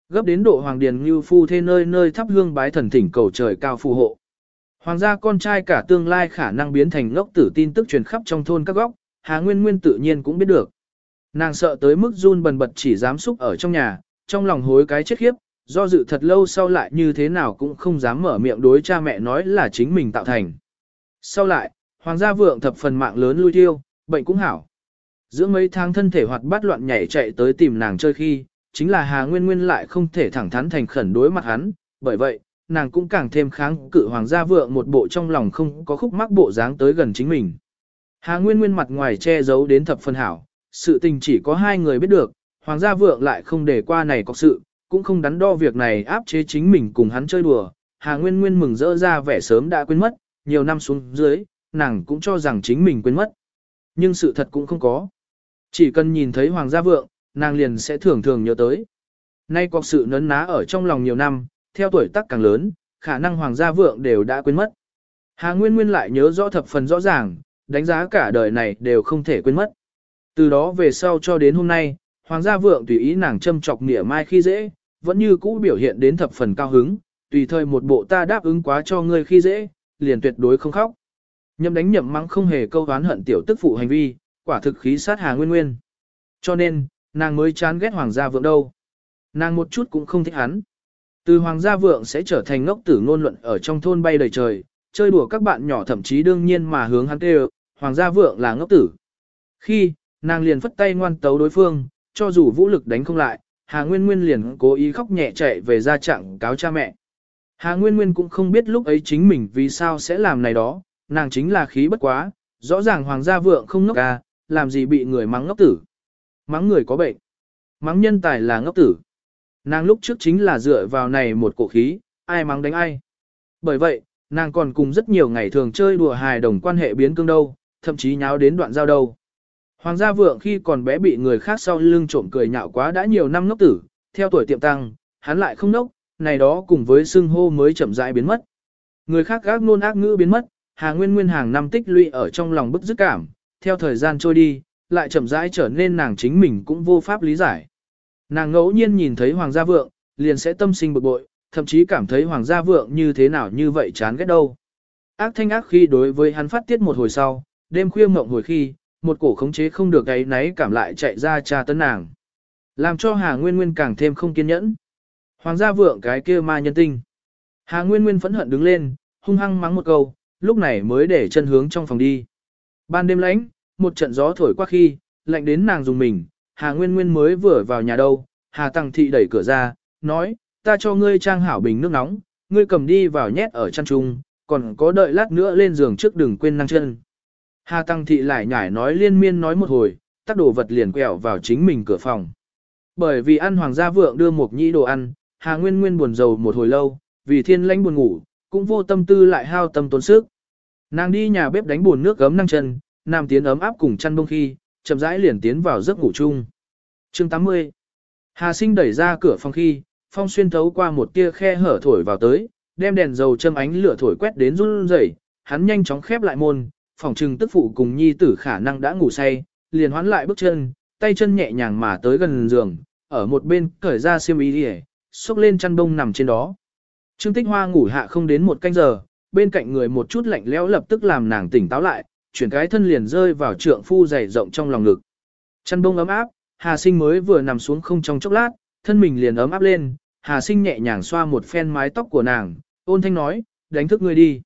S1: Gấp đến độ Hoàng Điền Như phu thế nơi nơi thắp hương bái thần thỉnh cầu trời cao phù hộ. Hoàng gia con trai cả tương lai khả năng biến thành ngốc tử tin tức truyền khắp trong thôn các góc, Hà Nguyên Nguyên tự nhiên cũng biết được. Nàng sợ tới mức run bần bật chỉ dám xúc ở trong nhà, trong lòng hối cái chết khiếp, do dự thật lâu sau lại như thế nào cũng không dám mở miệng đối cha mẹ nói là chính mình tạo thành. Sau lại, hoàng gia vượng thập phần mạng lớn lui tiêu, bệnh cũng hảo. Giữa mấy tháng thân thể hoạt bát loạn nhảy chạy tới tìm nàng chơi khi, chính là Hà Nguyên Nguyên lại không thể thẳng thắn thành khẩn đối mặt hắn, bởi vậy, nàng cũng càng thêm kháng cự hoàng gia vượng một bộ trong lòng không có khúc mắc bộ dáng tới gần chính mình. Hà Nguyên Nguyên mặt ngoài che giấu đến thập phân hảo, sự tình chỉ có hai người biết được, hoàng gia vượng lại không để qua này có sự, cũng không đắn đo việc này áp chế chính mình cùng hắn chơi đùa. Hà Nguyên Nguyên mừng rỡ ra vẻ sớm đã quên mất, nhiều năm xuống dưới, nàng cũng cho rằng chính mình quên mất. Nhưng sự thật cũng không có. Chỉ cần nhìn thấy hoàng gia vượng, nàng liền sẽ thường thường nhớ tới. Nay có sự nấn ná ở trong lòng nhiều năm, theo tuổi tác càng lớn, khả năng hoàng gia vượng đều đã quên mất. Hà Nguyên Nguyên lại nhớ rõ thập phần rõ ràng, đánh giá cả đời này đều không thể quên mất. Từ đó về sau cho đến hôm nay, hoàng gia vượng tùy ý nàng châm chọc nỉa mai khi dễ, vẫn như cũ biểu hiện đến thập phần cao hứng, tùy thời một bộ ta đáp ứng quá cho ngươi khi dễ, liền tuyệt đối không khóc. Nhậm đánh nhậm mắng không hề câu oán hận tiểu tức phụ hành vi, quả thực khí sát Hà Nguyên Nguyên. Cho nên, nàng mới chán ghét Hoàng gia vượng đâu. Nàng một chút cũng không thích hắn. Từ Hoàng gia vượng sẽ trở thành ngốc tử ngôn luận ở trong thôn bay đầy trời, chơi đùa các bạn nhỏ thậm chí đương nhiên mà hướng hắn kêu, Hoàng gia vượng là ngốc tử. Khi, nàng liền phất tay ngoan tấu đối phương, cho dù vũ lực đánh không lại, Hà Nguyên Nguyên liền cố ý khóc nhẹ chạy về ra trạng cáo cha mẹ. Hà Nguyên Nguyên cũng không biết lúc ấy chính mình vì sao sẽ làm này đó, nàng chính là khí bất quá, rõ ràng hoàng gia vượng không ngốc à, làm gì bị người mắng ngốc tử. Mắng người có bệnh. Mắng nhân tài là ngốc tử. Nàng lúc trước chính là dựa vào này một cổ khí, ai mắng đánh ai. Bởi vậy, nàng còn cùng rất nhiều ngày thường chơi đùa hài đồng quan hệ biến cương đâu, thậm chí nháo đến đoạn giao đâu. Hoàng gia vượng khi còn bé bị người khác sau lưng trộm cười nhạo quá đã nhiều năm ngốc tử, theo tuổi tiệm tăng, hắn lại không nốc, này đó cùng với xưng hô mới chậm rãi biến mất. Người khác gác nôn ác ngữ biến mất, Hà Nguyên Nguyên hàng năm tích lũy ở trong lòng bức dứt cảm, theo thời gian trôi đi, lại chậm rãi trở nên nàng chính mình cũng vô pháp lý giải. Nàng ngẫu nhiên nhìn thấy Hoàng gia vượng, liền sẽ tâm sinh bực bội, thậm chí cảm thấy Hoàng gia vượng như thế nào như vậy chán ghét đâu. Ác thanh ác khi đối với hắn phát tiết một hồi sau, đêm khuya mộng hồi khi, một cổ khống chế không được ấy náy cảm lại chạy ra tra tấn nàng. Làm cho Hà Nguyên Nguyên càng thêm không kiên nhẫn. Hoàng gia vượng cái kia ma nhân tinh. Hà Nguyên Nguyên phẫn hận đứng lên, hung hăng mắng một câu, lúc này mới để chân hướng trong phòng đi. Ban đêm lạnh, một trận gió thổi qua khi, lạnh đến nàng dùng mình, Hà Nguyên Nguyên mới vừa vào nhà đâu, Hà Tăng Thị đẩy cửa ra, nói, ta cho ngươi trang hảo bình nước nóng, ngươi cầm đi vào nhét ở chăn trung, còn có đợi lát nữa lên giường trước đừng quên năng chân. Hà Tăng Thị lại nhải nói liên miên nói một hồi, tắt đồ vật liền quẹo vào chính mình cửa phòng. Bởi vì ăn hoàng gia vượng đưa một nhĩ đồ ăn, Hà Nguyên Nguyên buồn rầu một hồi lâu, vì thiên lãnh buồn ngủ, cũng vô tâm tư lại hao tâm tốn sức. Nàng đi nhà bếp đánh buồn nước gấm năng chân, nam tiến ấm áp cùng chăn bông khi, chậm rãi liền tiến vào giấc ngủ chung. Chương 80 Hà sinh đẩy ra cửa phòng khi, phong xuyên thấu qua một tia khe hở thổi vào tới, đem đèn dầu châm ánh lửa thổi quét đến run rẩy, hắn nhanh chóng khép lại môn, phòng trừng tức phụ cùng nhi tử khả năng đã ngủ say, liền hoán lại bước chân, tay chân nhẹ nhàng mà tới gần giường, ở một bên cởi ra xiêm y đi xúc lên chăn bông nằm trên đó. Trương Tích Hoa ngủ hạ không đến một canh giờ, bên cạnh người một chút lạnh lẽo lập tức làm nàng tỉnh táo lại, chuyển cái thân liền rơi vào trượng phu dày rộng trong lòng ngực. Chăn bông ấm áp, Hà Sinh mới vừa nằm xuống không trong chốc lát, thân mình liền ấm áp lên, Hà Sinh nhẹ nhàng xoa một phen mái tóc của nàng, ôn thanh nói, đánh thức ngươi đi.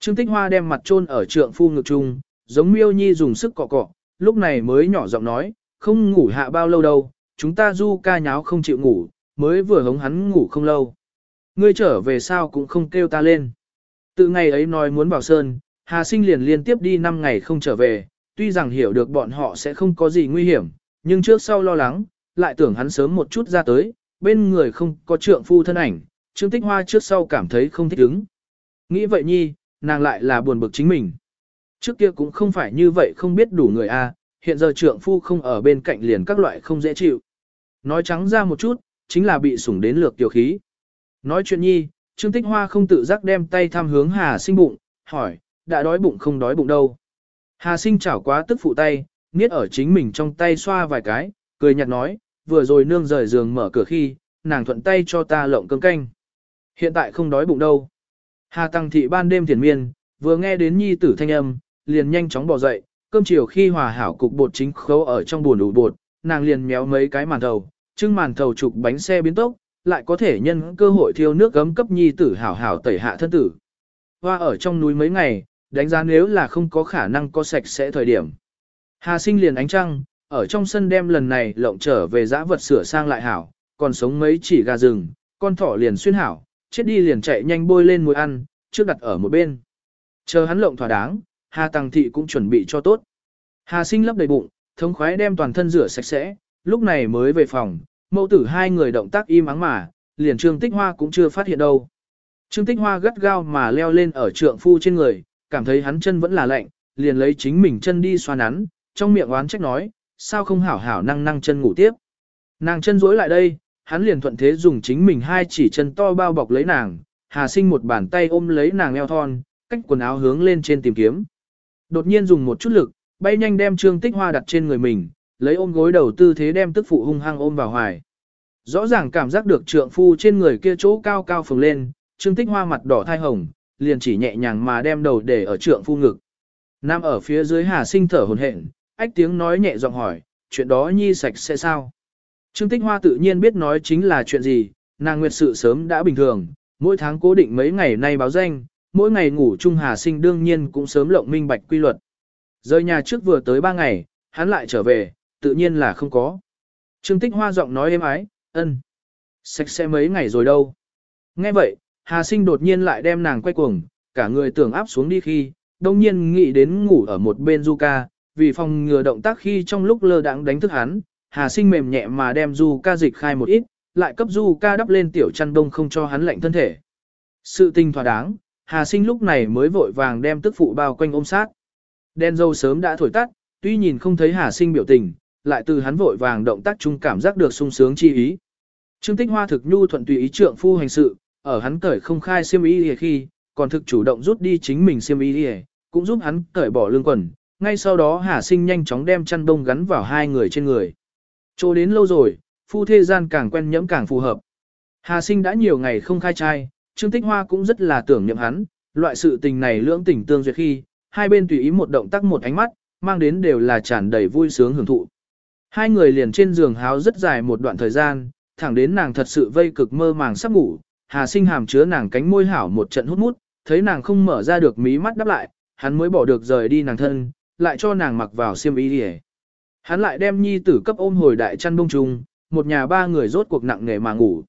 S1: Trương Tích Hoa đem mặt chôn ở trượng phu ngực chung, giống miêu nhi dùng sức cọ cọ, lúc này mới nhỏ giọng nói, không ngủ hạ bao lâu đâu, chúng ta du ca nháo không chịu ngủ, mới vừa hống hắn ngủ không lâu. Ngươi trở về sao cũng không kêu ta lên. Từ ngày ấy nói muốn vào sơn, Hà Sinh liền liên tiếp đi 5 ngày không trở về, tuy rằng hiểu được bọn họ sẽ không có gì nguy hiểm, nhưng trước sau lo lắng, lại tưởng hắn sớm một chút ra tới, bên người không có trượng phu thân ảnh, Trương Tích Hoa trước sau cảm thấy không thích ứng. Nghĩ vậy nhi, nàng lại là buồn bực chính mình. Trước kia cũng không phải như vậy không biết đủ người a, hiện giờ trượng phu không ở bên cạnh liền các loại không dễ chịu. Nói trắng ra một chút, chính là bị sủng đến lược tiểu khí. Nói chuyện nhi, Trương Tích Hoa không tự giác đem tay thăm hướng Hà Sinh bụng, hỏi, đã đói bụng không đói bụng đâu. Hà Sinh chảo quá tức phụ tay, niết ở chính mình trong tay xoa vài cái, cười nhạt nói, vừa rồi nương rời giường mở cửa khi, nàng thuận tay cho ta lộng cơm canh. Hiện tại không đói bụng đâu. Hà Tăng Thị ban đêm thiền miên, vừa nghe đến nhi tử thanh âm, liền nhanh chóng bỏ dậy, cơm chiều khi hòa hảo cục bột chính khấu ở trong buồn đủ bột, nàng liền méo mấy cái màn thầu, trưng màn thầu trục bánh xe biến tốc, lại có thể nhân cơ hội thiêu nước gấm cấp nhi tử hảo hảo tẩy hạ thân tử. Hoa ở trong núi mấy ngày, đánh giá nếu là không có khả năng có sạch sẽ thời điểm. Hà sinh liền ánh trăng, ở trong sân đem lần này lộng trở về giã vật sửa sang lại hảo, còn sống mấy chỉ gà rừng, con thỏ liền xuyên hảo, chết đi liền chạy nhanh bôi lên mùi ăn, trước đặt ở một bên. Chờ hắn lộng thỏa đáng, Hà Tăng Thị cũng chuẩn bị cho tốt. Hà sinh lấp đầy bụng, thống khoái đem toàn thân rửa sạch sẽ, lúc này mới về phòng, mẫu tử hai người động tác im ắng mà, liền Trương Tích Hoa cũng chưa phát hiện đâu. Trương Tích Hoa gắt gao mà leo lên ở trượng phu trên người, cảm thấy hắn chân vẫn là lạnh, liền lấy chính mình chân đi xoa nắn, trong miệng oán trách nói, sao không hảo hảo năng năng chân ngủ tiếp. Nàng chân duỗi lại đây, hắn liền thuận thế dùng chính mình hai chỉ chân to bao bọc lấy nàng, Hà Sinh một bàn tay ôm lấy nàng eo thon, cách quần áo hướng lên trên tìm kiếm. Đột nhiên dùng một chút lực, bay nhanh đem Trương Tích Hoa đặt trên người mình, lấy ôm gối đầu tư thế đem tức phụ hung hăng ôm vào hoài. Rõ ràng cảm giác được trượng phu trên người kia chỗ cao cao phồng lên, Trương Tích Hoa mặt đỏ thai hồng, liền chỉ nhẹ nhàng mà đem đầu để ở trượng phu ngực. Nam ở phía dưới Hà Sinh thở hổn hển, ách tiếng nói nhẹ giọng hỏi, chuyện đó nhi sạch sẽ sao? Trương Tích Hoa tự nhiên biết nói chính là chuyện gì, nàng nguyệt sự sớm đã bình thường, mỗi tháng cố định mấy ngày nay báo danh, mỗi ngày ngủ chung Hà Sinh đương nhiên cũng sớm lộng minh bạch quy luật. Rời nhà trước vừa tới ba ngày, hắn lại trở về, tự nhiên là không có. Trương Tích Hoa giọng nói êm ái, ân. Sạch sẽ mấy ngày rồi đâu. Nghe vậy, Hà Sinh đột nhiên lại đem nàng quay cuồng, cả người tưởng áp xuống đi khi, đông nhiên nghĩ đến ngủ ở một bên Zuka, vì phòng ngừa động tác khi trong lúc lơ đãng đánh thức hắn, Hà Sinh mềm nhẹ mà đem Zuka dịch khai một ít, lại cấp Zuka đắp lên tiểu chăn đông không cho hắn lạnh thân thể. Sự tình thỏa đáng, Hà Sinh lúc này mới vội vàng đem tức phụ bao quanh ôm sát. Đen dâu sớm đã thổi tắt, tuy nhìn không thấy Hà Sinh biểu tình, lại từ hắn vội vàng động tác chung cảm giác được sung sướng chi ý. Trương Tích Hoa thực nhu thuận tùy ý trượng phu hành sự, ở hắn cởi không khai xiêm y khi, còn thực chủ động rút đi chính mình xiêm y cũng giúp hắn cởi bỏ lương quần. Ngay sau đó Hà Sinh nhanh chóng đem chăn đông gắn vào hai người trên người. Chỗ đến lâu rồi, phu thê gian càng quen nhẫm càng phù hợp. Hà Sinh đã nhiều ngày không khai trai, Trương Tích Hoa cũng rất là tưởng niệm hắn, loại sự tình này lưỡng tình tương duyệt khi, hai bên tùy ý một động tác một ánh mắt, mang đến đều là tràn đầy vui sướng hưởng thụ. Hai người liền trên giường háo rất dài một đoạn thời gian, thẳng đến nàng thật sự vây cực mơ màng sắp ngủ, Hà Sinh hàm chứa nàng cánh môi hảo một trận hút mút, thấy nàng không mở ra được mí mắt đáp lại, hắn mới bỏ được rời đi nàng thân, lại cho nàng mặc vào xiêm y đi Hắn lại đem nhi tử cấp ôm hồi đại chăn bông trùng, một nhà ba người rốt cuộc nặng nghề mà ngủ.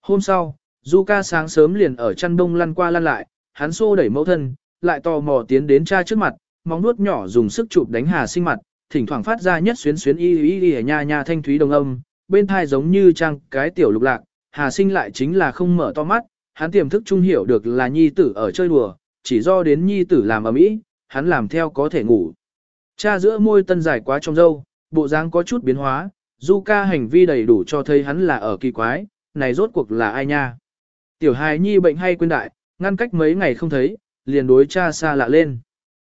S1: Hôm sau, Du ca sáng sớm liền ở chăn đông lăn qua lăn lại, hắn xô đẩy mẫu thân, lại tò mò tiến đến cha trước mặt, móng nuốt nhỏ dùng sức chụp đánh Hà Sinh mặt, thỉnh thoảng phát ra nhất xuyến xuyến y y y nha nha thanh thúy đồng âm, bên thai giống như trang cái tiểu lục lạc, Hà Sinh lại chính là không mở to mắt, hắn tiềm thức trung hiểu được là nhi tử ở chơi đùa, chỉ do đến nhi tử làm ở mỹ, hắn làm theo có thể ngủ. Cha giữa môi tân dài quá trong dâu, bộ dáng có chút biến hóa, du ca hành vi đầy đủ cho thấy hắn là ở kỳ quái, này rốt cuộc là ai nha. Tiểu hài nhi bệnh hay quên đại, ngăn cách mấy ngày không thấy, liền đối cha xa lạ lên.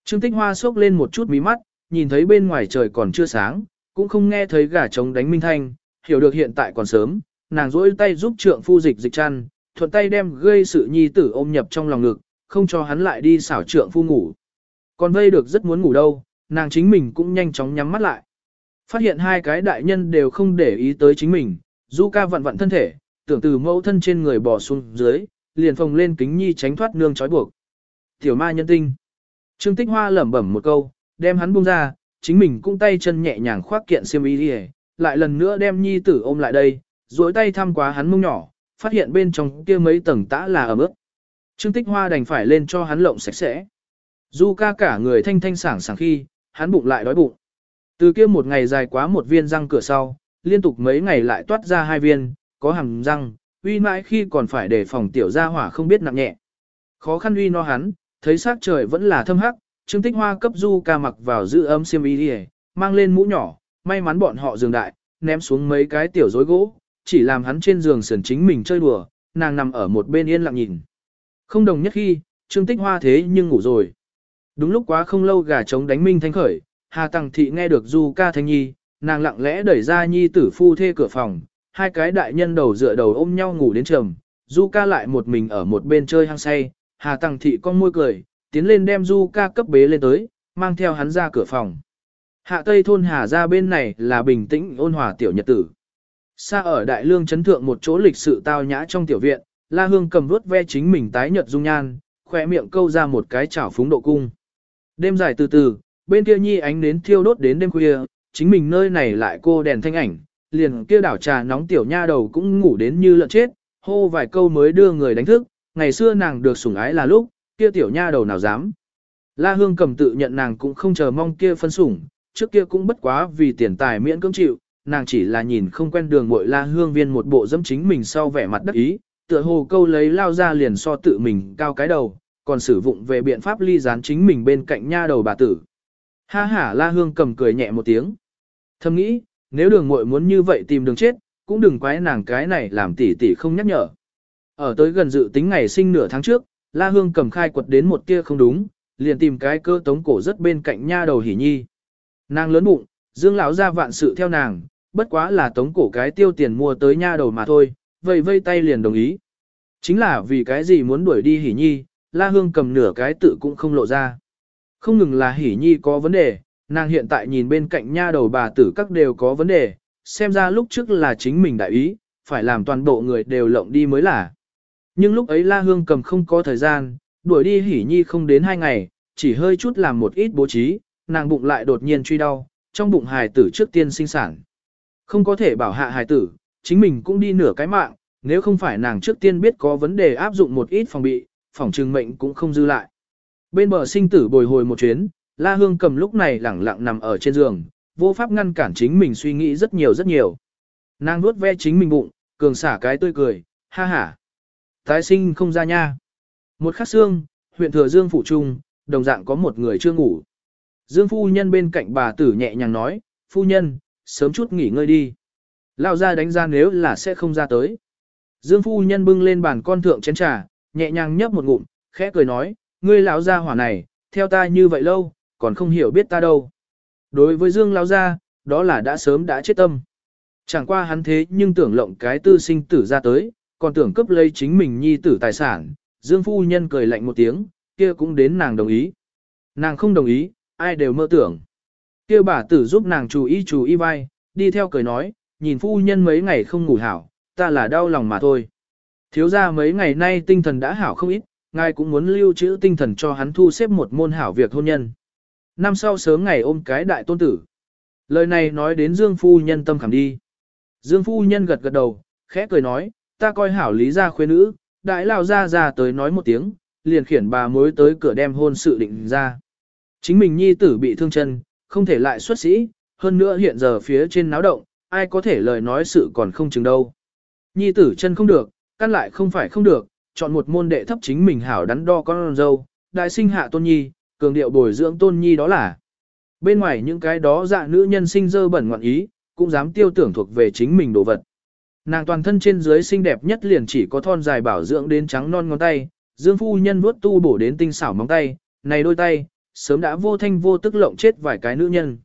S1: Trương Tích Hoa sốc lên một chút mí mắt, nhìn thấy bên ngoài trời còn chưa sáng, cũng không nghe thấy gà trống đánh minh thanh, hiểu được hiện tại còn sớm, nàng rỗi tay giúp trượng phu dịch dịch chăn, thuận tay đem gây sự nhi tử ôm nhập trong lòng ngực, không cho hắn lại đi xảo trượng phu ngủ. Còn vây được rất muốn ngủ đâu, nàng chính mình cũng nhanh chóng nhắm mắt lại. Phát hiện hai cái đại nhân đều không để ý tới chính mình, du ca vặn vặn thân thể, tưởng từ mẫu thân trên người bò xuống dưới, liền phồng lên kính nhi tránh thoát nương trói buộc. Tiểu ma nhân tinh. Trương Tích Hoa lẩm bẩm một câu, đem hắn buông ra, chính mình cũng tay chân nhẹ nhàng khoác kiện xiêm y đi lại lần nữa đem nhi tử ôm lại đây, duỗi tay thăm quá hắn mông nhỏ, phát hiện bên trong kia mấy tầng tã là ẩm ướt. Trương Tích Hoa đành phải lên cho hắn lộng sạch sẽ. Du ca cả người thanh thanh sảng sảng khi, hắn bụng lại đói bụng. Từ kia một ngày dài quá một viên răng cửa sau, liên tục mấy ngày lại toát ra hai viên, có hàm răng, uy mãi khi còn phải để phòng tiểu gia hỏa không biết nặng nhẹ. Khó khăn uy no hắn, thấy sắc trời vẫn là thâm hắc, Trương Tích Hoa cấp Du ca mặc vào giữ ấm xiêm y mang lên mũ nhỏ, may mắn bọn họ dừng đại, ném xuống mấy cái tiểu rối gỗ, chỉ làm hắn trên giường sườn chính mình chơi đùa, nàng nằm ở một bên yên lặng nhìn. Không đồng nhất khi, Trương Tích Hoa thế nhưng ngủ rồi. Đúng lúc quá không lâu gà trống đánh minh thanh khởi, Hà Tăng Thị nghe được Du ca thanh nhi, nàng lặng lẽ đẩy ra nhi tử phu thê cửa phòng, hai cái đại nhân đầu dựa đầu ôm nhau ngủ đến trầm, Du ca lại một mình ở một bên chơi hăng say, Hà Tăng Thị con môi cười, tiến lên đem Du ca cấp bế lên tới, mang theo hắn ra cửa phòng. Hạ Tây thôn Hà ra bên này là bình tĩnh ôn hòa tiểu nhật tử. Xa ở Đại Lương chấn thượng một chỗ lịch sự tao nhã trong tiểu viện, La Hương cầm vuốt ve chính mình tái nhợt dung nhan, khỏe miệng câu ra một cái chảo phúng độ cung. Đêm dài từ từ, bên kia nhi ánh nến thiêu đốt đến đêm khuya, chính mình nơi này lại cô đèn thanh ảnh, liền kia đảo trà nóng tiểu nha đầu cũng ngủ đến như lợn chết, hô vài câu mới đưa người đánh thức, ngày xưa nàng được sủng ái là lúc, kia tiểu nha đầu nào dám. La Hương cầm tự nhận nàng cũng không chờ mong kia phân sủng, trước kia cũng bất quá vì tiền tài miễn cưỡng chịu, nàng chỉ là nhìn không quen đường muội La Hương viên một bộ dẫm chính mình sau vẻ mặt đắc ý, tựa hồ câu lấy lao ra liền so tự mình cao cái đầu, còn sử dụng về biện pháp ly gián chính mình bên cạnh nha đầu bà tử. Ha ha La Hương cầm cười nhẹ một tiếng. Thầm nghĩ, nếu đường muội muốn như vậy tìm đường chết, cũng đừng quái nàng cái này làm tỉ tỉ không nhắc nhở. Ở tới gần dự tính ngày sinh nửa tháng trước, La Hương cầm khai quật đến một kia không đúng, liền tìm cái cơ tống cổ rất bên cạnh nha đầu hỉ nhi. Nàng lớn bụng, Dương lão ra vạn sự theo nàng, bất quá là tống cổ cái tiêu tiền mua tới nha đầu mà thôi, Vậy vây tay liền đồng ý. Chính là vì cái gì muốn đuổi đi hỉ nhi, La Hương cầm nửa cái tự cũng không lộ ra. Không ngừng là hỉ nhi có vấn đề, nàng hiện tại nhìn bên cạnh nha đầu bà tử các đều có vấn đề, xem ra lúc trước là chính mình đại ý, phải làm toàn bộ người đều lộng đi mới là. Nhưng lúc ấy La Hương cầm không có thời gian, đuổi đi hỉ nhi không đến hai ngày, chỉ hơi chút làm một ít bố trí, nàng bụng lại đột nhiên truy đau, trong bụng hài tử trước tiên sinh sản. Không có thể bảo hạ hài tử, chính mình cũng đi nửa cái mạng, nếu không phải nàng trước tiên biết có vấn đề áp dụng một ít phòng bị, phòng trừng mệnh cũng không dư lại. Bên bờ sinh tử bồi hồi một chuyến, La Hương cầm lúc này lẳng lặng nằm ở trên giường, vô pháp ngăn cản chính mình suy nghĩ rất nhiều rất nhiều. Nàng nuốt ve chính mình bụng, cường xả cái tươi cười, ha ha. Tái sinh không ra nha. Một khắc xương, huyện thừa Dương Phủ Trung, đồng dạng có một người chưa ngủ. Dương phu nhân bên cạnh bà tử nhẹ nhàng nói, phu nhân, sớm chút nghỉ ngơi đi. Lao ra đánh ra nếu là sẽ không ra tới. Dương phu nhân bưng lên bàn con thượng chén trà, nhẹ nhàng nhấp một ngụm, khẽ cười nói, ngươi lão gia hỏa này, theo ta như vậy lâu, còn không hiểu biết ta đâu. Đối với Dương lão gia, đó là đã sớm đã chết tâm. Chẳng qua hắn thế nhưng tưởng lộng cái tư sinh tử ra tới, còn tưởng cấp lấy chính mình nhi tử tài sản. Dương phu nhân cười lạnh một tiếng, kia cũng đến nàng đồng ý. Nàng không đồng ý, ai đều mơ tưởng. kêu bà tử giúp nàng chú ý chú ý vai, đi theo cười nói, nhìn phu nhân mấy ngày không ngủ hảo, ta là đau lòng mà thôi. Thiếu ra mấy ngày nay tinh thần đã hảo không ít, ngài cũng muốn lưu trữ tinh thần cho hắn thu xếp một môn hảo việc hôn nhân. Năm sau sớm ngày ôm cái đại tôn tử. Lời này nói đến Dương Phu Nhân tâm khảm đi. Dương Phu Nhân gật gật đầu, khẽ cười nói, ta coi hảo lý gia khuê nữ, đại lao ra ra tới nói một tiếng, liền khiển bà mối tới cửa đem hôn sự định ra. Chính mình nhi tử bị thương chân, không thể lại xuất sĩ, hơn nữa hiện giờ phía trên náo động, ai có thể lời nói sự còn không chừng đâu. Nhi tử chân không được, căn lại không phải không được, chọn một môn đệ thấp chính mình hảo đắn đo con dâu, đại sinh hạ tôn nhi, cường điệu bồi dưỡng tôn nhi đó là. Bên ngoài những cái đó dạ nữ nhân sinh dơ bẩn ngoạn ý, cũng dám tiêu tưởng thuộc về chính mình đồ vật. Nàng toàn thân trên dưới xinh đẹp nhất liền chỉ có thon dài bảo dưỡng đến trắng non ngón tay, dương phu nhân vuốt tu bổ đến tinh xảo móng tay, này đôi tay, sớm đã vô thanh vô tức lộng chết vài cái nữ nhân.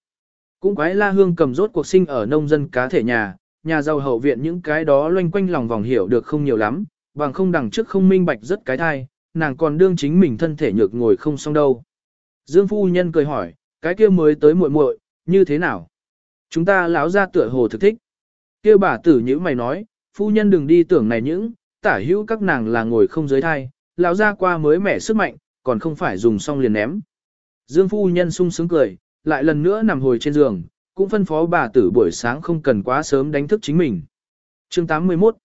S1: Cũng quái la hương cầm rốt cuộc sinh ở nông dân cá thể nhà, nhà giàu hậu viện những cái đó loanh quanh lòng vòng hiểu được không nhiều lắm, bằng không đằng trước không minh bạch rất cái thai, nàng còn đương chính mình thân thể nhược ngồi không xong đâu. Dương phu nhân cười hỏi, cái kia mới tới muội muội, như thế nào? Chúng ta lão ra tựa hồ thực thích. Kia bà tử nhữ mày nói, phu nhân đừng đi tưởng này những, tả hữu các nàng là ngồi không dưới thai, lão ra qua mới mẻ sức mạnh, còn không phải dùng xong liền ném. Dương phu nhân sung sướng cười, lại lần nữa nằm hồi trên giường, cũng phân phó bà tử buổi sáng không cần quá sớm đánh thức chính mình. Chương 81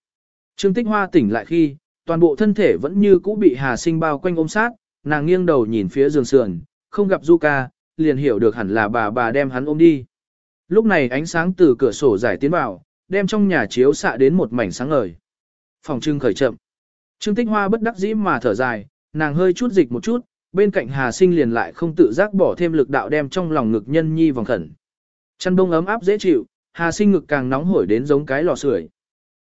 S1: Trương Tích Hoa tỉnh lại khi, toàn bộ thân thể vẫn như cũ bị Hà Sinh bao quanh ôm sát, nàng nghiêng đầu nhìn phía giường sườn, không gặp Du ca, liền hiểu được hẳn là bà bà đem hắn ôm đi. Lúc này ánh sáng từ cửa sổ giải tiến vào, đem trong nhà chiếu xạ đến một mảnh sáng ngời. Phòng trưng khởi chậm. Trương Tích Hoa bất đắc dĩ mà thở dài, nàng hơi chút dịch một chút, bên cạnh Hà Sinh liền lại không tự giác bỏ thêm lực đạo đem trong lòng ngực nhân nhi vòng khẩn. Chăn đông ấm áp dễ chịu, Hà Sinh ngực càng nóng hổi đến giống cái lò sưởi.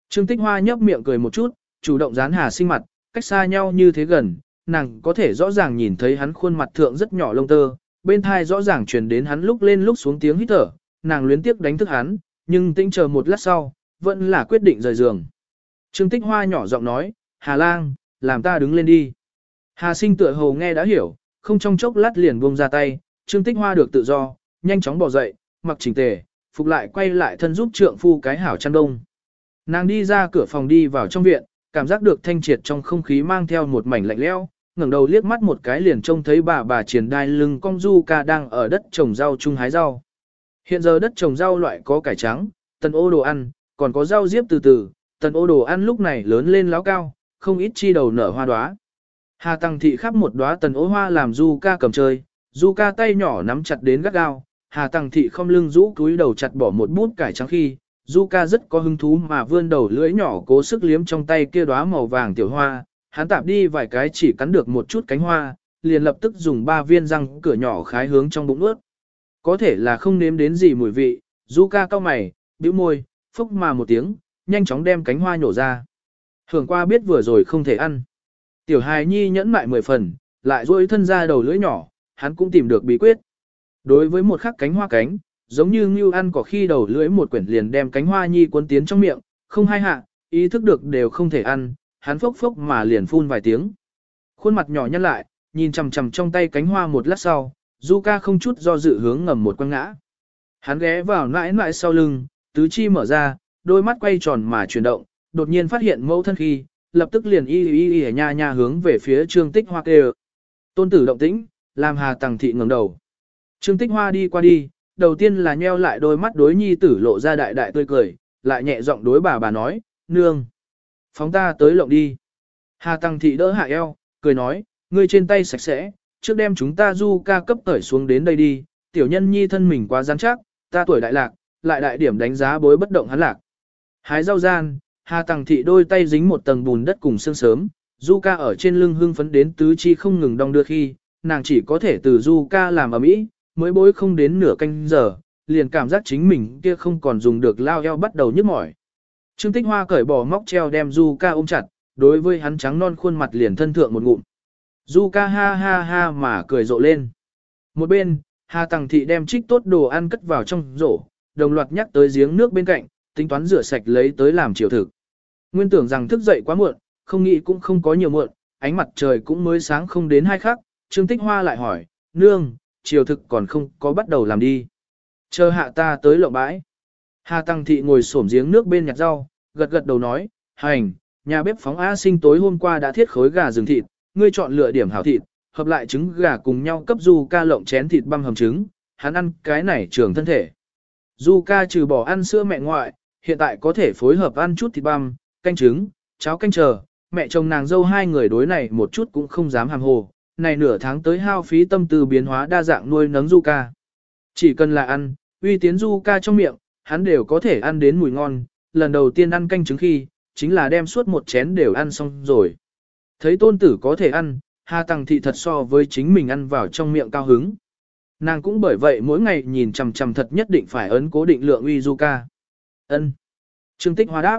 S1: Trương Tích Hoa nhấp miệng cười một chút, chủ động dán Hà Sinh mặt, cách xa nhau như thế gần, nàng có thể rõ ràng nhìn thấy hắn khuôn mặt thượng rất nhỏ lông tơ, bên thai rõ ràng truyền đến hắn lúc lên lúc xuống tiếng hít thở, nàng luyến tiếc đánh thức hắn, nhưng tĩnh chờ một lát sau, vẫn là quyết định rời giường. Trương Tích Hoa nhỏ giọng nói, Hà Lang, làm ta đứng lên đi. Hà sinh tựa hồ nghe đã hiểu, không trong chốc lát liền buông ra tay, Trương Tích Hoa được tự do, nhanh chóng bỏ dậy, mặc chỉnh tề, phục lại quay lại thân giúp trượng phu cái hảo chăn đông. Nàng đi ra cửa phòng đi vào trong viện, cảm giác được thanh triệt trong không khí mang theo một mảnh lạnh lẽo, ngẩng đầu liếc mắt một cái liền trông thấy bà bà triển đai lưng cong du ca đang ở đất trồng rau chung hái rau. Hiện giờ đất trồng rau loại có cải trắng, tần ô đồ ăn, còn có rau diếp từ từ, tần ô đồ ăn lúc này lớn lên láo cao, không ít chi đầu nở hoa đóa. Hà Tăng Thị khắp một đóa tần ố hoa làm Du ca cầm chơi, Du ca tay nhỏ nắm chặt đến gắt gao, Hà Tăng Thị không lưng rũ túi đầu chặt bỏ một bút cải trắng khi, Du ca rất có hứng thú mà vươn đầu lưỡi nhỏ cố sức liếm trong tay kia đóa màu vàng tiểu hoa, hắn tạp đi vài cái chỉ cắn được một chút cánh hoa, liền lập tức dùng ba viên răng cửa nhỏ khái hướng trong bụng ướt. Có thể là không nếm đến gì mùi vị, Du ca cau mày, bĩu môi, phúc mà một tiếng, nhanh chóng đem cánh hoa nhổ ra. Hưởng qua biết vừa rồi không thể ăn. Tiểu hài nhi nhẫn mại mười phần, lại duỗi thân ra đầu lưỡi nhỏ, hắn cũng tìm được bí quyết. Đối với một khắc cánh hoa cánh, giống như ngưu ăn có khi đầu lưỡi một quyển liền đem cánh hoa nhi cuốn tiến trong miệng, không hai hạ, ý thức được đều không thể ăn, hắn phốc phốc mà liền phun vài tiếng. Khuôn mặt nhỏ nhăn lại, nhìn chằm chằm trong tay cánh hoa một lát sau, Du ca không chút do dự hướng ngầm một quăng ngã. Hắn ghé vào nãi nãi sau lưng, tứ chi mở ra, đôi mắt quay tròn mà chuyển động, đột nhiên phát hiện mẫu thân khi, lập tức liền y y y nha nha hướng về phía Trương Tích Hoa kêu. Tôn tử động tĩnh, làm Hà Tằng thị ngẩng đầu. Trương Tích Hoa đi qua đi, đầu tiên là nheo lại đôi mắt đối nhi tử lộ ra đại đại tươi cười, lại nhẹ giọng đối bà bà nói, nương. Phóng ta tới lộng đi. Hà Tăng Thị đỡ hạ eo, cười nói, ngươi trên tay sạch sẽ, trước đem chúng ta du ca cấp tởi xuống đến đây đi, tiểu nhân nhi thân mình quá rắn chắc, ta tuổi đại lạc, lại đại điểm đánh giá bối bất động hắn lạc. Hái rau gian, Hà Tăng Thị đôi tay dính một tầng bùn đất cùng sương sớm, du ca ở trên lưng hưng phấn đến tứ chi không ngừng đong đưa khi, nàng chỉ có thể từ du ca làm ở mỹ, mới bối không đến nửa canh giờ, liền cảm giác chính mình kia không còn dùng được lao eo bắt đầu nhức mỏi. Trương Tích Hoa cởi bỏ móc treo đem Du Ca ôm chặt, đối với hắn trắng non khuôn mặt liền thân thượng một ngụm. Du Ca ha ha ha mà cười rộ lên. Một bên, Hà Tằng Thị đem trích tốt đồ ăn cất vào trong rổ, đồng loạt nhắc tới giếng nước bên cạnh, tính toán rửa sạch lấy tới làm chiều thực. Nguyên tưởng rằng thức dậy quá muộn, không nghĩ cũng không có nhiều muộn, ánh mặt trời cũng mới sáng không đến hai khắc, Trương Tích Hoa lại hỏi, nương, chiều thực còn không có bắt đầu làm đi. Chờ hạ ta tới lộng bãi. Hà Tăng Thị ngồi xổm giếng nước bên nhặt rau, gật gật đầu nói, hành, nhà bếp phóng A sinh tối hôm qua đã thiết khối gà rừng thịt, ngươi chọn lựa điểm hảo thịt, hợp lại trứng gà cùng nhau cấp Du ca lộng chén thịt băm hầm trứng, hắn ăn cái này trường thân thể. Du ca trừ bỏ ăn sữa mẹ ngoại, hiện tại có thể phối hợp ăn chút thịt băm, canh trứng, cháo canh chờ, mẹ chồng nàng dâu hai người đối này một chút cũng không dám hàm hồ, này nửa tháng tới hao phí tâm tư biến hóa đa dạng nuôi nấng Du ca. Chỉ cần là ăn, uy tiến Du ca trong miệng, hắn đều có thể ăn đến mùi ngon, lần đầu tiên ăn canh trứng khi, chính là đem suốt một chén đều ăn xong rồi. Thấy tôn tử có thể ăn, Hà Tăng Thị thật so với chính mình ăn vào trong miệng cao hứng. Nàng cũng bởi vậy mỗi ngày nhìn chằm chằm thật nhất định phải ấn cố định lượng uy du ca. Ân. Trương Tích Hoa đáp.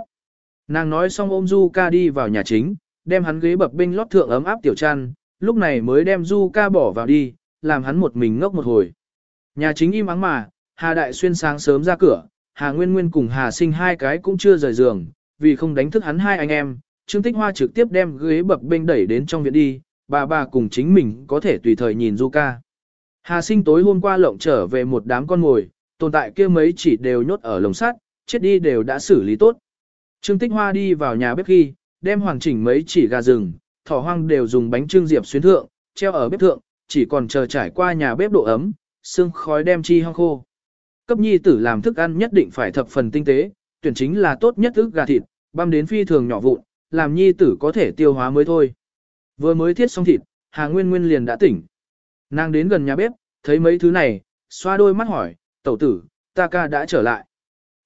S1: Nàng nói xong ôm Zuka đi vào nhà chính, đem hắn ghế bập binh lót thượng ấm áp tiểu chăn, lúc này mới đem Zuka bỏ vào đi, làm hắn một mình ngốc một hồi. Nhà chính im ắng mà, Hà Đại Xuyên sáng sớm ra cửa, Hà Nguyên Nguyên cùng Hà Sinh hai cái cũng chưa rời giường, vì không đánh thức hắn hai anh em, Trương Tích Hoa trực tiếp đem ghế bập bênh đẩy đến trong viện đi, bà bà cùng chính mình có thể tùy thời nhìn Zuka. Hà Sinh tối hôm qua lộng trở về một đám con ngồi, tồn tại kia mấy chỉ đều nhốt ở lồng sắt, chết đi đều đã xử lý tốt. Trương Tích Hoa đi vào nhà bếp khi, đem hoàn chỉnh mấy chỉ gà rừng, thỏ hoang đều dùng bánh trưng diệp xuyến thượng, treo ở bếp thượng, chỉ còn chờ trải qua nhà bếp độ ấm, xương khói đem chi hong khô. Cấp nhi tử làm thức ăn nhất định phải thập phần tinh tế, tuyển chính là tốt nhất ức gà thịt, băm đến phi thường nhỏ vụn, làm nhi tử có thể tiêu hóa mới thôi. Vừa mới thiết xong thịt, Hà Nguyên Nguyên liền đã tỉnh. Nàng đến gần nhà bếp, thấy mấy thứ này, xoa đôi mắt hỏi, tẩu tử, ta ca đã trở lại.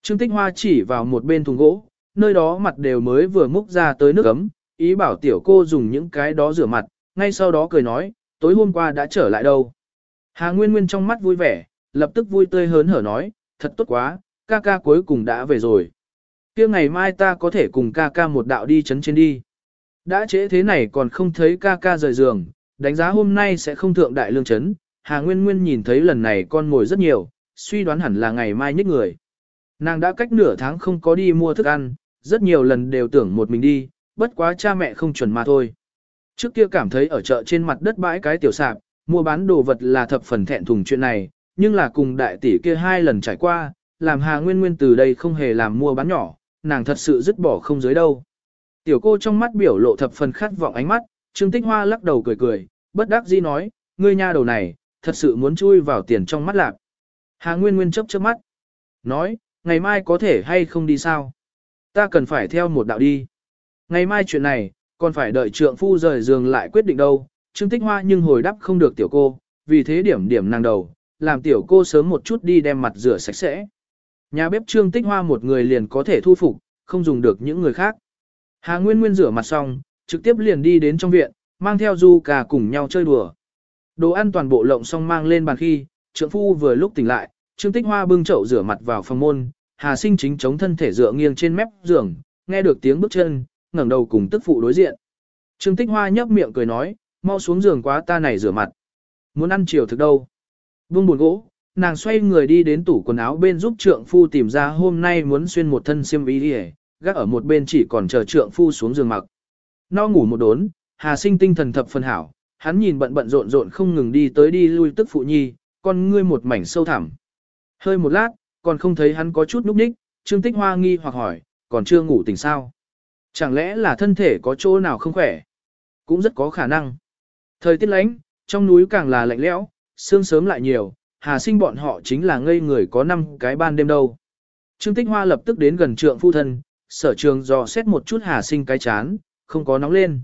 S1: Trương Tích Hoa chỉ vào một bên thùng gỗ, nơi đó mặt đều mới vừa múc ra tới nước ấm, ý bảo tiểu cô dùng những cái đó rửa mặt, ngay sau đó cười nói, tối hôm qua đã trở lại đâu. Hà Nguyên Nguyên trong mắt vui vẻ, lập tức vui tươi hớn hở nói, thật tốt quá, ca ca cuối cùng đã về rồi. kia ngày mai ta có thể cùng ca ca một đạo đi chấn trên đi. Đã trễ thế này còn không thấy ca ca rời giường, đánh giá hôm nay sẽ không thượng đại lương chấn. Hà Nguyên Nguyên nhìn thấy lần này con ngồi rất nhiều, suy đoán hẳn là ngày mai nhích người. Nàng đã cách nửa tháng không có đi mua thức ăn, rất nhiều lần đều tưởng một mình đi, bất quá cha mẹ không chuẩn mà thôi. Trước kia cảm thấy ở chợ trên mặt đất bãi cái tiểu sạp, mua bán đồ vật là thập phần thẹn thùng chuyện này, nhưng là cùng đại tỷ kia hai lần trải qua, làm Hà Nguyên Nguyên từ đây không hề làm mua bán nhỏ, nàng thật sự dứt bỏ không dưới đâu. Tiểu cô trong mắt biểu lộ thập phần khát vọng ánh mắt, Trương Tích Hoa lắc đầu cười cười, bất đắc dĩ nói, ngươi nha đầu này, thật sự muốn chui vào tiền trong mắt lạc. Hà Nguyên Nguyên chấp chớp mắt, nói, ngày mai có thể hay không đi sao? Ta cần phải theo một đạo đi. Ngày mai chuyện này, còn phải đợi trượng phu rời giường lại quyết định đâu. Trương Tích Hoa nhưng hồi đáp không được tiểu cô, vì thế điểm điểm nàng đầu, làm tiểu cô sớm một chút đi đem mặt rửa sạch sẽ. Nhà bếp Trương Tích Hoa một người liền có thể thu phục, không dùng được những người khác. Hà Nguyên Nguyên rửa mặt xong, trực tiếp liền đi đến trong viện, mang theo Du Cà cùng nhau chơi đùa. Đồ ăn toàn bộ lộng xong mang lên bàn khi, trượng phu vừa lúc tỉnh lại, Trương Tích Hoa bưng chậu rửa mặt vào phòng môn, Hà Sinh chính chống thân thể dựa nghiêng trên mép giường, nghe được tiếng bước chân, ngẩng đầu cùng tức phụ đối diện. Trương Tích Hoa nhấp miệng cười nói, mau xuống giường quá ta này rửa mặt. Muốn ăn chiều thực đâu? Vương buồn gỗ, nàng xoay người đi đến tủ quần áo bên giúp trượng phu tìm ra hôm nay muốn xuyên một thân xiêm y đi gác ở một bên chỉ còn chờ trượng phu xuống giường mặc. No ngủ một đốn, Hà Sinh tinh thần thập phân hảo, hắn nhìn bận bận rộn rộn không ngừng đi tới đi lui tức phụ nhi, con ngươi một mảnh sâu thẳm. Hơi một lát, còn không thấy hắn có chút núp ních, Trương Tích Hoa nghi hoặc hỏi, còn chưa ngủ tỉnh sao? Chẳng lẽ là thân thể có chỗ nào không khỏe? Cũng rất có khả năng. Thời tiết lạnh, trong núi càng là lạnh lẽo, sương sớm lại nhiều, Hà Sinh bọn họ chính là ngây người có năm cái ban đêm đâu. Trương Tích Hoa lập tức đến gần trượng phu thân, sở trường dò xét một chút Hà Sinh cái chán, không có nóng lên.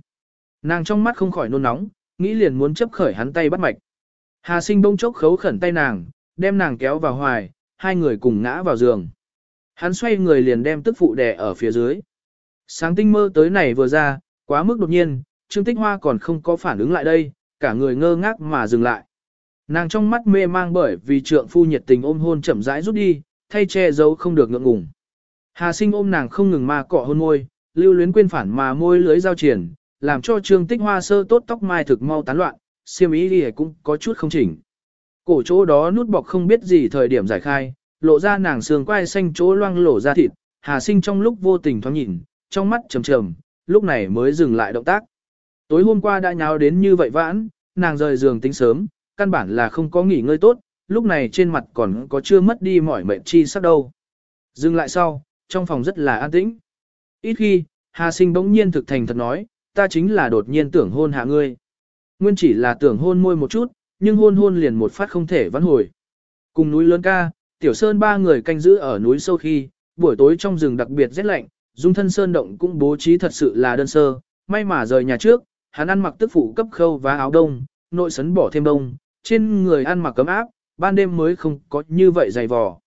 S1: Nàng trong mắt không khỏi nôn nóng, nghĩ liền muốn chấp khởi hắn tay bắt mạch. Hà Sinh bông chốc khấu khẩn tay nàng, đem nàng kéo vào hoài, hai người cùng ngã vào giường. Hắn xoay người liền đem tức phụ đè ở phía dưới. Sáng tinh mơ tới này vừa ra, quá mức đột nhiên, Trương Tích Hoa còn không có phản ứng lại đây, cả người ngơ ngác mà dừng lại. Nàng trong mắt mê mang bởi vì trượng phu nhiệt tình ôm hôn chậm rãi rút đi, thay che giấu không được ngượng ngùng. Hà sinh ôm nàng không ngừng mà cọ hôn môi, lưu luyến quên phản mà môi lưới giao triển, làm cho trương tích hoa sơ tốt tóc mai thực mau tán loạn, siêm ý đi cũng có chút không chỉnh. Cổ chỗ đó nút bọc không biết gì thời điểm giải khai, lộ ra nàng xương quai xanh chỗ loang lổ ra thịt, hà sinh trong lúc vô tình thoáng nhìn, trong mắt trầm trầm, lúc này mới dừng lại động tác. Tối hôm qua đã nháo đến như vậy vãn, nàng rời giường tính sớm, căn bản là không có nghỉ ngơi tốt, lúc này trên mặt còn có chưa mất đi mỏi mệt chi sắc đâu. Dừng lại sau, trong phòng rất là an tĩnh. Ít khi, Hà Sinh bỗng nhiên thực thành thật nói, ta chính là đột nhiên tưởng hôn hạ ngươi. Nguyên chỉ là tưởng hôn môi một chút, nhưng hôn hôn liền một phát không thể vãn hồi. Cùng núi lớn ca, Tiểu Sơn ba người canh giữ ở núi sâu khi, buổi tối trong rừng đặc biệt rét lạnh, dung thân Sơn động cũng bố trí thật sự là đơn sơ, may mà rời nhà trước, hắn ăn mặc tức phụ cấp khâu và áo đông, nội sấn bỏ thêm đông, trên người ăn mặc cấm áp, ban đêm mới không có như vậy dày vò.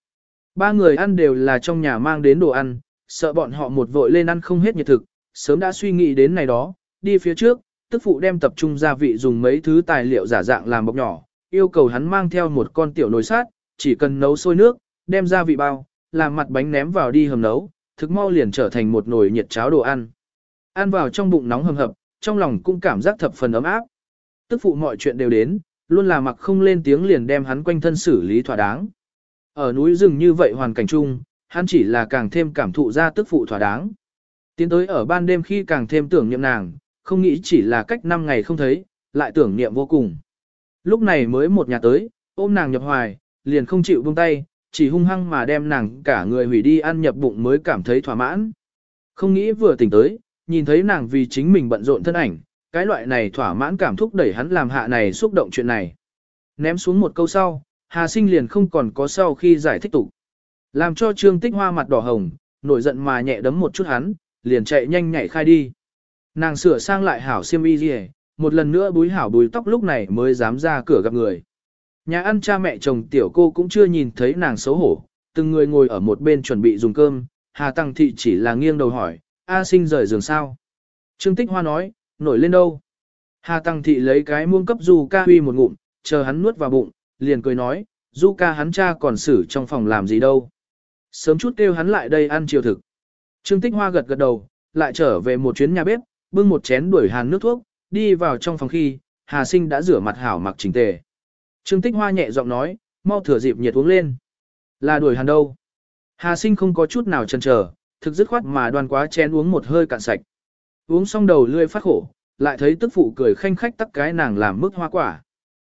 S1: Ba người ăn đều là trong nhà mang đến đồ ăn, sợ bọn họ một vội lên ăn không hết nhiệt thực, sớm đã suy nghĩ đến này đó, đi phía trước, tức phụ đem tập trung gia vị dùng mấy thứ tài liệu giả dạng làm bọc nhỏ, yêu cầu hắn mang theo một con tiểu nồi sát, chỉ cần nấu sôi nước, đem gia vị bao, làm mặt bánh ném vào đi hầm nấu, thực mau liền trở thành một nồi nhiệt cháo đồ ăn. Ăn vào trong bụng nóng hầm hập, trong lòng cũng cảm giác thập phần ấm áp. Tức phụ mọi chuyện đều đến, luôn là mặc không lên tiếng liền đem hắn quanh thân xử lý thỏa đáng. Ở núi rừng như vậy hoàn cảnh chung, hắn chỉ là càng thêm cảm thụ ra tức phụ thỏa đáng. Tiến tới ở ban đêm khi càng thêm tưởng niệm nàng, không nghĩ chỉ là cách 5 ngày không thấy, lại tưởng niệm vô cùng. Lúc này mới một nhà tới, ôm nàng nhập hoài, liền không chịu buông tay, chỉ hung hăng mà đem nàng cả người hủy đi ăn nhập bụng mới cảm thấy thỏa mãn. Không nghĩ vừa tỉnh tới, nhìn thấy nàng vì chính mình bận rộn thân ảnh, cái loại này thỏa mãn cảm thúc đẩy hắn làm hạ này xúc động chuyện này. Ném xuống một câu sau, Hà Sinh liền không còn có sau khi giải thích tục. Làm cho Trương Tích Hoa mặt đỏ hồng, nổi giận mà nhẹ đấm một chút hắn, liền chạy nhanh nhảy khai đi. Nàng sửa sang lại hảo xiêm y gì, một lần nữa búi hảo búi tóc lúc này mới dám ra cửa gặp người. Nhà ăn cha mẹ chồng tiểu cô cũng chưa nhìn thấy nàng xấu hổ, từng người ngồi ở một bên chuẩn bị dùng cơm, Hà Tăng Thị chỉ là nghiêng đầu hỏi, A sinh rời giường sao? Trương Tích Hoa nói, nổi lên đâu? Hà Tăng Thị lấy cái muông cấp Du ca huy một ngụm, chờ hắn nuốt vào bụng, liền cười nói, Du ca hắn cha còn xử trong phòng làm gì đâu. Sớm chút kêu hắn lại đây ăn chiều thực. Trương Tích Hoa gật gật đầu, lại trở về một chuyến nhà bếp, bưng một chén đuổi hàn nước thuốc, đi vào trong phòng khi, Hà Sinh đã rửa mặt hảo mặc chỉnh tề. Trương Tích Hoa nhẹ giọng nói, mau thừa dịp nhiệt uống lên. Là đuổi hàn đâu? Hà Sinh không có chút nào chần chờ, thực dứt khoát mà đoan quá chén uống một hơi cạn sạch. Uống xong đầu lươi phát khổ, lại thấy tức phụ cười khanh khách tắc cái nàng làm mức hoa quả.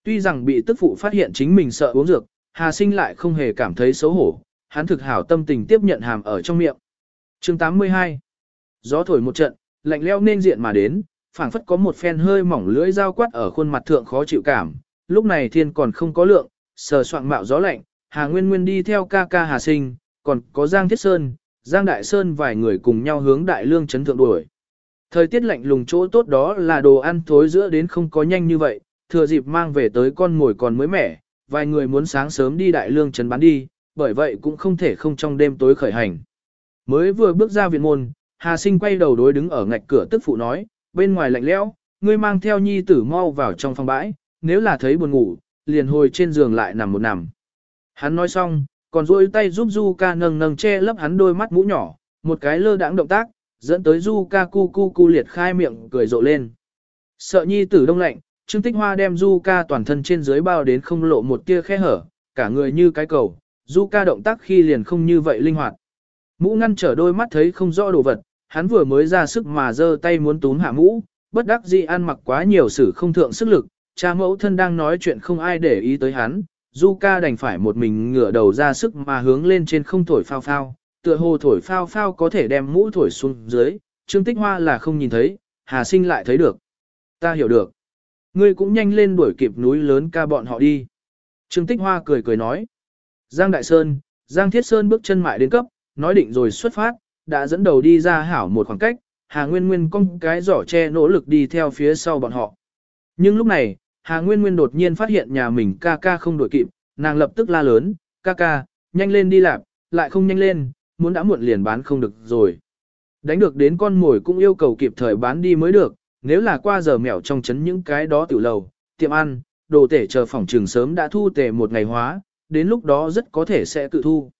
S1: Tuy rằng bị tức phụ phát hiện chính mình sợ uống dược, Hà Sinh lại không hề cảm thấy xấu hổ, hắn thực hảo tâm tình tiếp nhận hàm ở trong miệng. chương 82 Gió thổi một trận, lạnh leo nên diện mà đến, phảng phất có một phen hơi mỏng lưỡi dao quát ở khuôn mặt thượng khó chịu cảm. Lúc này thiên còn không có lượng, sờ soạn mạo gió lạnh, Hà Nguyên Nguyên đi theo ca ca Hà Sinh, còn có Giang Thiết Sơn, Giang Đại Sơn vài người cùng nhau hướng Đại Lương chấn thượng đuổi. Thời tiết lạnh lùng chỗ tốt đó là đồ ăn thối giữa đến không có nhanh như vậy, thừa dịp mang về tới con ngồi còn mới mẻ, vài người muốn sáng sớm đi Đại Lương chấn bán đi, bởi vậy cũng không thể không trong đêm tối khởi hành. Mới vừa bước ra viện môn, Hà Sinh quay đầu đối đứng ở ngạch cửa tức phụ nói, bên ngoài lạnh lẽo, ngươi mang theo nhi tử mau vào trong phòng bãi, nếu là thấy buồn ngủ, liền hồi trên giường lại nằm một nằm. Hắn nói xong, còn duỗi tay giúp Du ca nâng nâng che lấp hắn đôi mắt mũ nhỏ, một cái lơ đãng động tác, dẫn tới Du ca cu cu cu liệt khai miệng cười rộ lên. Sợ nhi tử đông lạnh, Trương Tích Hoa đem Du ca toàn thân trên dưới bao đến không lộ một tia khe hở, cả người như cái cầu, Du ca động tác khi liền không như vậy linh hoạt. Mũ ngăn trở đôi mắt thấy không rõ đồ vật, hắn vừa mới ra sức mà giơ tay muốn túm hạ mũ, bất đắc dĩ ăn mặc quá nhiều sự không thượng sức lực, cha mẫu thân đang nói chuyện không ai để ý tới hắn, Du ca đành phải một mình ngửa đầu ra sức mà hướng lên trên không thổi phao phao, tựa hồ thổi phao phao có thể đem mũ thổi xuống dưới, Trương Tích Hoa là không nhìn thấy, Hà Sinh lại thấy được. Ta hiểu được. Ngươi cũng nhanh lên đuổi kịp núi lớn ca bọn họ đi. Trương Tích Hoa cười cười nói. Giang Đại Sơn, Giang Thiết Sơn bước chân mại đến cấp, nói định rồi xuất phát, đã dẫn đầu đi ra hảo một khoảng cách, Hà Nguyên Nguyên cong cái giỏ che nỗ lực đi theo phía sau bọn họ. Nhưng lúc này, Hà Nguyên Nguyên đột nhiên phát hiện nhà mình ca ca không đuổi kịp, nàng lập tức la lớn, ca ca, nhanh lên đi làm, lại không nhanh lên, muốn đã muộn liền bán không được rồi. Đánh được đến con mồi cũng yêu cầu kịp thời bán đi mới được, nếu là qua giờ mèo trong chấn những cái đó tiểu lầu, tiệm ăn, đồ tể chờ phòng trường sớm đã thu tề một ngày hóa, đến lúc đó rất có thể sẽ tự thu.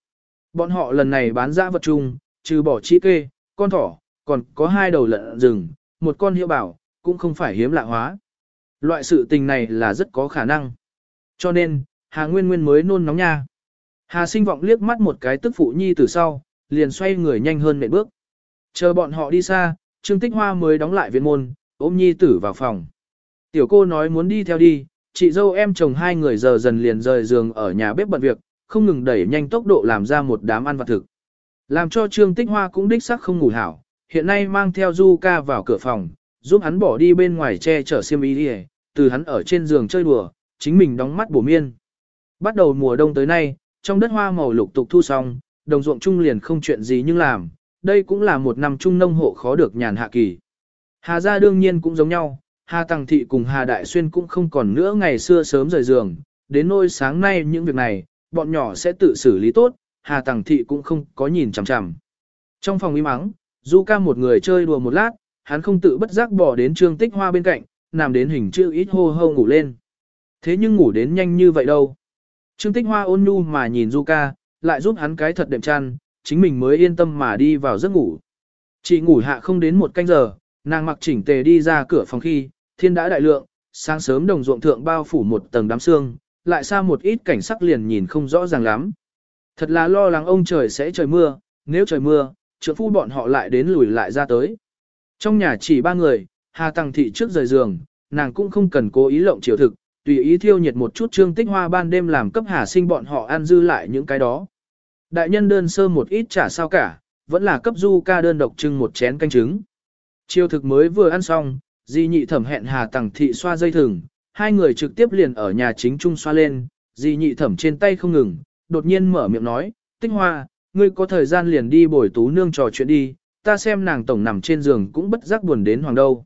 S1: Bọn họ lần này bán ra vật chung, trừ bỏ chi kê, con thỏ, còn có hai đầu lợn rừng, một con hiệu bảo, cũng không phải hiếm lạ hóa. Loại sự tình này là rất có khả năng. Cho nên, Hà Nguyên Nguyên mới nôn nóng nha. Hà sinh vọng liếc mắt một cái tức phụ nhi từ sau, liền xoay người nhanh hơn nệm bước. Chờ bọn họ đi xa, Trương Tích Hoa mới đóng lại viện môn, ôm nhi tử vào phòng. Tiểu cô nói muốn đi theo đi, chị dâu em chồng hai người giờ dần liền rời giường ở nhà bếp bận việc, không ngừng đẩy nhanh tốc độ làm ra một đám ăn vặt thực. Làm cho Trương Tích Hoa cũng đích sắc không ngủ hảo, hiện nay mang theo Du ca vào cửa phòng, giúp hắn bỏ đi bên ngoài che chở xiêm y đi từ hắn ở trên giường chơi đùa, chính mình đóng mắt bổ miên. Bắt đầu mùa đông tới nay, trong đất hoa màu lục tục thu xong, đồng ruộng trung liền không chuyện gì nhưng làm, đây cũng là một năm trung nông hộ khó được nhàn hạ kỳ. Hà gia đương nhiên cũng giống nhau, Hà Tăng Thị cùng Hà Đại Xuyên cũng không còn nữa ngày xưa sớm rời giường, đến nôi sáng nay những việc này, bọn nhỏ sẽ tự xử lý tốt, Hà Tằng Thị cũng không có nhìn chằm chằm. Trong phòng im mắng, Du ca một người chơi đùa một lát, hắn không tự bất giác bỏ đến trương tích hoa bên cạnh, nằm đến hình chữ ít hô hô ngủ lên. Thế nhưng ngủ đến nhanh như vậy đâu. Trương tích hoa ôn nhu mà nhìn Du ca, lại giúp hắn cái thật đệm chăn, chính mình mới yên tâm mà đi vào giấc ngủ. Chỉ ngủ hạ không đến một canh giờ, nàng mặc chỉnh tề đi ra cửa phòng khi, thiên đã đại lượng, sáng sớm đồng ruộng thượng bao phủ một tầng đám sương, lại xa một ít cảnh sắc liền nhìn không rõ ràng lắm. Thật là lo lắng ông trời sẽ trời mưa, nếu trời mưa, trượng phu bọn họ lại đến lùi lại ra tới. Trong nhà chỉ ba người, Hà Tăng Thị trước rời giường, nàng cũng không cần cố ý lộng chiều thực, tùy ý thiêu nhiệt một chút trương tích hoa ban đêm làm cấp Hà sinh bọn họ ăn dư lại những cái đó. Đại nhân đơn sơ một ít chả sao cả, vẫn là cấp du ca đơn độc trưng một chén canh trứng. Chiều thực mới vừa ăn xong, Di nhị thẩm hẹn Hà Tăng Thị xoa dây thừng, hai người trực tiếp liền ở nhà chính trung xoa lên, Di nhị thẩm trên tay không ngừng, đột nhiên mở miệng nói, Tích Hoa, ngươi có thời gian liền đi bồi tú nương trò chuyện đi, ta xem nàng tổng nằm trên giường cũng bất giác buồn đến hoàng đâu.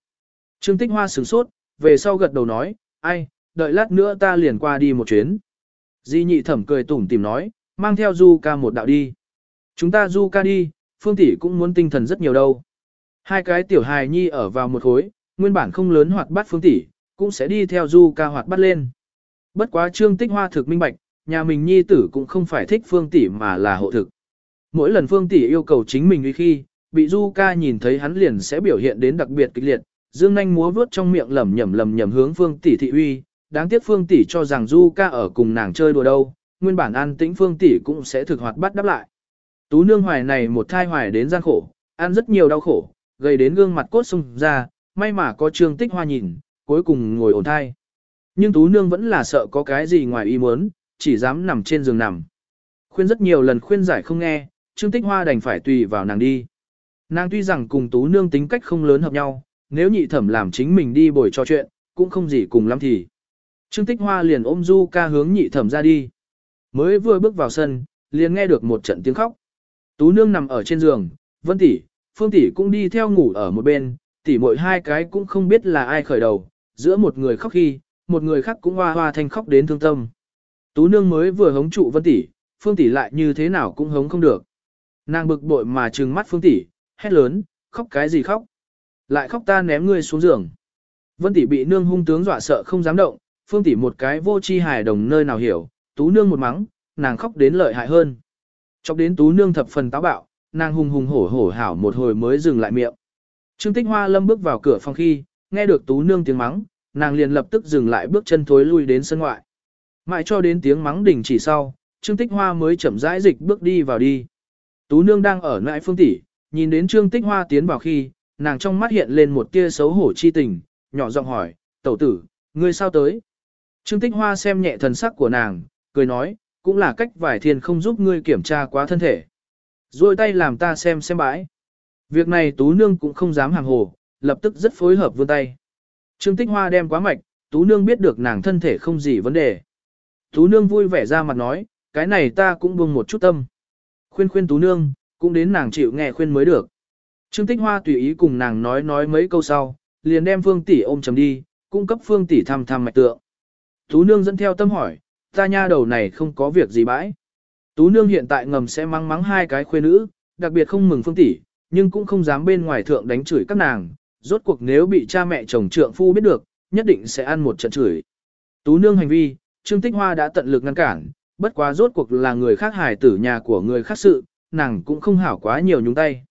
S1: Trương Tích Hoa sửng sốt, về sau gật đầu nói, ai, đợi lát nữa ta liền qua đi một chuyến. Di nhị thẩm cười tủm tìm nói, mang theo du ca một đạo đi. Chúng ta du ca đi, phương tỷ cũng muốn tinh thần rất nhiều đâu. Hai cái tiểu hài nhi ở vào một khối, nguyên bản không lớn hoạt bát phương tỷ, cũng sẽ đi theo du ca hoạt bát lên. Bất quá trương tích hoa thực minh bạch, nhà mình nhi tử cũng không phải thích phương tỷ mà là hộ thực. Mỗi lần phương tỷ yêu cầu chính mình uy khi, bị du ca nhìn thấy hắn liền sẽ biểu hiện đến đặc biệt kịch liệt, dương nanh múa vướt trong miệng lẩm nhẩm lẩm nhẩm hướng phương tỷ thị uy, đáng tiếc phương tỷ cho rằng du ca ở cùng nàng chơi đùa đâu, nguyên bản an tĩnh phương tỷ cũng sẽ thực hoạt bắt đáp lại. Tú nương hoài này một thai hoài đến gian khổ, ăn rất nhiều đau khổ, gây đến gương mặt cốt sung ra, may mà có trương tích hoa nhìn, cuối cùng ngồi ổn thai. Nhưng tú nương vẫn là sợ có cái gì ngoài ý muốn, chỉ dám nằm trên giường nằm. Khuyên rất nhiều lần khuyên giải không nghe, trương tích hoa đành phải tùy vào nàng đi. Nàng tuy rằng cùng tú nương tính cách không lớn hợp nhau, nếu nhị thẩm làm chính mình đi bồi trò chuyện, cũng không gì cùng lắm thì. Trương tích hoa liền ôm du ca hướng nhị thẩm ra đi. Mới vừa bước vào sân, liền nghe được một trận tiếng khóc. Tú nương nằm ở trên giường, vân tỷ, phương tỷ cũng đi theo ngủ ở một bên, tỷ muội hai cái cũng không biết là ai khởi đầu, giữa một người khóc khi, một người khác cũng hoa hoa thanh khóc đến thương tâm. Tú nương mới vừa hống trụ vân tỷ, phương tỷ lại như thế nào cũng hống không được. Nàng bực bội mà trừng mắt phương tỷ, hét lớn, khóc cái gì khóc? Lại khóc ta ném ngươi xuống giường. Vân tỷ bị nương hung tướng dọa sợ không dám động, phương tỷ một cái vô chi hài đồng nơi nào hiểu, tú nương một mắng, nàng khóc đến lợi hại hơn. Chọc đến tú nương thập phần táo bạo, nàng hùng hùng hổ hổ hảo một hồi mới dừng lại miệng. Trương Tích Hoa lâm bước vào cửa phòng khi, nghe được tú nương tiếng mắng, nàng liền lập tức dừng lại bước chân thối lui đến sân ngoại. Mãi cho đến tiếng mắng đình chỉ sau, Trương Tích Hoa mới chậm rãi dịch bước đi vào đi. Tú nương đang ở nãi phương tỷ, nhìn đến Trương Tích Hoa tiến vào khi, nàng trong mắt hiện lên một tia xấu hổ chi tình, nhỏ giọng hỏi, tẩu tử, ngươi sao tới? Trương Tích Hoa xem nhẹ thần sắc của nàng, cười nói, cũng là cách vải thiên không giúp ngươi kiểm tra quá thân thể. Rồi tay làm ta xem xem bãi. Việc này Tú Nương cũng không dám hàng hồ, lập tức rất phối hợp vươn tay. Trương Tích Hoa đem quá mạch, Tú Nương biết được nàng thân thể không gì vấn đề. Tú Nương vui vẻ ra mặt nói, cái này ta cũng buông một chút tâm. Khuyên khuyên Tú Nương, cũng đến nàng chịu nghe khuyên mới được. Trương Tích Hoa tùy ý cùng nàng nói nói mấy câu sau, liền đem Phương Tỷ ôm chầm đi, cung cấp Phương Tỷ thăm thăm mạch tượng. Tú Nương dẫn theo tâm hỏi, ta nha đầu này không có việc gì bãi. Tú Nương hiện tại ngầm sẽ mắng mắng hai cái khuê nữ, đặc biệt không mừng Phương Tỷ, nhưng cũng không dám bên ngoài thượng đánh chửi các nàng, rốt cuộc nếu bị cha mẹ chồng trượng phu biết được, nhất định sẽ ăn một trận chửi. Tú Nương hành vi, Trương Tích Hoa đã tận lực ngăn cản, bất quá rốt cuộc là người khác hài tử nhà của người khác sự, nàng cũng không hảo quá nhiều nhúng tay.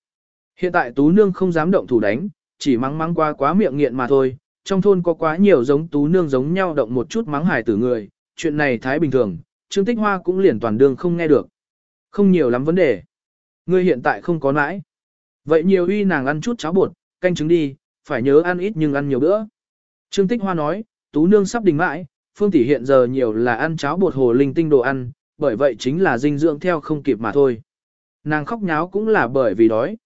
S1: Hiện tại Tú Nương không dám động thủ đánh, chỉ mắng mắng qua quá miệng nghiện mà thôi, trong thôn có quá nhiều giống Tú Nương giống nhau động một chút mắng hài tử người, chuyện này thái bình thường, Trương Tích Hoa cũng liền toàn đường không nghe được. Không nhiều lắm vấn đề. Ngươi hiện tại không có nãi. Vậy nhiều uy nàng ăn chút cháo bột, canh trứng đi, phải nhớ ăn ít nhưng ăn nhiều bữa. Trương Tích Hoa nói, Tú Nương sắp đình mãi, Phương Tỷ hiện giờ nhiều là ăn cháo bột hồ linh tinh đồ ăn, bởi vậy chính là dinh dưỡng theo không kịp mà thôi. Nàng khóc nháo cũng là bởi vì đói.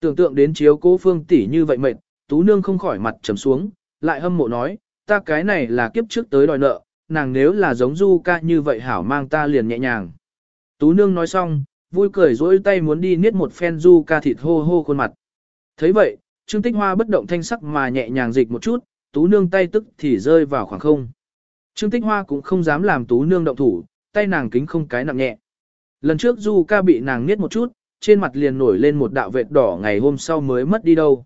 S1: Tưởng tượng đến chiếu cố Phương Tỷ như vậy mệt, Tú Nương không khỏi mặt trầm xuống, lại hâm mộ nói, ta cái này là kiếp trước tới đòi nợ, nàng nếu là giống du ca như vậy hảo mang ta liền nhẹ nhàng. Tú Nương nói xong, vui cười dỗi tay muốn đi niết một phen du ca thịt hô hô khuôn mặt. thấy vậy, Trương Tích Hoa bất động thanh sắc mà nhẹ nhàng dịch một chút, Tú Nương tay tức thì rơi vào khoảng không. Trương Tích Hoa cũng không dám làm Tú Nương động thủ, tay nàng kính không cái nặng nhẹ. Lần trước Du ca bị nàng niết một chút, trên mặt liền nổi lên một đạo vệt đỏ ngày hôm sau mới mất đi đâu.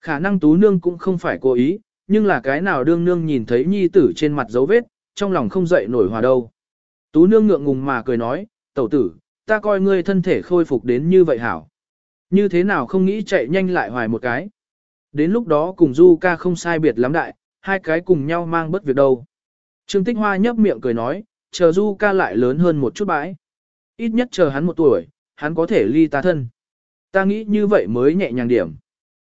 S1: Khả năng Tú Nương cũng không phải cố ý, nhưng là cái nào đương nương nhìn thấy nhi tử trên mặt dấu vết, trong lòng không dậy nổi hòa đâu. Tú Nương ngượng ngùng mà cười nói, tẩu tử, ta coi ngươi thân thể khôi phục đến như vậy hảo. Như thế nào không nghĩ chạy nhanh lại hoài một cái. Đến lúc đó cùng Du ca không sai biệt lắm đại, hai cái cùng nhau mang bất việc đâu. Trương Tích Hoa nhấp miệng cười nói, chờ Du ca lại lớn hơn một chút bãi. Ít nhất chờ hắn một tuổi, hắn có thể ly ta thân. Ta nghĩ như vậy mới nhẹ nhàng điểm.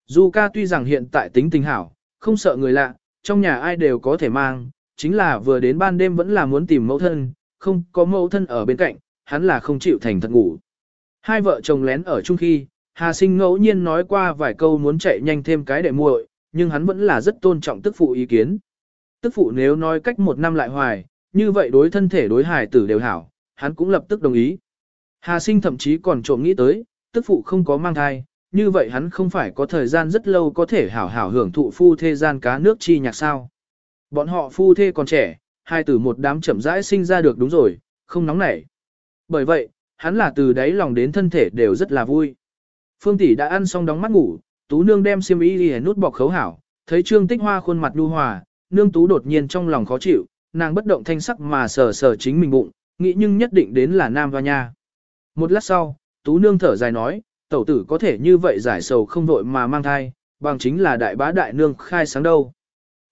S1: Du ca tuy rằng hiện tại tính tình hảo, không sợ người lạ, trong nhà ai đều có thể mang, chính là vừa đến ban đêm vẫn là muốn tìm mẫu thân, không có mẫu thân ở bên cạnh, hắn là không chịu thành thật ngủ. Hai vợ chồng lén ở chung khi, Hà sinh ngẫu nhiên nói qua vài câu muốn chạy nhanh thêm cái để muội, nhưng hắn vẫn là rất tôn trọng tức phụ ý kiến. Tức phụ nếu nói cách một năm lại hoài, như vậy đối thân thể đối hài tử đều hảo, hắn cũng lập tức đồng ý. Hà sinh thậm chí còn trộm nghĩ tới, tức phụ không có mang thai, như vậy hắn không phải có thời gian rất lâu có thể hảo hảo hưởng thụ phu thê gian cá nước chi nhạc sao. Bọn họ phu thê còn trẻ, hai tử một đám chậm rãi sinh ra được đúng rồi, không nóng nảy. Bởi vậy, hắn là từ đáy lòng đến thân thể đều rất là vui. Phương tỷ đã ăn xong đóng mắt ngủ, tú nương đem xiêm y đi nút bọc khấu hảo, thấy trương tích hoa khuôn mặt đu hòa, nương tú đột nhiên trong lòng khó chịu, nàng bất động thanh sắc mà sờ sờ chính mình bụng, nghĩ nhưng nhất định đến là nam hoa nha. Một lát sau, tú nương thở dài nói, tẩu tử có thể như vậy giải sầu không vội mà mang thai, bằng chính là đại bá đại nương khai sáng đâu.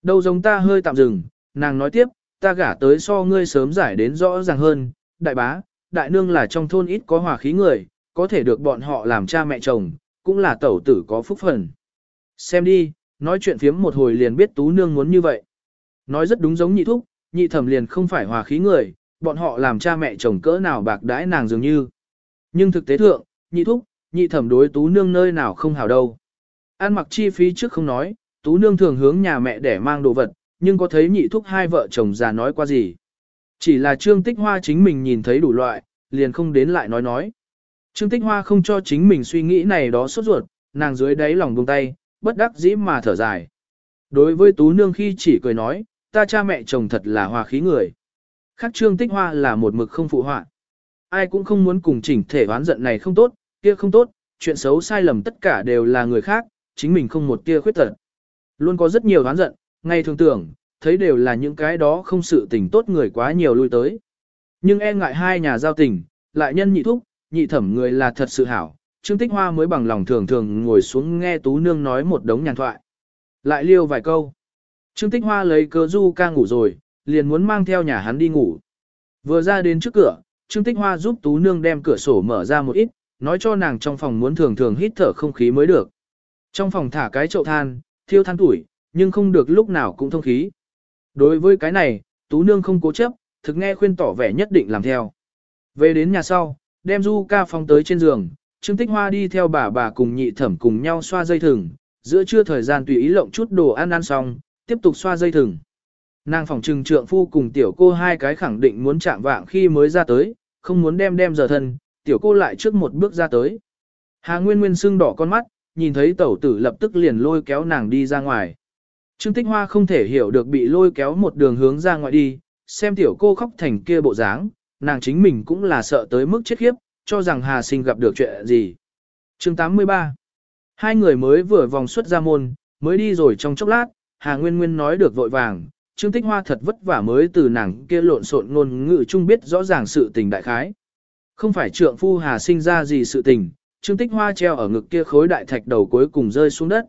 S1: Đâu giống ta hơi tạm dừng, nàng nói tiếp, ta gả tới so ngươi sớm giải đến rõ ràng hơn, đại bá, đại nương là trong thôn ít có hòa khí người, có thể được bọn họ làm cha mẹ chồng, cũng là tẩu tử có phúc phần. Xem đi, nói chuyện phiếm một hồi liền biết tú nương muốn như vậy. Nói rất đúng giống nhị thúc, nhị thẩm liền không phải hòa khí người, bọn họ làm cha mẹ chồng cỡ nào bạc đãi nàng dường như. Nhưng thực tế thượng, nhị thúc, nhị thẩm đối tú nương nơi nào không hảo đâu. Ăn mặc chi phí trước không nói, tú nương thường hướng nhà mẹ để mang đồ vật, nhưng có thấy nhị thúc hai vợ chồng già nói qua gì. Chỉ là trương tích hoa chính mình nhìn thấy đủ loại, liền không đến lại nói nói. Trương Tích Hoa không cho chính mình suy nghĩ này đó sốt ruột, nàng dưới đáy lòng buông tay, bất đắc dĩ mà thở dài. Đối với Tú Nương khi chỉ cười nói, ta cha mẹ chồng thật là hòa khí người. Khác Trương Tích Hoa là một mực không phụ họa. Ai cũng không muốn cùng chỉnh thể oán giận này không tốt, kia không tốt, chuyện xấu sai lầm tất cả đều là người khác, chính mình không một tia khuyết tật. Luôn có rất nhiều oán giận, ngay thường tưởng, thấy đều là những cái đó không sự tình tốt người quá nhiều lui tới. Nhưng e ngại hai nhà giao tình, lại nhân nhị thúc, nhị thẩm người là thật sự hảo, Trương Tích Hoa mới bằng lòng thường thường ngồi xuống nghe Tú Nương nói một đống nhàn thoại. Lại liêu vài câu. Trương Tích Hoa lấy cớ du ca ngủ rồi, liền muốn mang theo nhà hắn đi ngủ. Vừa ra đến trước cửa, Trương Tích Hoa giúp Tú Nương đem cửa sổ mở ra một ít, nói cho nàng trong phòng muốn thường thường hít thở không khí mới được. Trong phòng thả cái chậu than, thiêu than tuổi, nhưng không được lúc nào cũng thông khí. Đối với cái này, Tú Nương không cố chấp, thực nghe khuyên tỏ vẻ nhất định làm theo. Về đến nhà sau, đem du ca phóng tới trên giường, Trương Tích Hoa đi theo bà bà cùng nhị thẩm cùng nhau xoa dây thừng, giữa trưa thời gian tùy ý lộng chút đồ ăn ăn xong, tiếp tục xoa dây thừng. Nàng phòng trừng trượng phu cùng tiểu cô hai cái khẳng định muốn chạm vạng khi mới ra tới, không muốn đem đem giờ thân, tiểu cô lại trước một bước ra tới. Hà Nguyên Nguyên sưng đỏ con mắt, nhìn thấy tẩu tử lập tức liền lôi kéo nàng đi ra ngoài. Trương Tích Hoa không thể hiểu được bị lôi kéo một đường hướng ra ngoài đi, xem tiểu cô khóc thành kia bộ dáng, nàng chính mình cũng là sợ tới mức chết khiếp, cho rằng Hà Sinh gặp được chuyện gì. chương 83 Hai người mới vừa vòng xuất ra môn, mới đi rồi trong chốc lát, Hà Nguyên Nguyên nói được vội vàng, Trương Tích Hoa thật vất vả mới từ nàng kia lộn xộn ngôn ngữ chung biết rõ ràng sự tình đại khái. Không phải trượng phu Hà sinh ra gì sự tình, Trương Tích Hoa treo ở ngực kia khối đại thạch đầu cuối cùng rơi xuống đất.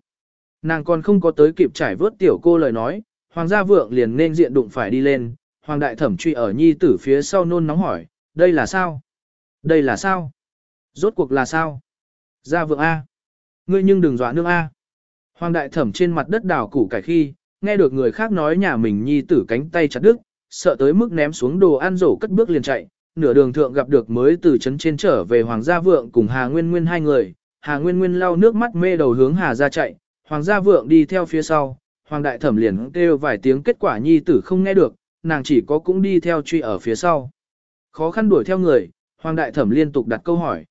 S1: Nàng còn không có tới kịp trải vớt tiểu cô lời nói, Hoàng gia vượng liền nên diện đụng phải đi lên, Hoàng đại thẩm truy ở nhi tử phía sau nôn nóng hỏi, đây là sao? Đây là sao? Rốt cuộc là sao? Gia vượng A. Ngươi nhưng đừng dọa nương A. Hoàng đại thẩm trên mặt đất đảo củ cải khi, nghe được người khác nói nhà mình nhi tử cánh tay chặt đứt, sợ tới mức ném xuống đồ ăn rổ cất bước liền chạy, nửa đường thượng gặp được mới từ trấn trên trở về Hoàng gia vượng cùng Hà Nguyên Nguyên hai người, Hà Nguyên Nguyên lau nước mắt mê đầu hướng Hà gia chạy, Hoàng gia vượng đi theo phía sau, Hoàng đại thẩm liền kêu vài tiếng kết quả nhi tử không nghe được, nàng chỉ có cũng đi theo truy ở phía sau. Khó khăn đuổi theo người, Hoàng đại thẩm liên tục đặt câu hỏi.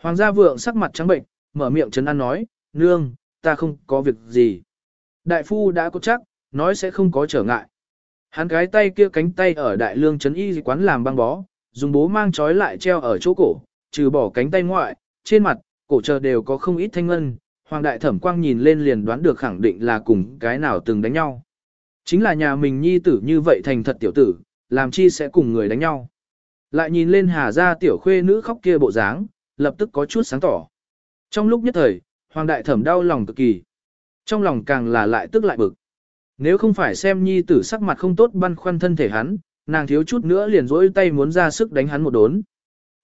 S1: Hoàng gia vượng sắc mặt trắng bệnh, mở miệng chấn an nói, nương, ta không có việc gì. Đại phu đã có chắc, nói sẽ không có trở ngại. Hắn cái tay kia cánh tay ở đại lương trấn y quán làm băng bó, dùng bố mang trói lại treo ở chỗ cổ, trừ bỏ cánh tay ngoại, trên mặt, cổ chờ đều có không ít thanh ngân. Hoàng đại thẩm quang nhìn lên liền đoán được khẳng định là cùng cái nào từng đánh nhau. Chính là nhà mình nhi tử như vậy thành thật tiểu tử, làm chi sẽ cùng người đánh nhau. Lại nhìn lên hà Gia tiểu khuê nữ khóc kia bộ dáng, lập tức có chút sáng tỏ. Trong lúc nhất thời, hoàng đại thẩm đau lòng cực kỳ. Trong lòng càng là lại tức lại bực. Nếu không phải xem nhi tử sắc mặt không tốt băn khoăn thân thể hắn, nàng thiếu chút nữa liền rỗi tay muốn ra sức đánh hắn một đốn.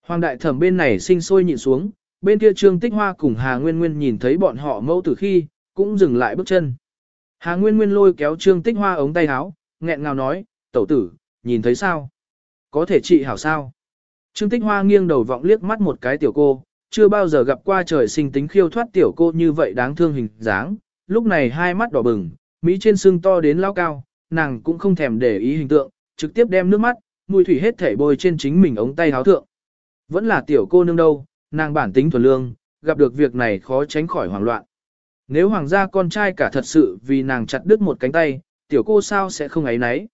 S1: Hoàng đại thẩm bên này sinh sôi nhịn xuống, bên kia trương tích hoa cùng Hà Nguyên Nguyên nhìn thấy bọn họ mâu tử khi, cũng dừng lại bước chân. Hà Nguyên Nguyên lôi kéo trương tích hoa ống tay áo, nghẹn ngào nói, tẩu tử, nhìn thấy sao? Có thể trị hảo sao? Trương tích hoa nghiêng đầu vọng liếc mắt một cái tiểu cô, chưa bao giờ gặp qua trời sinh tính khiêu thoát tiểu cô như vậy đáng thương hình dáng, lúc này hai mắt đỏ bừng, Mỹ trên xương to đến lao cao, nàng cũng không thèm để ý hình tượng, trực tiếp đem nước mắt, mùi thủy hết thể bôi trên chính mình ống tay háo thượng. Vẫn là tiểu cô nương đâu, nàng bản tính thuần lương, gặp được việc này khó tránh khỏi hoảng loạn. Nếu hoàng gia con trai cả thật sự vì nàng chặt đứt một cánh tay, tiểu cô sao sẽ không ấy nấy.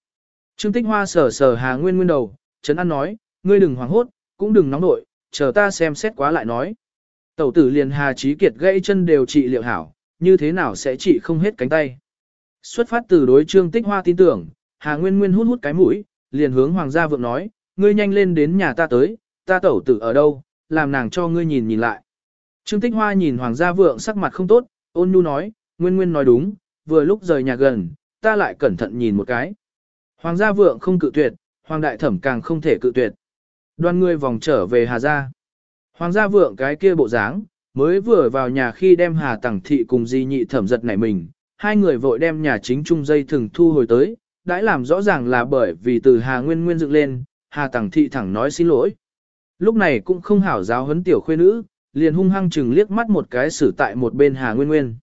S1: Trương Tích Hoa sờ sờ Hà Nguyên Nguyên đầu, Trấn An nói, ngươi đừng hoảng hốt, cũng đừng nóng nội, chờ ta xem xét quá lại nói. Tẩu tử liền Hà Trí Kiệt gãy chân đều trị liệu hảo, như thế nào sẽ trị không hết cánh tay. Xuất phát từ đối trương tích hoa tin tưởng, Hà Nguyên Nguyên hút hút cái mũi, liền hướng Hoàng gia vượng nói, ngươi nhanh lên đến nhà ta tới, ta tẩu tử ở đâu, làm nàng cho ngươi nhìn nhìn lại. Trương tích hoa nhìn Hoàng gia vượng sắc mặt không tốt, ôn nhu nói, Nguyên Nguyên nói đúng, vừa lúc rời nhà gần, ta lại cẩn thận nhìn một cái. Hoàng gia vượng không cự tuyệt, Hoàng đại thẩm càng không thể cự tuyệt. Đoàn người vòng trở về Hà gia. Hoàng gia vượng cái kia bộ dáng, mới vừa vào nhà khi đem Hà Tẳng Thị cùng Di Nhị thẩm giật nảy mình, hai người vội đem nhà chính trung dây thừng thu hồi tới, đã làm rõ ràng là bởi vì từ Hà Nguyên Nguyên dựng lên, Hà Tẳng Thị thẳng nói xin lỗi. Lúc này cũng không hảo giáo huấn tiểu khuê nữ, liền hung hăng chừng liếc mắt một cái xử tại một bên Hà Nguyên Nguyên.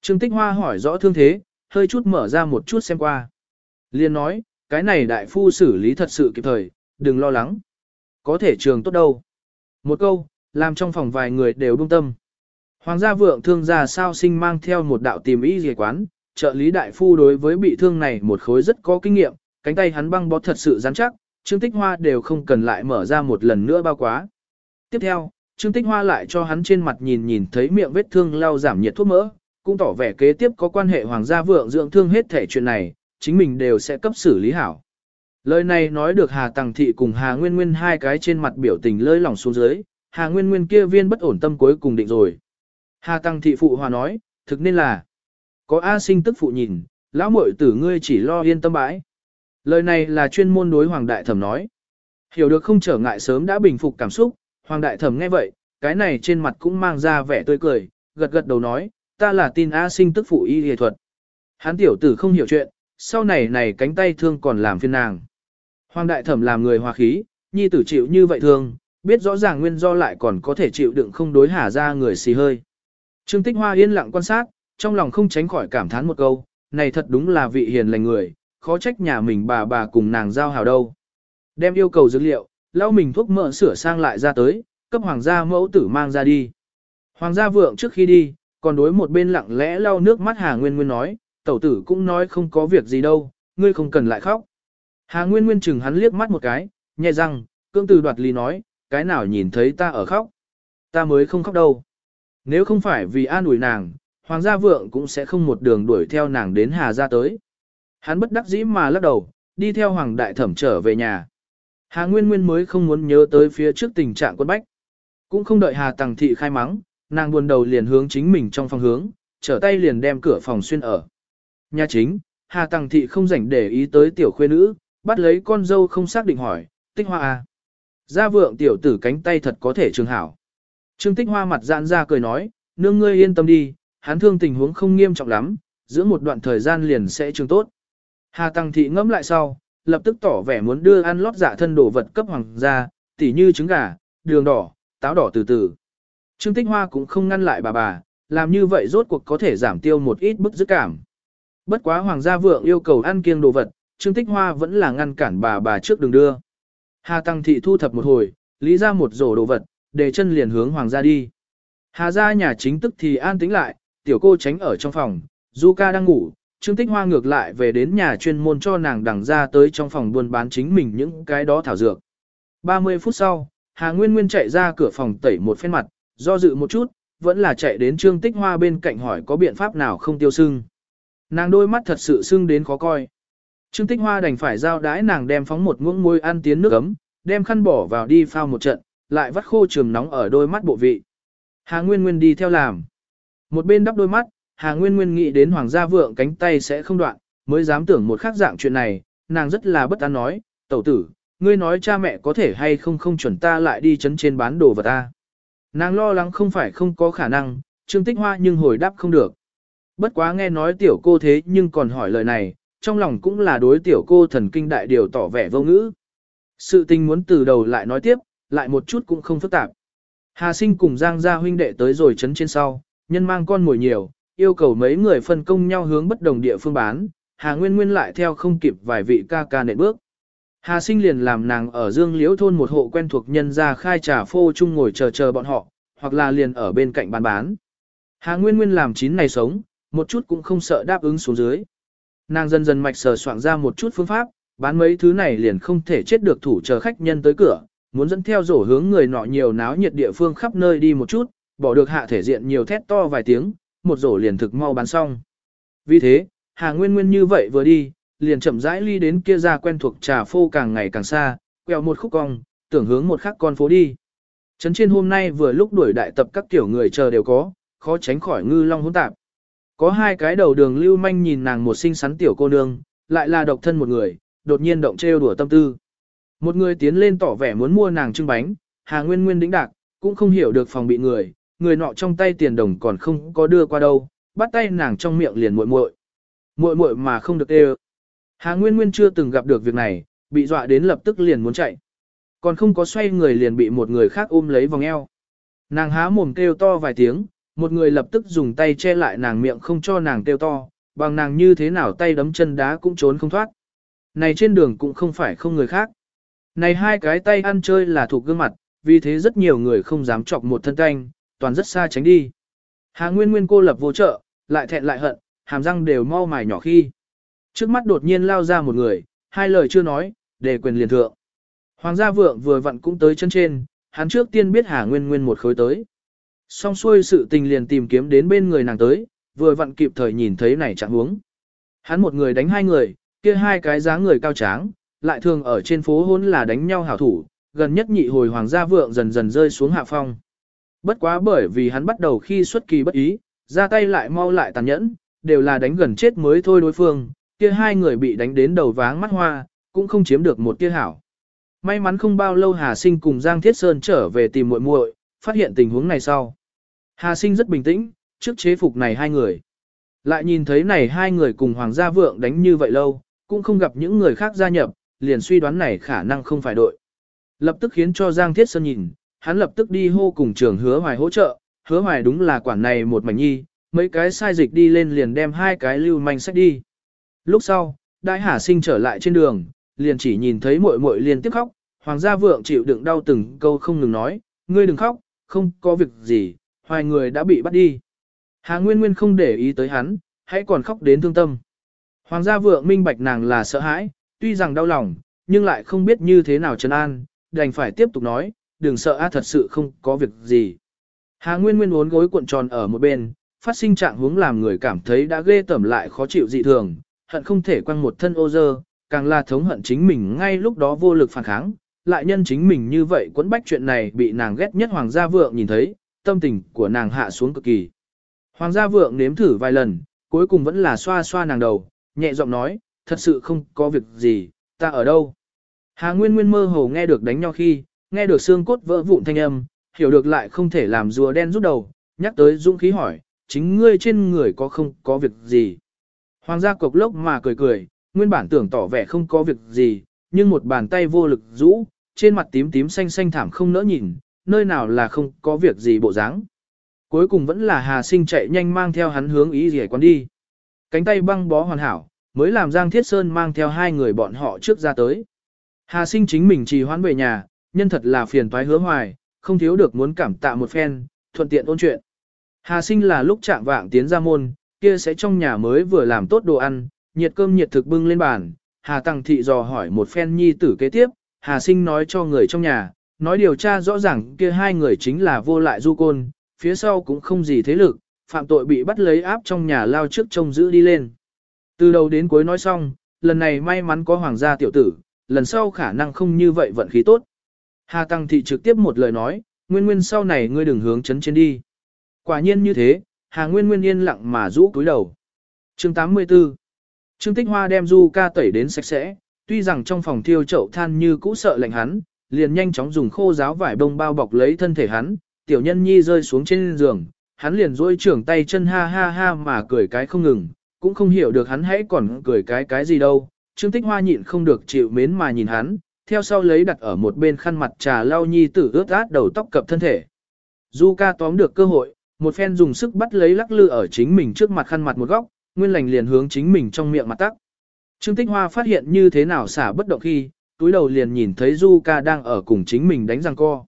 S1: Trương Tích Hoa hỏi rõ thương thế, hơi chút mở ra một chút xem qua. Liền nói, cái này đại phu xử lý thật sự kịp thời, đừng lo lắng. Có thể trường tốt đâu. Một câu, làm trong phòng vài người đều đông tâm. Hoàng gia vượng thương gia sao sinh mang theo một đạo tìm y dề quán, trợ lý đại phu đối với bị thương này một khối rất có kinh nghiệm, cánh tay hắn băng bó thật sự rắn chắc, Trương Tích Hoa đều không cần lại mở ra một lần nữa bao quá. Tiếp theo, Trương Tích Hoa lại cho hắn trên mặt nhìn nhìn thấy miệng vết thương lau giảm nhiệt thuốc mỡ, cũng tỏ vẻ kế tiếp có quan hệ hoàng gia vượng dưỡng thương hết thể chuyện này, chính mình đều sẽ cấp xử lý hảo. Lời này nói được Hà Tằng Thị cùng Hà Nguyên Nguyên hai cái trên mặt biểu tình lơi lỏng xuống dưới, Hà Nguyên Nguyên kia viên bất ổn tâm cuối cùng định rồi. Hà Tăng Thị Phụ Hòa nói, thực nên là, có A sinh tức phụ nhìn, lão muội tử ngươi chỉ lo yên tâm bãi. Lời này là chuyên môn đối Hoàng Đại Thẩm nói. Hiểu được không trở ngại sớm đã bình phục cảm xúc, Hoàng Đại Thẩm nghe vậy, cái này trên mặt cũng mang ra vẻ tươi cười, gật gật đầu nói, ta là tin A sinh tức phụ y y thuật. Hán tiểu tử không hiểu chuyện, sau này này cánh tay thương còn làm phiền nàng. Hoàng Đại Thẩm làm người hòa khí, nhi tử chịu như vậy thương, biết rõ ràng nguyên do lại còn có thể chịu đựng không đối hà ra người xì hơi. Trương Tích Hoa yên lặng quan sát, trong lòng không tránh khỏi cảm thán một câu, này thật đúng là vị hiền lành người, khó trách nhà mình bà bà cùng nàng giao hào đâu. Đem yêu cầu dữ liệu, lau mình thuốc mỡ sửa sang lại ra tới, cấp hoàng gia mẫu tử mang ra đi. Hoàng gia vượng trước khi đi, còn đối một bên lặng lẽ lau nước mắt Hà Nguyên Nguyên nói, tẩu tử cũng nói không có việc gì đâu, ngươi không cần lại khóc. Hà Nguyên Nguyên chừng hắn liếc mắt một cái, nhẹ răng, cương từ đoạt lý nói, cái nào nhìn thấy ta ở khóc. Ta mới không khóc đâu. Nếu không phải vì an ủi nàng, Hoàng gia vượng cũng sẽ không một đường đuổi theo nàng đến Hà gia tới. Hắn bất đắc dĩ mà lắc đầu, đi theo Hoàng đại thẩm trở về nhà. Hà Nguyên Nguyên mới không muốn nhớ tới phía trước tình trạng quân bách. Cũng không đợi Hà Tằng Thị khai mắng, nàng buồn đầu liền hướng chính mình trong phòng hướng, trở tay liền đem cửa phòng xuyên ở. Nhà chính, Hà Tăng Thị không rảnh để ý tới tiểu khuê nữ, bắt lấy con dâu không xác định hỏi, tích hoa à. Gia vượng tiểu tử cánh tay thật có thể trường hảo. Trương tích hoa mặt giãn ra cười nói, nương ngươi yên tâm đi, hắn thương tình huống không nghiêm trọng lắm, giữa một đoạn thời gian liền sẽ trường tốt. Hà Tăng Thị ngẫm lại sau, lập tức tỏ vẻ muốn đưa ăn lót dạ thân đồ vật cấp hoàng gia, tỉ như trứng gà, đường đỏ, táo đỏ từ từ. Trương Tích Hoa cũng không ngăn lại bà bà, làm như vậy rốt cuộc có thể giảm tiêu một ít bức dứt cảm. Bất quá hoàng gia vượng yêu cầu ăn kiêng đồ vật, Trương Tích Hoa vẫn là ngăn cản bà bà trước đường đưa. Hà Tăng Thị thu thập một hồi, lý ra một rổ đồ vật, để chân liền hướng hoàng gia đi. Hà gia nhà chính tức thì an tĩnh lại, tiểu cô tránh ở trong phòng, Du ca đang ngủ, Trương Tích Hoa ngược lại về đến nhà chuyên môn cho nàng đằng ra tới trong phòng buôn bán chính mình những cái đó thảo dược. 30 phút sau, Hà Nguyên Nguyên chạy ra cửa phòng tẩy một phen mặt, do dự một chút, vẫn là chạy đến Trương Tích Hoa bên cạnh hỏi có biện pháp nào không tiêu sưng. Nàng đôi mắt thật sự sưng đến khó coi. Trương Tích Hoa đành phải giao đái nàng đem phóng một muỗng môi ăn tiến nước ấm, đem khăn bỏ vào đi phao một trận, lại vắt khô trường nóng ở đôi mắt bộ vị. Hà Nguyên Nguyên đi theo làm. Một bên đắp đôi mắt, Hà Nguyên Nguyên nghĩ đến Hoàng gia vượng cánh tay sẽ không đoạn, mới dám tưởng một khác dạng chuyện này, nàng rất là bất an nói, tẩu tử, ngươi nói cha mẹ có thể hay không không chuẩn ta lại đi chấn trên bán đồ vật ta. Nàng lo lắng không phải không có khả năng, Trương Tích Hoa nhưng hồi đáp không được. Bất quá nghe nói tiểu cô thế nhưng còn hỏi lời này, trong lòng cũng là đối tiểu cô thần kinh đại điều tỏ vẻ vô ngữ. Sự tình muốn từ đầu lại nói tiếp, lại một chút cũng không phức tạp. Hà sinh cùng Giang gia huynh đệ tới rồi chấn trên sau, nhân mang con mồi nhiều, yêu cầu mấy người phân công nhau hướng bất đồng địa phương bán, Hà Nguyên Nguyên lại theo không kịp vài vị ca ca nện bước. Hà sinh liền làm nàng ở Dương Liễu thôn một hộ quen thuộc nhân ra khai trà phô chung ngồi chờ chờ bọn họ, hoặc là liền ở bên cạnh bán bán. Hà Nguyên Nguyên làm chín này sống, một chút cũng không sợ đáp ứng xuống dưới. Nàng dần dần mạch sờ soạn ra một chút phương pháp, bán mấy thứ này liền không thể chết được thủ chờ khách nhân tới cửa, muốn dẫn theo rổ hướng người nọ nhiều náo nhiệt địa phương khắp nơi đi một chút, bỏ được hạ thể diện nhiều thét to vài tiếng, một rổ liền thực mau bán xong. Vì thế, Hà Nguyên Nguyên như vậy vừa đi, liền chậm rãi ly đến kia ra quen thuộc trà phô càng ngày càng xa, quẹo một khúc cong, tưởng hướng một khắc con phố đi. Trấn trên hôm nay vừa lúc đuổi đại tập các tiểu người chờ đều có, khó tránh khỏi ngư long hỗn tạp. Có hai cái đầu đường lưu manh nhìn nàng một xinh xắn tiểu cô nương, lại là độc thân một người, đột nhiên động trêu đùa tâm tư. Một người tiến lên tỏ vẻ muốn mua nàng trưng bánh, Hà Nguyên Nguyên đĩnh đạc, cũng không hiểu được phòng bị người, người nọ trong tay tiền đồng còn không có đưa qua đâu, bắt tay nàng trong miệng liền muội muội. Muội muội mà không được đê Hà Nguyên Nguyên chưa từng gặp được việc này, bị dọa đến lập tức liền muốn chạy. Còn không có xoay người liền bị một người khác ôm lấy vòng eo. Nàng há mồm kêu to vài tiếng, một người lập tức dùng tay che lại nàng miệng không cho nàng kêu to, bằng nàng như thế nào tay đấm chân đá cũng trốn không thoát. Này trên đường cũng không phải không người khác. Này hai cái tay ăn chơi là thuộc gương mặt, vì thế rất nhiều người không dám chọc một thân canh, toàn rất xa tránh đi. Hà Nguyên Nguyên cô lập vô trợ, lại thẹn lại hận, hàm răng đều mau mài nhỏ khi. Trước mắt đột nhiên lao ra một người, hai lời chưa nói, để quyền liền thượng. Hoàng gia vượng vừa vặn cũng tới chân trên, hắn trước tiên biết Hà Nguyên Nguyên một khối tới. Xong xuôi sự tình liền tìm kiếm đến bên người nàng tới, vừa vặn kịp thời nhìn thấy này trạng huống. Hắn một người đánh hai người, kia hai cái dáng người cao tráng, lại thường ở trên phố hôn là đánh nhau hảo thủ, gần nhất nhị hồi hoàng gia vượng dần dần rơi xuống hạ phong. Bất quá bởi vì hắn bắt đầu khi xuất kỳ bất ý, ra tay lại mau lại tàn nhẫn, đều là đánh gần chết mới thôi đối phương, kia hai người bị đánh đến đầu váng mắt hoa, cũng không chiếm được một tia hảo. May mắn không bao lâu Hà Sinh cùng Giang Thiết Sơn trở về tìm muội muội, phát hiện tình huống này sau. Hà Sinh rất bình tĩnh, trước chế phục này hai người. Lại nhìn thấy này hai người cùng Hoàng gia vượng đánh như vậy lâu, cũng không gặp những người khác gia nhập, liền suy đoán này khả năng không phải đội. Lập tức khiến cho Giang Thiết Sơn nhìn, hắn lập tức đi hô cùng trường hứa hoài hỗ trợ, hứa hoài đúng là quản này một mảnh nhi, mấy cái sai dịch đi lên liền đem hai cái lưu manh sách đi. Lúc sau, đại hà sinh trở lại trên đường, liền chỉ nhìn thấy muội muội liền tiếp khóc, hoàng gia vượng chịu đựng đau từng câu không ngừng nói, ngươi đừng khóc, không có việc gì, hoài người đã bị bắt đi. Hà Nguyên Nguyên không để ý tới hắn, hãy còn khóc đến thương tâm. Hoàng gia vượng minh bạch nàng là sợ hãi, tuy rằng đau lòng, nhưng lại không biết như thế nào trấn an, đành phải tiếp tục nói, đừng sợ a thật sự không có việc gì. Hà Nguyên Nguyên uốn gối cuộn tròn ở một bên, phát sinh trạng hướng làm người cảm thấy đã ghê tởm lại khó chịu dị thường, hận không thể quăng một thân ô dơ, càng là thống hận chính mình ngay lúc đó vô lực phản kháng, lại nhân chính mình như vậy quấn bách chuyện này bị nàng ghét nhất Hoàng gia vượng nhìn thấy, tâm tình của nàng hạ xuống cực kỳ. Hoàng gia vượng nếm thử vài lần, cuối cùng vẫn là xoa xoa nàng đầu, nhẹ giọng nói, thật sự không có việc gì, ta ở đâu. Hà Nguyên Nguyên mơ hồ nghe được đánh nhau khi, nghe được xương cốt vỡ vụn thanh âm, hiểu được lại không thể làm rùa đen rút đầu, nhắc tới dũng khí hỏi, chính ngươi trên người có không có việc gì. Hoàng gia cục lốc mà cười cười, nguyên bản tưởng tỏ vẻ không có việc gì, nhưng một bàn tay vô lực rũ, trên mặt tím tím xanh xanh thảm không nỡ nhìn, nơi nào là không có việc gì bộ dáng. Cuối cùng vẫn là Hà Sinh chạy nhanh mang theo hắn hướng ý gì quán đi. Cánh tay băng bó hoàn hảo, mới làm Giang Thiết Sơn mang theo hai người bọn họ trước ra tới. Hà Sinh chính mình trì hoãn về nhà, nhân thật là phiền toái hứa hoài, không thiếu được muốn cảm tạ một phen, thuận tiện ôn chuyện. Hà Sinh là lúc chạm vạng tiến ra môn, kia sẽ trong nhà mới vừa làm tốt đồ ăn, nhiệt cơm nhiệt thực bưng lên bàn. Hà Tăng Thị dò hỏi một phen nhi tử kế tiếp, Hà Sinh nói cho người trong nhà, nói điều tra rõ ràng kia hai người chính là vô lại du côn, phía sau cũng không gì thế lực, phạm tội bị bắt lấy áp trong nhà lao trước trông giữ đi lên. Từ đầu đến cuối nói xong, lần này may mắn có hoàng gia tiểu tử, lần sau khả năng không như vậy vận khí tốt. Hà Tăng Thị trực tiếp một lời nói, nguyên nguyên sau này ngươi đừng hướng chấn trên đi. Quả nhiên như thế, Hà Nguyên Nguyên yên lặng mà rũ cúi đầu. Chương 84 Trương Tích Hoa đem du ca tẩy đến sạch sẽ, tuy rằng trong phòng thiêu chậu than như cũ sợ lạnh hắn, liền nhanh chóng dùng khô giáo vải bông bao bọc lấy thân thể hắn, tiểu nhân nhi rơi xuống trên giường, hắn liền duỗi trưởng tay chân ha ha ha mà cười cái không ngừng, cũng không hiểu được hắn hãy còn cười cái cái gì đâu. Trương Tích Hoa nhịn không được chịu mến mà nhìn hắn, theo sau lấy đặt ở một bên khăn mặt trà lau nhi tử ướt át đầu tóc cập thân thể. Du ca tóm được cơ hội, một phen dùng sức bắt lấy lắc lư ở chính mình trước mặt khăn mặt một góc, nguyên lành liền hướng chính mình trong miệng mặt tắc. Trương Tích Hoa phát hiện như thế nào xả bất động khi, túi đầu liền nhìn thấy Du ca đang ở cùng chính mình đánh răng co.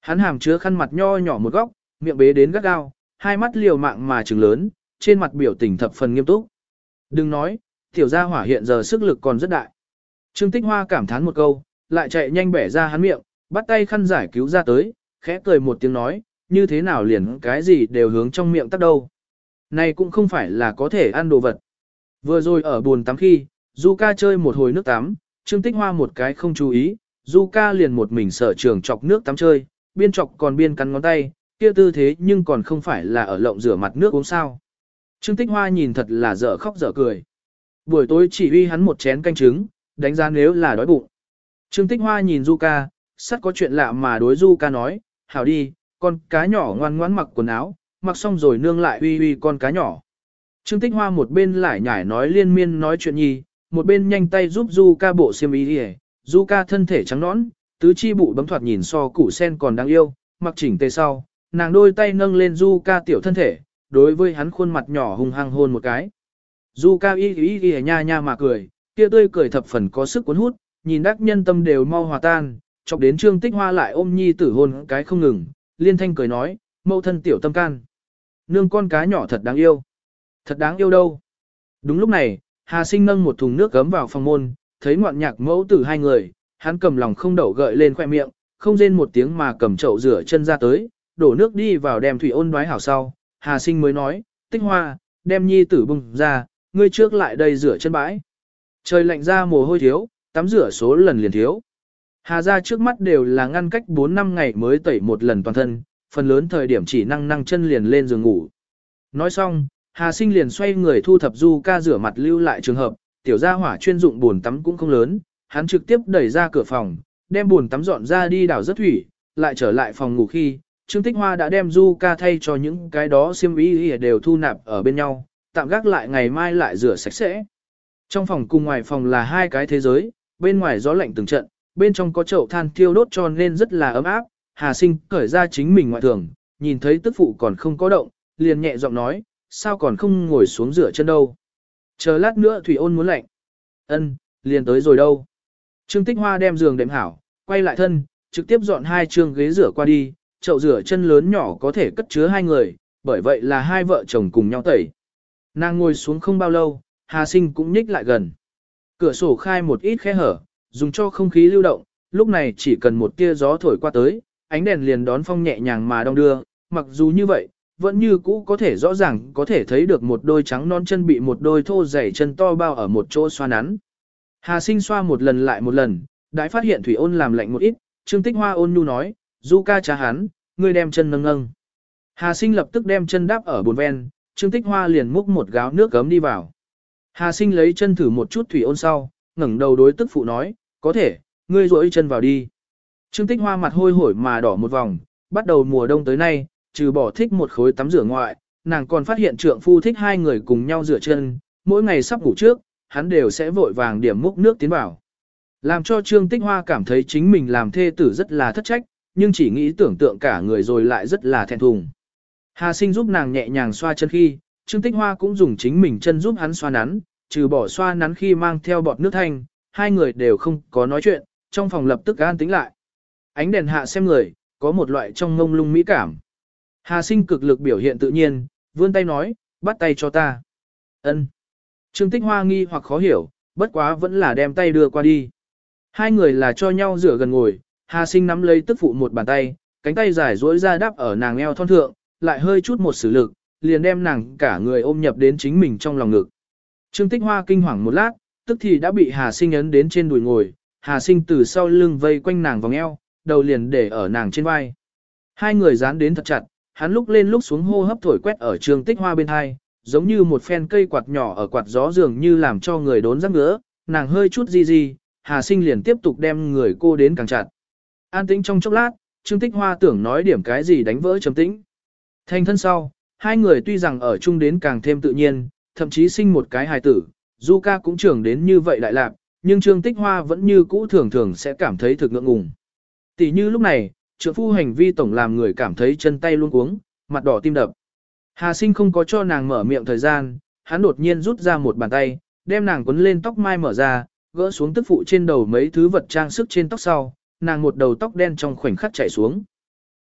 S1: Hắn hàm chứa khăn mặt nho nhỏ một góc, miệng bế đến gắt gao, hai mắt liều mạng mà trừng lớn, trên mặt biểu tình thập phần nghiêm túc. Đừng nói, tiểu gia hỏa hiện giờ sức lực còn rất đại. Trương Tích Hoa cảm thán một câu, lại chạy nhanh bẻ ra hắn miệng, bắt tay khăn giải cứu ra tới, khẽ cười một tiếng nói, như thế nào liền cái gì đều hướng trong miệng tắt đâu. Này cũng không phải là có thể ăn đồ vật. Vừa rồi ở buồn tắm khi, Du ca chơi một hồi nước tắm, Trương Tích Hoa một cái không chú ý, Du ca liền một mình sở trường chọc nước tắm chơi, biên chọc còn biên cắn ngón tay, kia tư thế nhưng còn không phải là ở lộng rửa mặt nước uống sao. Trương Tích Hoa nhìn thật là dở khóc dở cười. Buổi tối chỉ uy hắn một chén canh trứng, đánh giá nếu là đói bụng. Trương Tích Hoa nhìn Du ca, sắt có chuyện lạ mà đối Du ca nói, hảo đi, con cá nhỏ ngoan ngoãn mặc quần áo, mặc xong rồi nương lại uy uy con cá nhỏ. Trương Tích Hoa một bên lại nhải nói liên miên nói chuyện nhi, một bên nhanh tay giúp Du ca bộ xiêm y đi Du ca thân thể trắng nõn, tứ chi bụ bấm thoạt nhìn so củ sen còn đáng yêu, mặc chỉnh tề sau, nàng đôi tay nâng lên Du ca tiểu thân thể, đối với hắn khuôn mặt nhỏ hung hăng hôn một cái. Du ca y y y nha nha mà cười, kia tươi cười thập phần có sức cuốn hút, nhìn đắc nhân tâm đều mau hòa tan, chọc đến Trương Tích Hoa lại ôm nhi tử hôn cái không ngừng, liên thanh cười nói, mẫu thân tiểu tâm can. Nương con cá nhỏ thật đáng yêu. Thật đáng yêu đâu. Đúng lúc này, Hà Sinh nâng một thùng nước gấm vào phòng môn, thấy ngoạn nhạc mẫu tử hai người, hắn cầm lòng không đậu gợi lên khoe miệng, không rên một tiếng mà cầm chậu rửa chân ra tới, đổ nước đi vào đem thủy ôn đoái hảo sau. Hà Sinh mới nói, tích hoa, đem nhi tử bùng ra, ngươi trước lại đây rửa chân bãi. Trời lạnh ra mồ hôi thiếu, tắm rửa số lần liền thiếu. Hà ra trước mắt đều là ngăn cách 4 năm ngày mới tẩy một lần toàn thân, phần lớn thời điểm chỉ năng năng chân liền lên giường ngủ. Nói xong, Hà sinh liền xoay người thu thập du ca rửa mặt lưu lại trường hợp, tiểu gia hỏa chuyên dụng buồn tắm cũng không lớn, hắn trực tiếp đẩy ra cửa phòng, đem buồn tắm dọn ra đi đảo rất thủy, lại trở lại phòng ngủ khi, Trương Tích Hoa đã đem du ca thay cho những cái đó xiêm y đều thu nạp ở bên nhau, tạm gác lại ngày mai lại rửa sạch sẽ. Trong phòng cùng ngoài phòng là hai cái thế giới, bên ngoài gió lạnh từng trận, bên trong có chậu than thiêu đốt cho nên rất là ấm áp, Hà Sinh cởi ra chính mình ngoại thường, nhìn thấy tức phụ còn không có động, liền nhẹ giọng nói, sao còn không ngồi xuống rửa chân đâu. Chờ lát nữa Thủy ôn muốn lạnh. Ân, liền tới rồi đâu. Trương Tích Hoa đem giường đệm hảo, quay lại thân, trực tiếp dọn hai trường ghế rửa qua đi, chậu rửa chân lớn nhỏ có thể cất chứa hai người, bởi vậy là hai vợ chồng cùng nhau tẩy. Nàng ngồi xuống không bao lâu, Hà Sinh cũng nhích lại gần. Cửa sổ khai một ít khe hở, dùng cho không khí lưu động, lúc này chỉ cần một tia gió thổi qua tới, ánh đèn liền đón phong nhẹ nhàng mà đong đưa, mặc dù như vậy, vẫn như cũ có thể rõ ràng có thể thấy được một đôi trắng non chân bị một đôi thô dày chân to bao ở một chỗ xoa nắn. Hà sinh xoa một lần lại một lần, đãi phát hiện thủy ôn làm lạnh một ít, trương tích hoa ôn nhu nói, du ca trá hắn, ngươi đem chân nâng nâng. Hà sinh lập tức đem chân đáp ở bồn ven, trương tích hoa liền múc một gáo nước gấm đi vào. Hà sinh lấy chân thử một chút thủy ôn sau, ngẩng đầu đối tức phụ nói, có thể, ngươi rỗi chân vào đi. Trương tích hoa mặt hôi hổi mà đỏ một vòng, bắt đầu mùa đông tới nay, trừ bỏ thích một khối tắm rửa ngoại, nàng còn phát hiện trượng phu thích hai người cùng nhau rửa chân, mỗi ngày sắp ngủ trước, hắn đều sẽ vội vàng điểm múc nước tiến vào. Làm cho Trương Tích Hoa cảm thấy chính mình làm thê tử rất là thất trách, nhưng chỉ nghĩ tưởng tượng cả người rồi lại rất là thẹn thùng. Hà sinh giúp nàng nhẹ nhàng xoa chân khi, Trương Tích Hoa cũng dùng chính mình chân giúp hắn xoa nắn, trừ bỏ xoa nắn khi mang theo bọt nước thanh, hai người đều không có nói chuyện, trong phòng lập tức an tĩnh lại. Ánh đèn hạ xem người, có một loại trong ngông lung mỹ cảm. Hà sinh cực lực biểu hiện tự nhiên, vươn tay nói, bắt tay cho ta. Ân. Trương Tích Hoa nghi hoặc khó hiểu, bất quá vẫn là đem tay đưa qua đi. Hai người là cho nhau rửa gần ngồi, Hà sinh nắm lấy tức phụ một bàn tay, cánh tay dài duỗi ra đắp ở nàng eo thon thượng, lại hơi chút một sử lực, liền đem nàng cả người ôm nhập đến chính mình trong lòng ngực. Trương Tích Hoa kinh hoàng một lát, tức thì đã bị Hà sinh ấn đến trên đùi ngồi, Hà sinh từ sau lưng vây quanh nàng vòng eo, đầu liền để ở nàng trên vai. Hai người dán đến thật chặt, hắn lúc lên lúc xuống hô hấp thổi quét ở trường Tích Hoa bên hai, giống như một phen cây quạt nhỏ ở quạt gió dường như làm cho người đốn rắc ngứa, nàng hơi chút gì gì, Hà Sinh liền tiếp tục đem người cô đến càng chặt. An tĩnh trong chốc lát, Trương Tích Hoa tưởng nói điểm cái gì đánh vỡ trầm tĩnh. Thành thân sau, hai người tuy rằng ở chung đến càng thêm tự nhiên, thậm chí sinh một cái hài tử, Du ca cũng trưởng đến như vậy đại lạc, nhưng Trương Tích Hoa vẫn như cũ thường thường sẽ cảm thấy thực ngượng ngùng. Tỷ như lúc này, trượng phu hành vi tổng làm người cảm thấy chân tay luôn cuống, mặt đỏ tim đập. Hà sinh không có cho nàng mở miệng thời gian, hắn đột nhiên rút ra một bàn tay, đem nàng quấn lên tóc mai mở ra, gỡ xuống tức phụ trên đầu mấy thứ vật trang sức trên tóc sau, nàng một đầu tóc đen trong khoảnh khắc chảy xuống.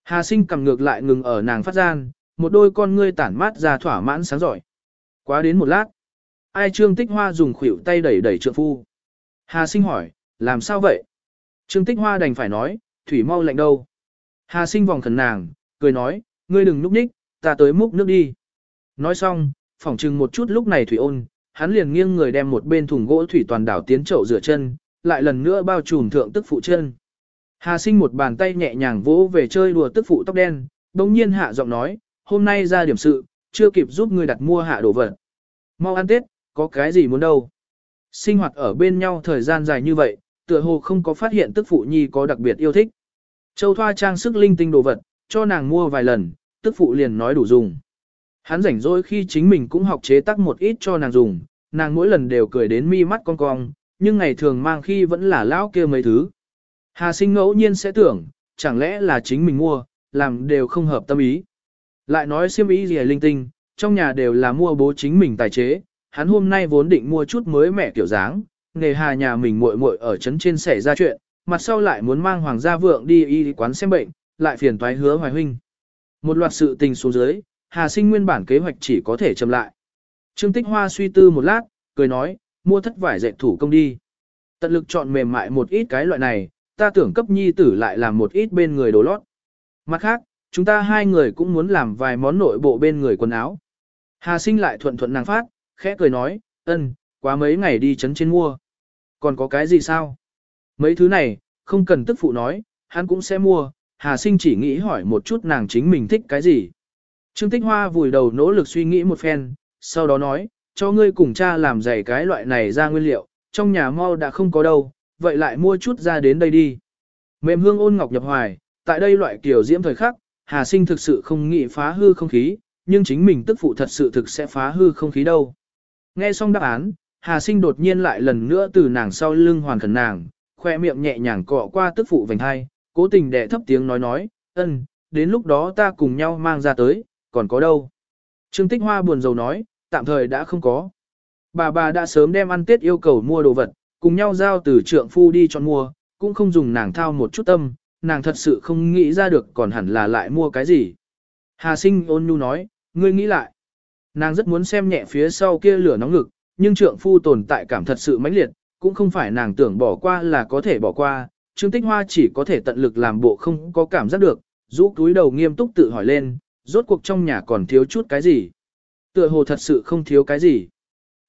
S1: Hà sinh cầm ngược lại ngừng ở nàng phát gian, một đôi con ngươi tản mát ra thỏa mãn sáng giỏi. Quá đến một lát, ai trương tích hoa dùng khuỷu tay đẩy đẩy trượng phu. Hà sinh hỏi, làm sao vậy? Trương tích hoa đành phải nói, thủy mau lạnh đâu. Hà sinh vòng khẩn nàng, cười nói, ngươi đừng núp ních, ta tới múc nước đi. Nói xong, phỏng chừng một chút lúc này thủy ôn, hắn liền nghiêng người đem một bên thùng gỗ thủy toàn đảo tiến chậu rửa chân, lại lần nữa bao trùm thượng tức phụ chân. Hà sinh một bàn tay nhẹ nhàng vỗ về chơi đùa tức phụ tóc đen, đồng nhiên hạ giọng nói, hôm nay ra điểm sự, chưa kịp giúp ngươi đặt mua hạ đồ vật. Mau ăn Tết, có cái gì muốn đâu. Sinh hoạt ở bên nhau thời gian dài như vậy, tựa hồ không có phát hiện tức phụ nhi có đặc biệt yêu thích. Châu Thoa trang sức linh tinh đồ vật, cho nàng mua vài lần, tức phụ liền nói đủ dùng. Hắn rảnh rỗi khi chính mình cũng học chế tác một ít cho nàng dùng, nàng mỗi lần đều cười đến mi mắt con cong, nhưng ngày thường mang khi vẫn là lão kia mấy thứ. Hà sinh ngẫu nhiên sẽ tưởng, chẳng lẽ là chính mình mua, làm đều không hợp tâm ý. Lại nói siêm ý gì linh tinh, trong nhà đều là mua bố chính mình tài chế, hắn hôm nay vốn định mua chút mới mẻ kiểu dáng, nghề hà nhà mình muội muội ở trấn trên xảy ra chuyện, mặt sau lại muốn mang hoàng gia vượng đi y quán xem bệnh, lại phiền toái hứa hoài huynh. Một loạt sự tình xuống dưới, Hà Sinh nguyên bản kế hoạch chỉ có thể chậm lại. Trương Tích Hoa suy tư một lát, cười nói, mua thất vải dệt thủ công đi. Tận lực chọn mềm mại một ít cái loại này, ta tưởng cấp nhi tử lại làm một ít bên người đồ lót. Mặt khác, chúng ta hai người cũng muốn làm vài món nội bộ bên người quần áo. Hà Sinh lại thuận thuận nàng phát, khẽ cười nói, ân, quá mấy ngày đi chấn trên mua. Còn có cái gì sao? Mấy thứ này, không cần tức phụ nói, hắn cũng sẽ mua, Hà Sinh chỉ nghĩ hỏi một chút nàng chính mình thích cái gì. Trương Tích Hoa vùi đầu nỗ lực suy nghĩ một phen, sau đó nói, cho ngươi cùng cha làm giày cái loại này ra nguyên liệu, trong nhà mau đã không có đâu, vậy lại mua chút ra đến đây đi. Mềm hương ôn ngọc nhập hoài, tại đây loại kiểu diễm thời khắc, Hà Sinh thực sự không nghĩ phá hư không khí, nhưng chính mình tức phụ thật sự thực sẽ phá hư không khí đâu. Nghe xong đáp án, Hà Sinh đột nhiên lại lần nữa từ nàng sau lưng hoàn khẩn nàng, khoe miệng nhẹ nhàng cọ qua tức phụ vành hai, cố tình đẻ thấp tiếng nói nói, ân, đến lúc đó ta cùng nhau mang ra tới, còn có đâu. Trương Tích Hoa buồn rầu nói, tạm thời đã không có. Bà bà đã sớm đem ăn tết yêu cầu mua đồ vật, cùng nhau giao từ trượng phu đi chọn mua, cũng không dùng nàng thao một chút tâm, nàng thật sự không nghĩ ra được còn hẳn là lại mua cái gì. Hà sinh ôn nhu nói, ngươi nghĩ lại. Nàng rất muốn xem nhẹ phía sau kia lửa nóng ngực, nhưng trượng phu tồn tại cảm thật sự mãnh liệt, cũng không phải nàng tưởng bỏ qua là có thể bỏ qua, Trương Tích Hoa chỉ có thể tận lực làm bộ không có cảm giác được, rũ túi đầu nghiêm túc tự hỏi lên, rốt cuộc trong nhà còn thiếu chút cái gì. Tựa hồ thật sự không thiếu cái gì.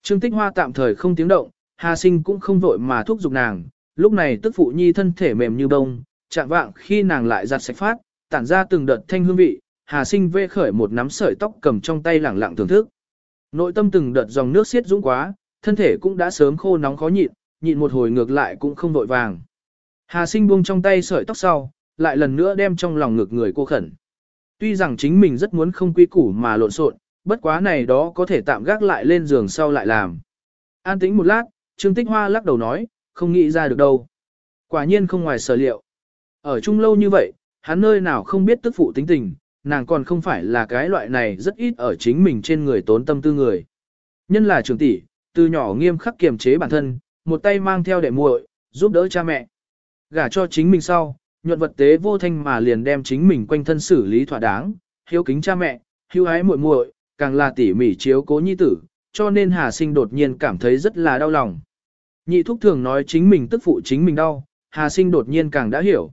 S1: Trương Tích Hoa tạm thời không tiếng động, Hà Sinh cũng không vội mà thúc giục nàng, lúc này tức phụ nhi thân thể mềm như bông, chạm vạng khi nàng lại giặt sạch phát, tản ra từng đợt thanh hương vị, Hà Sinh vê khởi một nắm sợi tóc cầm trong tay lẳng lặng thưởng thức. Nội tâm từng đợt dòng nước xiết dũng quá, thân thể cũng đã sớm khô nóng khó nhịn, nhịn một hồi ngược lại cũng không vội vàng. Hà Sinh buông trong tay sợi tóc sau, lại lần nữa đem trong lòng ngực người cô khẩn. Tuy rằng chính mình rất muốn không quy củ mà lộn xộn, bất quá này đó có thể tạm gác lại lên giường sau lại làm. An tĩnh một lát, Trương Tích Hoa lắc đầu nói, không nghĩ ra được đâu. Quả nhiên không ngoài sở liệu. Ở chung lâu như vậy, hắn nơi nào không biết tức phụ tính tình, nàng còn không phải là cái loại này rất ít ở chính mình trên người tốn tâm tư người. Nhân là Trường tỷ, từ nhỏ nghiêm khắc kiềm chế bản thân, một tay mang theo đệ muội, giúp đỡ cha mẹ. Gả cho chính mình sau, nhuận vật tế vô thanh mà liền đem chính mình quanh thân xử lý thỏa đáng, hiếu kính cha mẹ, hiếu ái muội muội, càng là tỉ mỉ chiếu cố nhi tử, cho nên Hà Sinh đột nhiên cảm thấy rất là đau lòng. Nhị thúc thường nói chính mình tức phụ chính mình đau, Hà Sinh đột nhiên càng đã hiểu.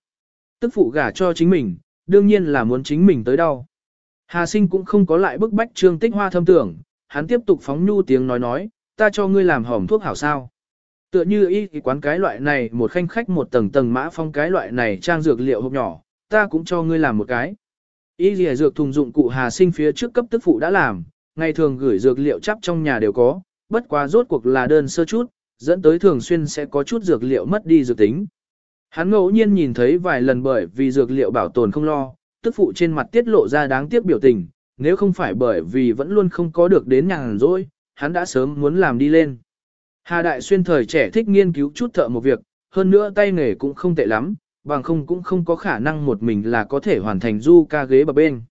S1: Tức phụ gả cho chính mình, đương nhiên là muốn chính mình tới đau. Hà Sinh cũng không có lại bức bách Trương Tích Hoa thâm tưởng, hắn tiếp tục phóng nhu tiếng nói nói, ta cho ngươi làm hỏng thuốc hảo sao. Tựa như y quán cái loại này một khanh khách một tầng tầng mã phong cái loại này trang dược liệu hộp nhỏ, ta cũng cho ngươi làm một cái. Y lìa dược thùng dụng cụ Hà Sinh phía trước cấp tức phụ đã làm, ngày thường gửi dược liệu chắp trong nhà đều có, bất quá rốt cuộc là đơn sơ chút, dẫn tới thường xuyên sẽ có chút dược liệu mất đi dược tính. Hắn ngẫu nhiên nhìn thấy vài lần bởi vì dược liệu bảo tồn không lo, tức phụ trên mặt tiết lộ ra đáng tiếc biểu tình, nếu không phải bởi vì vẫn luôn không có được đến nhàn rỗi, hắn đã sớm muốn làm đi lên. Hà Đại Xuyên thời trẻ thích nghiên cứu chút thợ một việc, hơn nữa tay nghề cũng không tệ lắm, bằng không cũng không có khả năng một mình là có thể hoàn thành du ca ghế bập bên.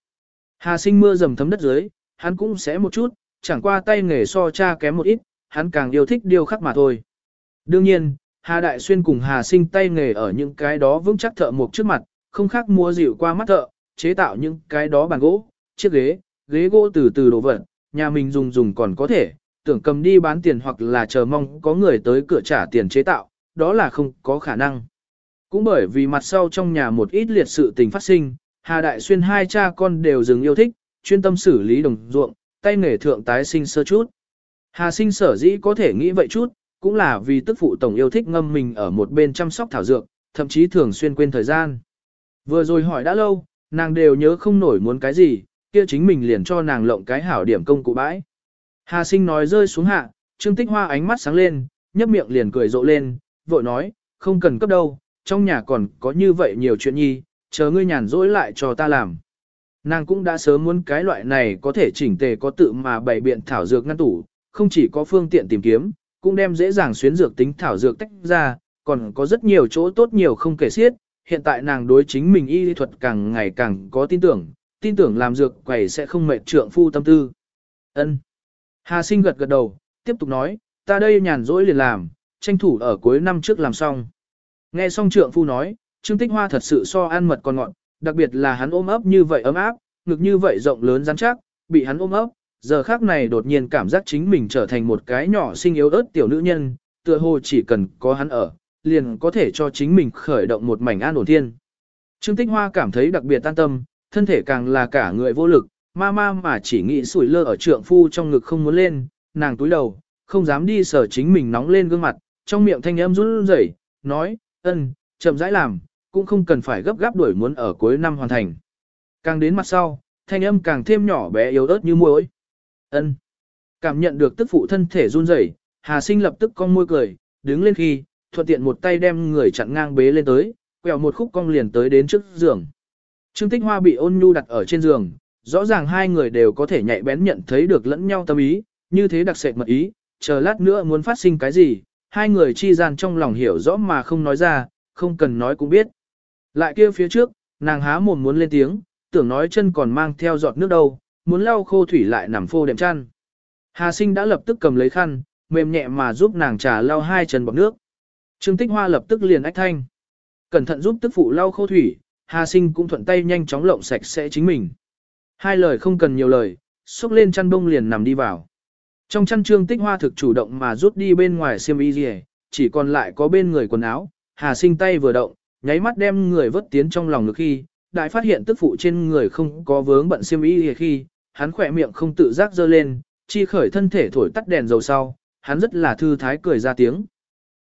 S1: Hà sinh mưa dầm thấm đất dưới, hắn cũng sẽ một chút, chẳng qua tay nghề so cha kém một ít, hắn càng yêu thích điều khắc mà thôi. Đương nhiên, Hà Đại Xuyên cùng Hà sinh tay nghề ở những cái đó vững chắc thợ một trước mặt, không khác mua dịu qua mắt thợ, chế tạo những cái đó bàn gỗ, chiếc ghế, ghế gỗ từ từ đổ vật, nhà mình dùng dùng còn có thể, tưởng cầm đi bán tiền hoặc là chờ mong có người tới cửa trả tiền chế tạo, đó là không có khả năng. Cũng bởi vì mặt sau trong nhà một ít liệt sự tình phát sinh, Hà Đại Xuyên hai cha con đều dừng yêu thích, chuyên tâm xử lý đồng ruộng, tay nghề thượng tái sinh sơ chút. Hà sinh sở dĩ có thể nghĩ vậy chút, cũng là vì tức phụ tổng yêu thích ngâm mình ở một bên chăm sóc thảo dược, thậm chí thường xuyên quên thời gian. Vừa rồi hỏi đã lâu, nàng đều nhớ không nổi muốn cái gì, kia chính mình liền cho nàng lộng cái hảo điểm công cụ bãi. Hà sinh nói rơi xuống hạ, Trương Tích Hoa ánh mắt sáng lên, nhấp miệng liền cười rộ lên, vội nói, không cần cấp đâu, trong nhà còn có như vậy nhiều chuyện nhi, chờ ngươi nhàn rỗi lại cho ta làm. Nàng cũng đã sớm muốn cái loại này có thể chỉnh tề có tự mà bày biện thảo dược ngăn tủ, không chỉ có phương tiện tìm kiếm, cũng đem dễ dàng xuyến dược tính thảo dược tách ra, còn có rất nhiều chỗ tốt nhiều không kể xiết. Hiện tại nàng đối chính mình y thuật càng ngày càng có tin tưởng, tin tưởng làm dược quầy sẽ không mệt trượng phu tâm tư. Ân. Hà sinh gật gật đầu, tiếp tục nói, ta đây nhàn rỗi liền làm, tranh thủ ở cuối năm trước làm xong. Nghe xong trượng phu nói, Trương Tích Hoa thật sự so ăn mật còn ngọn, đặc biệt là hắn ôm ấp như vậy ấm áp, ngực như vậy rộng lớn rắn chắc, bị hắn ôm ấp, giờ khác này đột nhiên cảm giác chính mình trở thành một cái nhỏ sinh yếu ớt tiểu nữ nhân, tựa hồ chỉ cần có hắn ở, liền có thể cho chính mình khởi động một mảnh an ổn thiên. Trương Tích Hoa cảm thấy đặc biệt an tâm, thân thể càng là cả người vô lực, ma ma mà chỉ nghĩ sủi lơ ở trượng phu trong ngực không muốn lên, nàng túi đầu, không dám đi sở chính mình nóng lên gương mặt, trong miệng thanh âm run rẩy, nói, ân, chậm rãi làm, cũng không cần phải gấp gáp đuổi muốn ở cuối năm hoàn thành. Càng đến mặt sau, thanh âm càng thêm nhỏ bé yếu ớt như muối. Ân. Cảm nhận được tức phụ thân thể run rẩy, Hà Sinh lập tức cong môi cười, đứng lên khi, thuận tiện một tay đem người chặn ngang bế lên tới, quẹo một khúc cong liền tới đến trước giường. Trương Tích Hoa bị ôn nhu đặt ở trên giường, rõ ràng hai người đều có thể nhạy bén nhận thấy được lẫn nhau tâm ý, như thế đặc sệt mật ý, chờ lát nữa muốn phát sinh cái gì, hai người chi gian trong lòng hiểu rõ mà không nói ra, không cần nói cũng biết. Lại kia phía trước, nàng há mồm muốn lên tiếng, tưởng nói chân còn mang theo giọt nước đâu, muốn lau khô thủy lại nằm phô đệm chăn. Hà sinh đã lập tức cầm lấy khăn, mềm nhẹ mà giúp nàng trà lau hai chân bọc nước. Trương Tích Hoa lập tức liền ách thanh. Cẩn thận giúp tức phụ lau khô thủy, Hà sinh cũng thuận tay nhanh chóng lộng sạch sẽ chính mình. Hai lời không cần nhiều lời, xúc lên chăn bông liền nằm đi vào. Trong chăn Trương Tích Hoa thực chủ động mà rút đi bên ngoài xiêm y gì, chỉ còn lại có bên người quần áo, Hà sinh tay vừa động, nháy mắt đem người vớt tiến trong lòng ngực khi, đại phát hiện tức phụ trên người không có vướng bận xiêm y khi, hắn khỏe miệng không tự giác dơ lên, chi khởi thân thể thổi tắt đèn dầu sau, hắn rất là thư thái cười ra tiếng.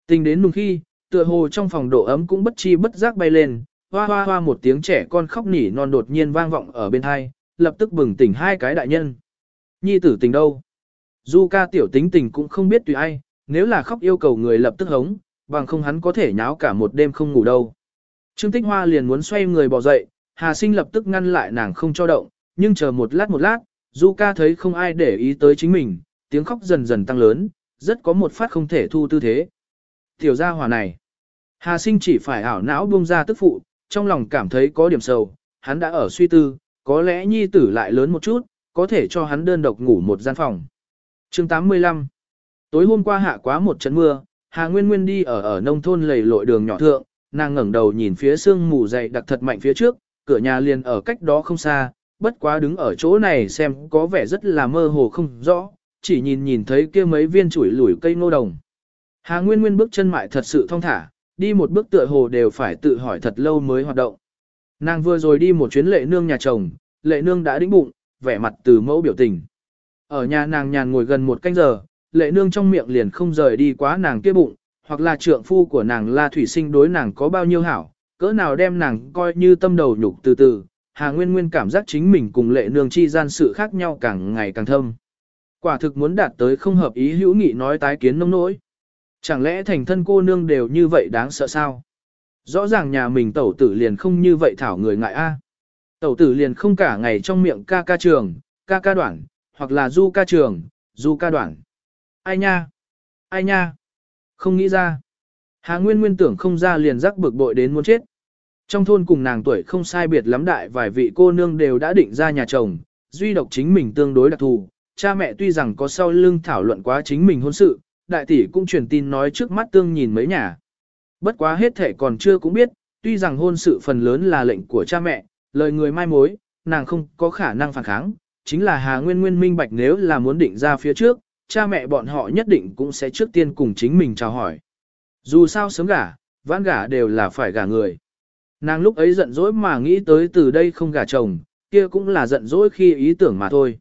S1: Tình đến nùng khi, tựa hồ trong phòng độ ấm cũng bất chi bất giác bay lên, hoa hoa hoa một tiếng trẻ con khóc nỉ non đột nhiên vang vọng ở bên hai, lập tức bừng tỉnh hai cái đại nhân. Nhi tử tình đâu? Du ca tiểu tính tình cũng không biết tùy ai, nếu là khóc yêu cầu người lập tức hống, bằng không hắn có thể nháo cả một đêm không ngủ đâu. Trương Tích Hoa liền muốn xoay người bỏ dậy, Hà Sinh lập tức ngăn lại nàng không cho động, nhưng chờ một lát một lát, Du ca thấy không ai để ý tới chính mình, tiếng khóc dần dần tăng lớn, rất có một phát không thể thu tư thế. Tiểu gia hòa này, Hà Sinh chỉ phải ảo não buông ra tức phụ, trong lòng cảm thấy có điểm sầu, hắn đã ở suy tư, có lẽ nhi tử lại lớn một chút, có thể cho hắn đơn độc ngủ một gian phòng. chương 85 Tối hôm qua hạ quá một trận mưa, Hà Nguyên Nguyên đi ở ở nông thôn lầy lội đường nhỏ thượng, nàng ngẩng đầu nhìn phía sương mù dày đặc thật mạnh phía trước, cửa nhà liền ở cách đó không xa, bất quá đứng ở chỗ này xem có vẻ rất là mơ hồ không rõ, chỉ nhìn nhìn thấy kia mấy viên chuỗi lủi cây ngô đồng. Hà Nguyên Nguyên bước chân mại thật sự thong thả, đi một bước tựa hồ đều phải tự hỏi thật lâu mới hoạt động. Nàng vừa rồi đi một chuyến lệ nương nhà chồng, lệ nương đã đĩnh bụng, vẻ mặt từ mẫu biểu tình. Ở nhà nàng nhàn ngồi gần một canh giờ, lệ nương trong miệng liền không rời đi quá nàng kia bụng, hoặc là trượng phu của nàng là thủy sinh đối nàng có bao nhiêu hảo, cỡ nào đem nàng coi như tâm đầu nhục từ từ, Hà Nguyên Nguyên cảm giác chính mình cùng lệ nương chi gian sự khác nhau càng ngày càng thâm. Quả thực muốn đạt tới không hợp ý hữu nghị nói tái kiến nông nỗi. Chẳng lẽ thành thân cô nương đều như vậy đáng sợ sao? Rõ ràng nhà mình tẩu tử liền không như vậy thảo người ngại a. Tẩu tử liền không cả ngày trong miệng ca ca trường, ca ca đoạn, hoặc là du ca trường, du ca đoạn. Ai nha? Ai nha? Không nghĩ ra. Hà Nguyên Nguyên tưởng không ra liền rắc bực bội đến muốn chết. Trong thôn cùng nàng tuổi không sai biệt lắm đại vài vị cô nương đều đã định ra nhà chồng, duy độc chính mình tương đối đặc thù. Cha mẹ tuy rằng có sau lưng thảo luận quá chính mình hôn sự, đại tỷ cũng truyền tin nói trước mắt tương nhìn mấy nhà. Bất quá hết thể còn chưa cũng biết, tuy rằng hôn sự phần lớn là lệnh của cha mẹ, lời người mai mối, nàng không có khả năng phản kháng, chính là Hà Nguyên Nguyên minh bạch nếu là muốn định ra phía trước, cha mẹ bọn họ nhất định cũng sẽ trước tiên cùng chính mình chào hỏi. Dù sao sớm gả, vãn gả đều là phải gả người. Nàng lúc ấy giận dỗi mà nghĩ tới từ đây không gả chồng, kia cũng là giận dỗi khi ý tưởng mà thôi.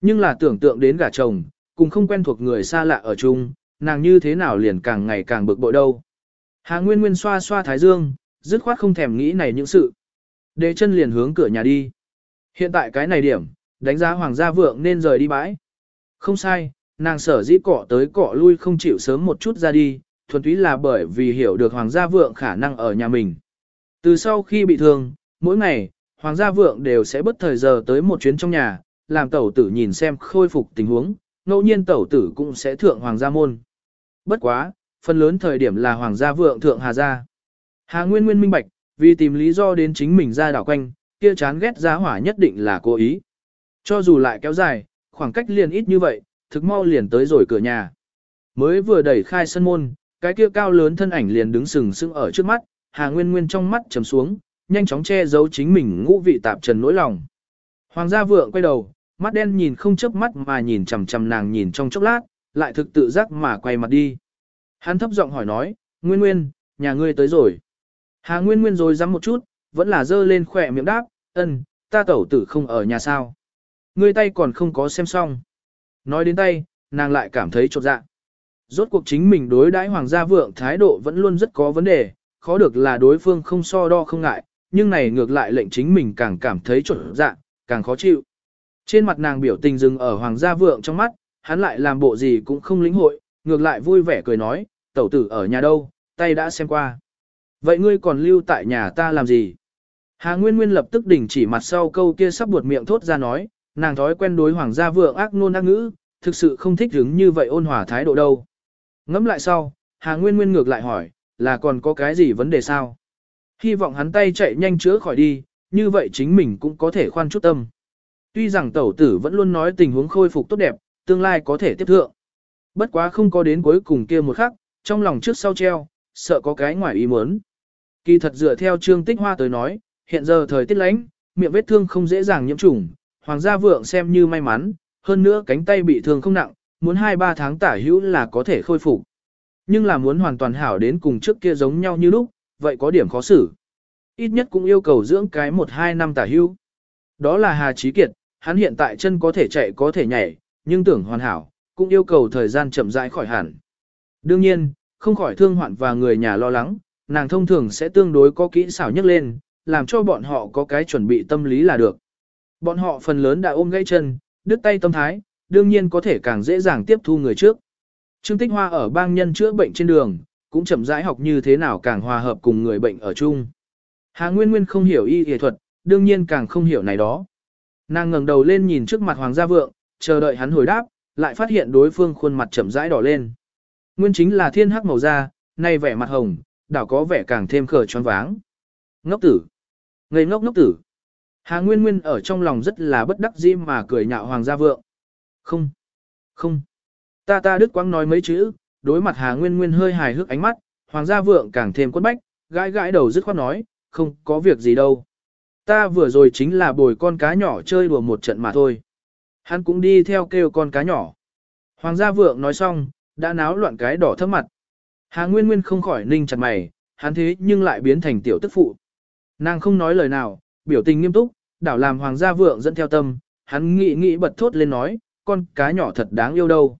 S1: Nhưng là tưởng tượng đến gả chồng, cùng không quen thuộc người xa lạ ở chung, nàng như thế nào liền càng ngày càng bực bội đâu. Hà Nguyên Nguyên xoa xoa thái dương, dứt khoát không thèm nghĩ này những sự. Đế chân liền hướng cửa nhà đi. Hiện tại cái này điểm, đánh giá hoàng gia vượng nên rời đi bãi. Không sai, nàng sở dĩ cọ tới cọ lui không chịu sớm một chút ra đi, thuần túy là bởi vì hiểu được hoàng gia vượng khả năng ở nhà mình. Từ sau khi bị thương, mỗi ngày, hoàng gia vượng đều sẽ bất thời giờ tới một chuyến trong nhà, làm tẩu tử nhìn xem khôi phục tình huống, ngẫu nhiên tẩu tử cũng sẽ thượng hoàng gia môn. Bất quá, phần lớn thời điểm là hoàng gia vượng thượng hà gia. Hà Nguyên Nguyên minh bạch, vì tìm lý do đến chính mình ra đảo quanh, kia chán ghét giá hỏa nhất định là cố ý. Cho dù lại kéo dài, khoảng cách liền ít như vậy, thực mau liền tới rồi cửa nhà. Mới vừa đẩy khai sân môn, cái kia cao lớn thân ảnh liền đứng sừng sững ở trước mắt, Hà Nguyên Nguyên trong mắt trầm xuống, nhanh chóng che giấu chính mình ngũ vị tạp trần nỗi lòng. Hoàng gia vượng quay đầu, mắt đen nhìn không chớp mắt mà nhìn chằm chằm nàng nhìn trong chốc lát, lại thực tự giác mà quay mặt đi. Hắn thấp giọng hỏi nói, Nguyên Nguyên, nhà ngươi tới rồi. Hà Nguyên Nguyên rồi dám một chút, vẫn là dơ lên khỏe miệng đáp, ân, ta tẩu tử không ở nhà sao. Ngươi tay còn không có xem xong. Nói đến tay, nàng lại cảm thấy chột dạ. Rốt cuộc chính mình đối đãi hoàng gia vượng thái độ vẫn luôn rất có vấn đề, khó được là đối phương không so đo không ngại, nhưng này ngược lại lệnh chính mình càng cảm thấy chột dạ, càng khó chịu. Trên mặt nàng biểu tình dừng ở hoàng gia vượng trong mắt, hắn lại làm bộ gì cũng không lĩnh hội, ngược lại vui vẻ cười nói, tẩu tử ở nhà đâu, tay đã xem qua. Vậy ngươi còn lưu tại nhà ta làm gì? Hà Nguyên Nguyên lập tức đỉnh chỉ mặt sau câu kia sắp buột miệng thốt ra nói, nàng thói quen đối hoàng gia vượng ác nôn ác ngữ, thực sự không thích hứng như vậy ôn hòa thái độ đâu. Ngẫm lại sau, Hà Nguyên Nguyên ngược lại hỏi, là còn có cái gì vấn đề sao? Hy vọng hắn tay chạy nhanh chữa khỏi đi, như vậy chính mình cũng có thể khoan chút tâm. Tuy rằng tẩu tử vẫn luôn nói tình huống khôi phục tốt đẹp, tương lai có thể tiếp thượng. Bất quá không có đến cuối cùng kia một khắc, trong lòng trước sau treo, sợ có cái ngoài ý muốn. Kỳ thật dựa theo trương tích hoa tới nói, hiện giờ thời tiết lạnh, miệng vết thương không dễ dàng nhiễm trùng, hoàng gia vượng xem như may mắn, hơn nữa cánh tay bị thương không nặng, muốn 2-3 tháng tả hữu là có thể khôi phục. Nhưng là muốn hoàn toàn hảo đến cùng trước kia giống nhau như lúc, vậy có điểm khó xử. Ít nhất cũng yêu cầu dưỡng cái 1-2 năm tả hữu. Đó là Hà Chí Kiệt, hắn hiện tại chân có thể chạy có thể nhảy, nhưng tưởng hoàn hảo, cũng yêu cầu thời gian chậm rãi khỏi hẳn. Đương nhiên, không khỏi thương hoạn và người nhà lo lắng, nàng thông thường sẽ tương đối có kỹ xảo nhất lên, làm cho bọn họ có cái chuẩn bị tâm lý là được. Bọn họ phần lớn đã ôm gãy chân, đứt tay tâm thái, đương nhiên có thể càng dễ dàng tiếp thu người trước. Trương Tích Hoa ở bang nhân chữa bệnh trên đường, cũng chậm rãi học như thế nào càng hòa hợp cùng người bệnh ở chung. Hà Nguyên Nguyên không hiểu y y thuật, đương nhiên càng không hiểu này đó. Nàng ngẩng đầu lên nhìn trước mặt Hoàng gia vượng, chờ đợi hắn hồi đáp, lại phát hiện đối phương khuôn mặt chậm rãi đỏ lên. Nguyên chính là thiên hắc màu da, nay vẻ mặt hồng, đảo có vẻ càng thêm khờ choáng váng. Ngốc tử. Ngây ngốc ngốc tử. Hà Nguyên Nguyên ở trong lòng rất là bất đắc dĩ mà cười nhạo Hoàng gia vượng. Không. Không. Ta ta đức quang nói mấy chữ, đối mặt Hà Nguyên Nguyên hơi hài hước ánh mắt, Hoàng gia vượng càng thêm quất bách, gãi gãi đầu dứt khoát nói, không có việc gì đâu. Ta vừa rồi chính là bồi con cá nhỏ chơi đùa một trận mà thôi. Hắn cũng đi theo kêu con cá nhỏ. Hoàng gia vượng nói xong, đã náo loạn cái đỏ thấp mặt. Hà Nguyên Nguyên không khỏi ninh chặt mày, hắn thế nhưng lại biến thành tiểu tức phụ. Nàng không nói lời nào, biểu tình nghiêm túc, đảo làm hoàng gia vượng dẫn theo tâm, hắn nghĩ nghĩ bật thốt lên nói, con cá nhỏ thật đáng yêu đâu.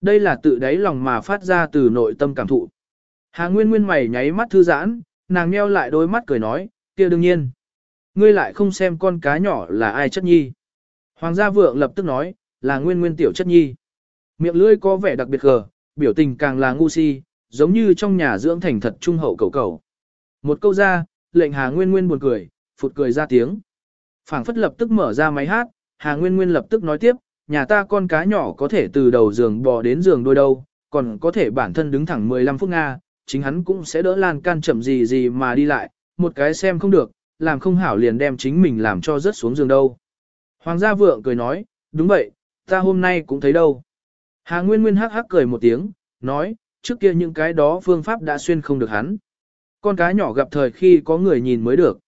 S1: Đây là tự đáy lòng mà phát ra từ nội tâm cảm thụ. Hà Nguyên Nguyên mày nháy mắt thư giãn, nàng nheo lại đôi mắt cười nói, kia đương nhiên. Ngươi lại không xem con cá nhỏ là ai chất nhi. Hoàng gia vượng lập tức nói, là Nguyên Nguyên tiểu chất nhi. Miệng lưỡi có vẻ đặc biệt gờ, biểu tình càng là ngu si, giống như trong nhà dưỡng thành thật trung hậu cầu cầu. Một câu ra, lệnh Hà Nguyên Nguyên buồn cười, phụt cười ra tiếng. Phảng phất lập tức mở ra máy hát, Hà Nguyên Nguyên lập tức nói tiếp, nhà ta con cá nhỏ có thể từ đầu giường bò đến giường đôi đâu, còn có thể bản thân đứng thẳng 15 phút Nga, chính hắn cũng sẽ đỡ lan can chậm gì gì mà đi lại, một cái xem không được, làm không hảo liền đem chính mình làm cho rớt xuống giường đâu. Hoàng gia vượng cười nói, đúng vậy, ta hôm nay cũng thấy đâu. Hà Nguyên Nguyên hắc hắc cười một tiếng, nói, trước kia những cái đó phương pháp đã xuyên không được hắn. Con cá nhỏ gặp thời khi có người nhìn mới được.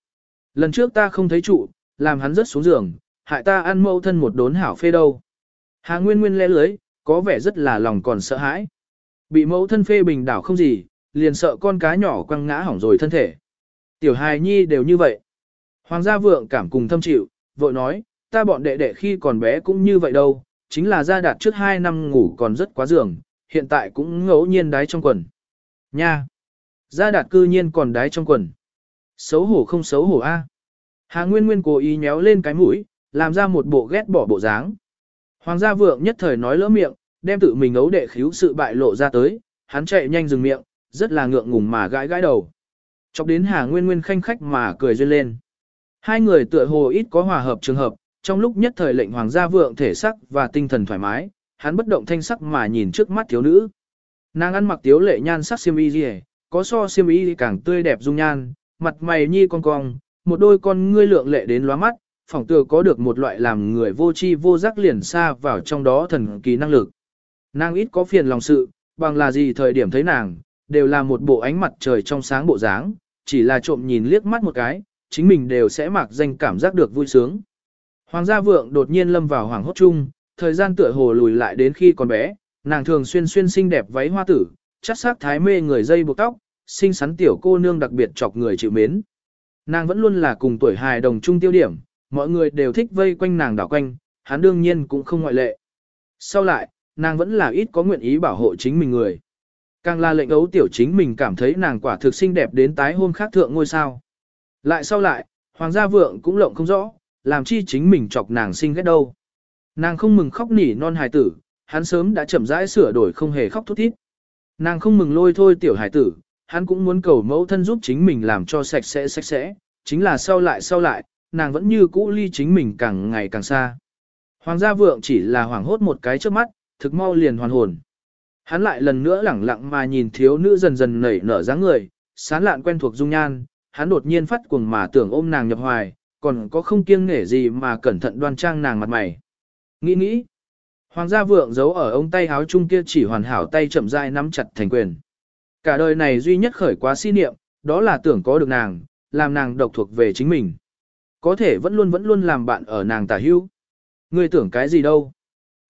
S1: Lần trước ta không thấy trụ, làm hắn rớt xuống giường, hại ta ăn mâu thân một đốn hảo phê đâu. Hà Nguyên Nguyên lẽ lưới, có vẻ rất là lòng còn sợ hãi. Bị mẫu thân phê bình đảo không gì, liền sợ con cá nhỏ quăng ngã hỏng rồi thân thể. Tiểu hài nhi đều như vậy. Hoàng gia vượng cảm cùng thâm chịu, vội nói, ta bọn đệ đệ khi còn bé cũng như vậy đâu, chính là gia đạt trước 2 năm ngủ còn rất quá giường, hiện tại cũng ngẫu nhiên đái trong quần. Nha! Gia đạt cư nhiên còn đái trong quần. Xấu hổ không xấu hổ a. Hà Nguyên Nguyên cố ý nhéo lên cái mũi, làm ra một bộ ghét bỏ bộ dáng. Hoàng gia vượng nhất thời nói lỡ miệng, đem tự mình ấu đệ khíu sự bại lộ ra tới, hắn chạy nhanh dừng miệng, rất là ngượng ngùng mà gãi gãi đầu. Chọc đến Hà Nguyên Nguyên khanh khách mà cười duyên lên. Hai người tựa hồ ít có hòa hợp trường hợp, trong lúc nhất thời lệnh hoàng gia vượng thể sắc và tinh thần thoải mái, hắn bất động thanh sắc mà nhìn trước mắt thiếu nữ. Nàng ăn mặc tiếu lệ nhan sắc xiêm y gì, có so xiêm y càng tươi đẹp dung nhan, mặt mày nhi cong cong, một đôi con ngươi lượng lệ đến lóa mắt, phỏng tựa có được một loại làm người vô chi vô giác liền xa vào trong đó thần kỳ năng lực. Nàng ít có phiền lòng sự, bằng là gì thời điểm thấy nàng, đều là một bộ ánh mặt trời trong sáng bộ dáng, chỉ là trộm nhìn liếc mắt một cái, chính mình đều sẽ mặc danh cảm giác được vui sướng. Hoàng gia vượng đột nhiên lâm vào hoàng hốt chung, thời gian tựa hồ lùi lại đến khi còn bé, nàng thường xuyên xuyên xinh đẹp váy hoa tử, chất sắc thái mê người dây buộc tóc, xinh xắn tiểu cô nương đặc biệt chọc người chịu mến. Nàng vẫn luôn là cùng tuổi hài đồng chung tiêu điểm, mọi người đều thích vây quanh nàng đảo quanh, hắn đương nhiên cũng không ngoại lệ. Sau lại, nàng vẫn là ít có nguyện ý bảo hộ chính mình người. Càng là lệnh ấu tiểu chính mình cảm thấy nàng quả thực xinh đẹp đến tái hôn khác thượng ngôi sao. Lại sau lại, hoàng gia vượng cũng lộng không rõ, làm chi chính mình chọc nàng sinh ghét đâu. Nàng không mừng khóc nỉ non hài tử, hắn sớm đã chậm rãi sửa đổi không hề khóc thút thít. Nàng không mừng lôi thôi tiểu hài tử, hắn cũng muốn cầu mẫu thân giúp chính mình làm cho sạch sẽ sạch sẽ, chính là sau lại sau lại, nàng vẫn như cũ ly chính mình càng ngày càng xa. Hoàng gia vượng chỉ là hoảng hốt một cái trước mắt, thực mau liền hoàn hồn. Hắn lại lần nữa lẳng lặng mà nhìn thiếu nữ dần dần nảy nở dáng người, sán lạn quen thuộc dung nhan, hắn đột nhiên phát cuồng mà tưởng ôm nàng nhập hoài, còn có không kiêng nể gì mà cẩn thận đoan trang nàng mặt mày. Nghĩ nghĩ, hoàng gia vượng giấu ở ông tay háo chung kia chỉ hoàn hảo tay chậm rãi nắm chặt thành quyền. Cả đời này duy nhất khởi quá si niệm, đó là tưởng có được nàng, làm nàng độc thuộc về chính mình. Có thể vẫn luôn vẫn luôn làm bạn ở nàng tả hữu. Ngươi tưởng cái gì đâu?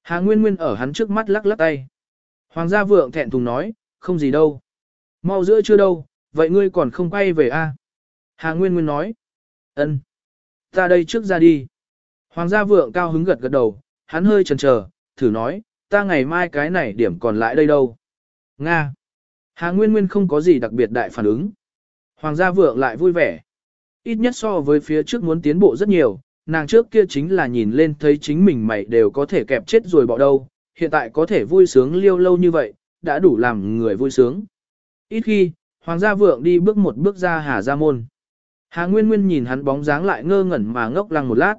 S1: Hà Nguyên Nguyên ở hắn trước mắt lắc lắc tay. Hoàng gia vượng thẹn thùng nói, không gì đâu. Mau giữa chưa đâu, vậy ngươi còn không quay về a? À? Hà Nguyên Nguyên nói, ân, ta đây trước ra đi. Hoàng gia vượng cao hứng gật gật đầu, hắn hơi chần chờ, thử nói, ta ngày mai cái này điểm còn lại đây đâu. Nga. Hà Nguyên Nguyên không có gì đặc biệt đại phản ứng. Hoàng gia vượng lại vui vẻ. Ít nhất so với phía trước muốn tiến bộ rất nhiều, nàng trước kia chính là nhìn lên thấy chính mình mày đều có thể kẹp chết rồi bỏ đâu, hiện tại có thể vui sướng liêu lâu như vậy, đã đủ làm người vui sướng. Ít khi, Hoàng gia vượng đi bước một bước ra Hà Gia Môn. Hà Nguyên Nguyên nhìn hắn bóng dáng lại ngơ ngẩn mà ngốc lăng một lát.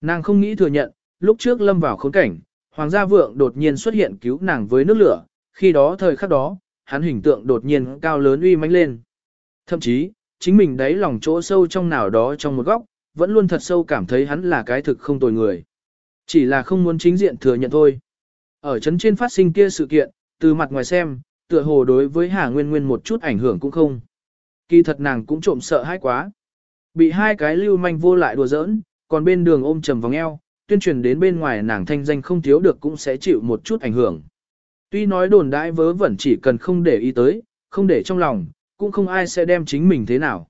S1: Nàng không nghĩ thừa nhận, lúc trước lâm vào khốn cảnh, Hoàng gia vượng đột nhiên xuất hiện cứu nàng với nước lửa, khi đó thời khắc đó, hắn hình tượng đột nhiên cao lớn uy mãnh lên. Thậm chí, chính mình đáy lòng chỗ sâu trong nào đó trong một góc, vẫn luôn thật sâu cảm thấy hắn là cái thực không tồi người. Chỉ là không muốn chính diện thừa nhận thôi. Ở chấn trên phát sinh kia sự kiện, từ mặt ngoài xem, tựa hồ đối với Hà Nguyên Nguyên một chút ảnh hưởng cũng không. Kỳ thật nàng cũng trộm sợ hãi quá. Bị hai cái lưu manh vô lại đùa giỡn, còn bên đường ôm trầm vòng eo, tuyên truyền đến bên ngoài nàng thanh danh không thiếu được cũng sẽ chịu một chút ảnh hưởng. Tuy nói đồn đãi vớ vẩn chỉ cần không để ý tới, không để trong lòng, cũng không ai sẽ đem chính mình thế nào.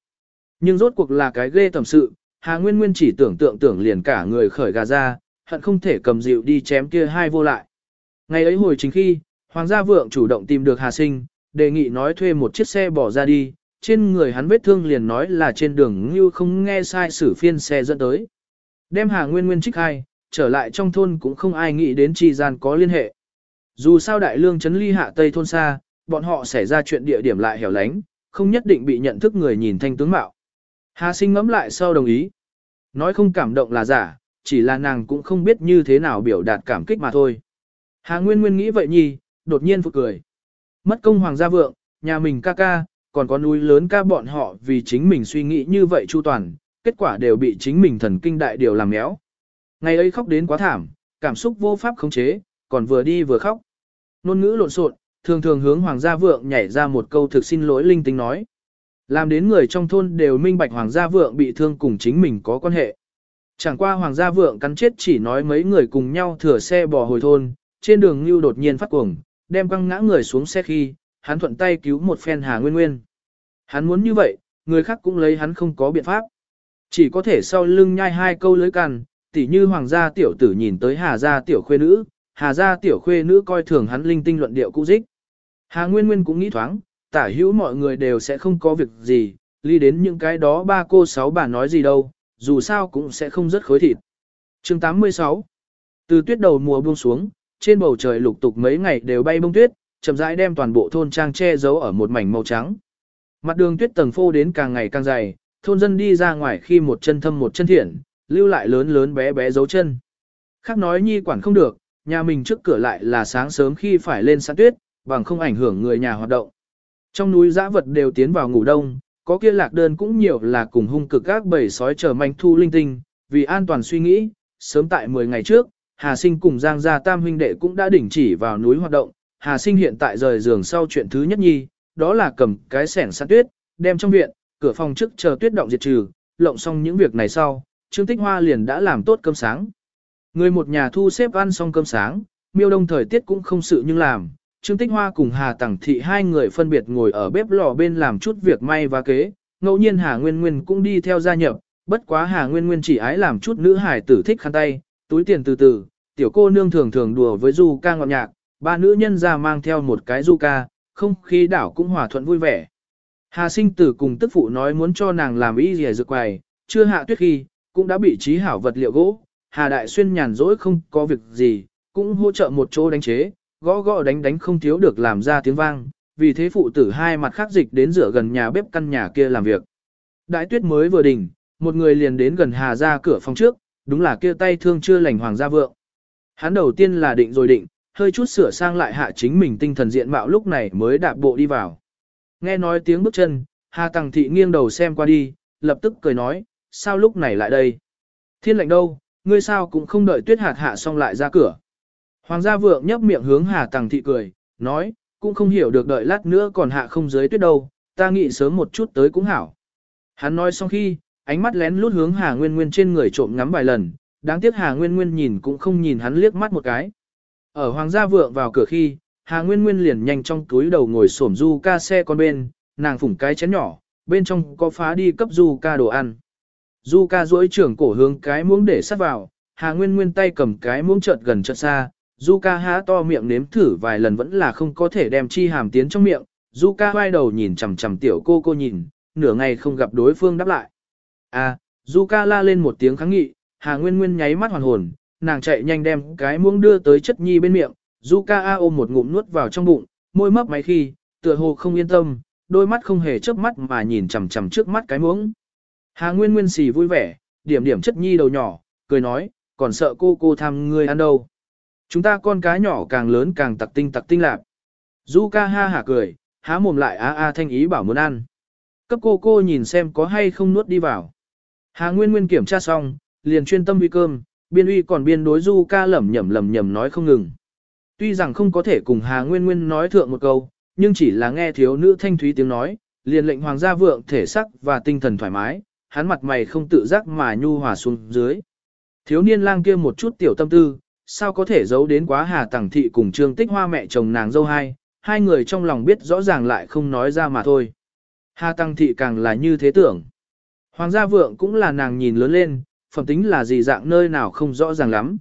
S1: Nhưng rốt cuộc là cái ghê tầm sự, Hà Nguyên Nguyên chỉ tưởng tượng tưởng liền cả người khởi gà ra, hận không thể cầm dịu đi chém kia hai vô lại. Ngày ấy hồi chính khi, Hoàng gia vượng chủ động tìm được Hà Sinh, đề nghị nói thuê một chiếc xe bỏ ra đi, trên người hắn vết thương liền nói là trên đường như không nghe sai sử phiên xe dẫn tới. Đem Hà Nguyên Nguyên trích hai, trở lại trong thôn cũng không ai nghĩ đến chi gian có liên hệ. Dù sao đại lương chấn ly hạ tây thôn xa, bọn họ xảy ra chuyện địa điểm lại hẻo lánh, không nhất định bị nhận thức người nhìn thanh tướng mạo. Hà sinh ngẫm lại sau đồng ý. Nói không cảm động là giả, chỉ là nàng cũng không biết như thế nào biểu đạt cảm kích mà thôi. Hà Nguyên Nguyên nghĩ vậy nhi, đột nhiên phụ cười. Mất công hoàng gia vượng, nhà mình ca ca, còn có núi lớn ca bọn họ vì chính mình suy nghĩ như vậy chu toàn, kết quả đều bị chính mình thần kinh đại điều làm méo. Ngày ấy khóc đến quá thảm, cảm xúc vô pháp khống chế, còn vừa đi vừa khóc. Nôn ngữ lộn xộn, thường thường hướng hoàng gia vượng nhảy ra một câu thực xin lỗi linh tinh nói. Làm đến người trong thôn đều minh bạch hoàng gia vượng bị thương cùng chính mình có quan hệ. Chẳng qua hoàng gia vượng cắn chết chỉ nói mấy người cùng nhau thừa xe bò hồi thôn, trên đường Ngưu đột nhiên phát cuồng, đem quăng ngã người xuống xe khi, hắn thuận tay cứu một phen Hà Nguyên Nguyên. Hắn muốn như vậy, người khác cũng lấy hắn không có biện pháp. Chỉ có thể sau lưng nhai hai câu lưới cằn, tỉ như hoàng gia tiểu tử nhìn tới Hà gia tiểu khuê nữ, Hà gia tiểu khuê nữ coi thường hắn linh tinh luận điệu cũ dích. Hà Nguyên Nguyên cũng nghĩ thoáng, tả hữu mọi người đều sẽ không có việc gì, ly đến những cái đó ba cô sáu bà nói gì đâu, dù sao cũng sẽ không rất khối thịt. chương 86 Từ tuyết đầu mùa buông xuống, trên bầu trời lục tục mấy ngày đều bay bông tuyết, chậm rãi đem toàn bộ thôn trang che giấu ở một mảnh màu trắng. Mặt đường tuyết tầng phô đến càng ngày càng dày, thôn dân đi ra ngoài khi một chân thâm một chân thiện, lưu lại lớn lớn bé bé dấu chân. Khác nói nhi quản không được, nhà mình trước cửa lại là sáng sớm khi phải lên sẵn tuyết, bằng không ảnh hưởng người nhà hoạt động. Trong núi dã vật đều tiến vào ngủ đông, có kia lạc đơn cũng nhiều là cùng hung cực các bầy sói chờ manh thu linh tinh, vì an toàn suy nghĩ, sớm tại 10 ngày trước, Hà Sinh cùng Giang gia tam huynh đệ cũng đã đỉnh chỉ vào núi hoạt động, Hà Sinh hiện tại rời giường sau chuyện thứ nhất nhi, đó là cầm cái sẻng sắt tuyết, đem trong viện, cửa phòng trước chờ tuyết động diệt trừ, lộng xong những việc này sau, Trương Tích Hoa liền đã làm tốt cơm sáng. Người một nhà thu xếp ăn xong cơm sáng, miêu đông thời tiết cũng không sự nhưng làm, Trương Tích Hoa cùng Hà Tẳng Thị hai người phân biệt ngồi ở bếp lò bên làm chút việc may và kế, ngẫu nhiên Hà Nguyên Nguyên cũng đi theo gia nhập, bất quá Hà Nguyên Nguyên chỉ ái làm chút nữ hải tử thích khăn tay, túi tiền từ từ, tiểu cô nương thường thường đùa với du ca ngọt nhạc, ba nữ nhân ra mang theo một cái du ca, không khí đảo cũng hòa thuận vui vẻ. Hà sinh tử cùng tức phụ nói muốn cho nàng làm y rìa dược quài, chưa hạ tuyết khi, cũng đã bị trí hảo vật liệu gỗ, Hà Đại Xuyên nhàn rỗi không có việc gì, cũng hỗ trợ một chỗ đánh chế, gõ gõ đánh đánh không thiếu được làm ra tiếng vang, vì thế phụ tử hai mặt khác dịch đến rửa gần nhà bếp căn nhà kia làm việc. Đại tuyết mới vừa đỉnh, một người liền đến gần Hà ra cửa phòng trước, đúng là kia tay thương chưa lành hoàng gia vượng. Hắn đầu tiên là định rồi định, hơi chút sửa sang lại hạ chính mình tinh thần diện mạo lúc này mới đạp bộ đi vào. Nghe nói tiếng bước chân, Hà Tằng Thị nghiêng đầu xem qua đi, lập tức cười nói, sao lúc này lại đây? Thiên lệnh đâu, ngươi sao cũng không đợi tuyết hạt hạ xong lại ra cửa. Hoàng gia vượng nhấp miệng hướng Hà Tằng Thị cười, nói, cũng không hiểu được đợi lát nữa còn hạ không dưới tuyết đâu, ta nghĩ sớm một chút tới cũng hảo. Hắn nói xong khi, ánh mắt lén lút hướng Hà Nguyên Nguyên trên người trộm ngắm vài lần, đáng tiếc Hà Nguyên Nguyên nhìn cũng không nhìn hắn liếc mắt một cái. Ở Hoàng gia vượng vào cửa khi, Hà Nguyên Nguyên liền nhanh trong túi đầu ngồi xổm du ca xe con bên, nàng phủng cái chén nhỏ, bên trong có phá đi cấp du ca đồ ăn. Du ca duỗi trưởng cổ hướng cái muỗng để sát vào, Hà Nguyên Nguyên tay cầm cái muỗng chợt gần chợt xa, Du ca há to miệng nếm thử vài lần vẫn là không có thể đem chi hàm tiến trong miệng, Du ca quay đầu nhìn chằm chằm tiểu cô cô nhìn, nửa ngày không gặp đối phương đáp lại. À, Du ca la lên một tiếng kháng nghị, Hà Nguyên Nguyên nháy mắt hoàn hồn, nàng chạy nhanh đem cái muỗng đưa tới chất nhi bên miệng, Zuka a ôm một ngụm nuốt vào trong bụng, môi mấp máy khi, tựa hồ không yên tâm, đôi mắt không hề chớp mắt mà nhìn chằm chằm trước mắt cái muỗng. Hà Nguyên Nguyên xì vui vẻ, điểm điểm chất nhi đầu nhỏ, cười nói, còn sợ cô cô tham ngươi ăn đâu. Chúng ta con cá nhỏ càng lớn càng tặc tinh tặc tinh lạc. Zuka ha hả cười, há mồm lại a a thanh ý bảo muốn ăn. Cấp cô cô nhìn xem có hay không nuốt đi vào. Hà Nguyên Nguyên kiểm tra xong, liền chuyên tâm uy cơm, biên uy còn biên đối Du ca lẩm nhẩm lẩm nhẩm nói không ngừng. Tuy rằng không có thể cùng Hà Nguyên Nguyên nói thượng một câu, nhưng chỉ là nghe thiếu nữ thanh thúy tiếng nói, liền lệnh hoàng gia vượng thể sắc và tinh thần thoải mái, hắn mặt mày không tự giác mà nhu hòa xuống dưới. Thiếu niên lang kia một chút tiểu tâm tư, sao có thể giấu đến quá Hà Tằng Thị cùng Trương Tích Hoa mẹ chồng nàng dâu hai, hai người trong lòng biết rõ ràng lại không nói ra mà thôi. Hà Tăng Thị càng là như thế tưởng. Hoàng gia vượng cũng là nàng nhìn lớn lên, phẩm tính là gì dạng nơi nào không rõ ràng lắm.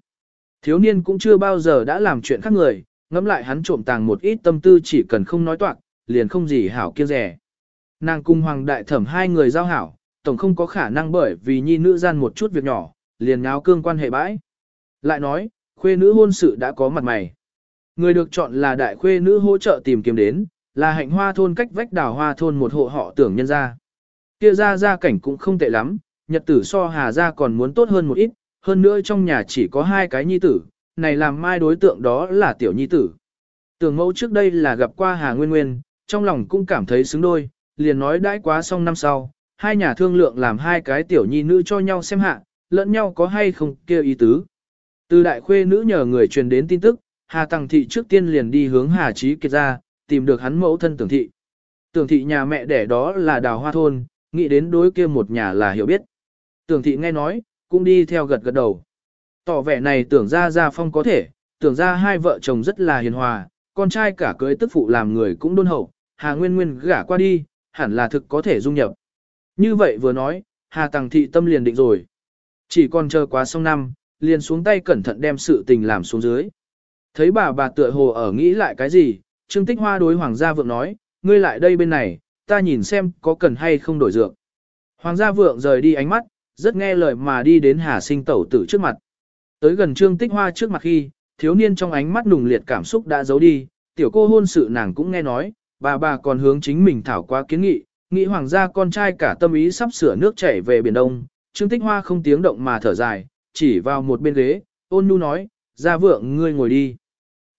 S1: Thiếu niên cũng chưa bao giờ đã làm chuyện khác người, ngẫm lại hắn trộm tàng một ít tâm tư chỉ cần không nói toạc, liền không gì hảo kiêng rẻ. Nàng cung hoàng đại thẩm hai người giao hảo, tổng không có khả năng bởi vì nhi nữ gian một chút việc nhỏ, liền nháo cương quan hệ bãi. Lại nói, Khuê nữ hôn sự đã có mặt mày. Người được chọn là đại khuê nữ hỗ trợ tìm kiếm đến, là hạnh hoa thôn cách vách đào hoa thôn một hộ họ tưởng nhân ra. Kia ra gia cảnh cũng không tệ lắm, nhật tử so hà Ra còn muốn tốt hơn một ít, hơn nữa trong nhà chỉ có hai cái nhi tử, này làm mai đối tượng đó là tiểu nhi tử. Tưởng mẫu trước đây là gặp qua hà nguyên nguyên, trong lòng cũng cảm thấy xứng đôi, liền nói đãi quá xong năm sau, hai nhà thương lượng làm hai cái tiểu nhi nữ cho nhau xem hạ, lẫn nhau có hay không kêu ý tứ. Từ đại khuê nữ nhờ người truyền đến tin tức, Hà Tăng Thị trước tiên liền đi hướng Hà Trí Kiệt ra, tìm được hắn mẫu thân tưởng thị. Tưởng thị nhà mẹ đẻ đó là đào hoa thôn, nghĩ đến đối kia một nhà là hiểu biết. Tưởng thị nghe nói, cũng đi theo gật gật đầu. Tỏ vẻ này tưởng ra ra phong có thể, tưởng ra hai vợ chồng rất là hiền hòa, con trai cả cưới tức phụ làm người cũng đôn hậu, Hà Nguyên Nguyên gả qua đi, hẳn là thực có thể dung nhập. Như vậy vừa nói, Hà Tăng Thị tâm liền định rồi. Chỉ còn chờ quá xong năm, liền xuống tay cẩn thận đem sự tình làm xuống dưới. Thấy bà bà tựa hồ ở nghĩ lại cái gì, Trương Tích Hoa đối Hoàng gia vượng nói, ngươi lại đây bên này, ta nhìn xem có cần hay không đổi dược. Hoàng gia vượng rời đi ánh mắt, rất nghe lời mà đi đến Hà Sinh tẩu tử trước mặt. Tới gần Trương Tích Hoa trước mặt khi, thiếu niên trong ánh mắt nùng liệt cảm xúc đã giấu đi, tiểu cô hôn sự nàng cũng nghe nói, bà bà còn hướng chính mình thảo qua kiến nghị, nghĩ hoàng gia con trai cả tâm ý sắp sửa nước chảy về biển Đông, Trương Tích Hoa không tiếng động mà thở dài, chỉ vào một bên ghế, ôn nhu nói, gia vượng ngươi ngồi đi.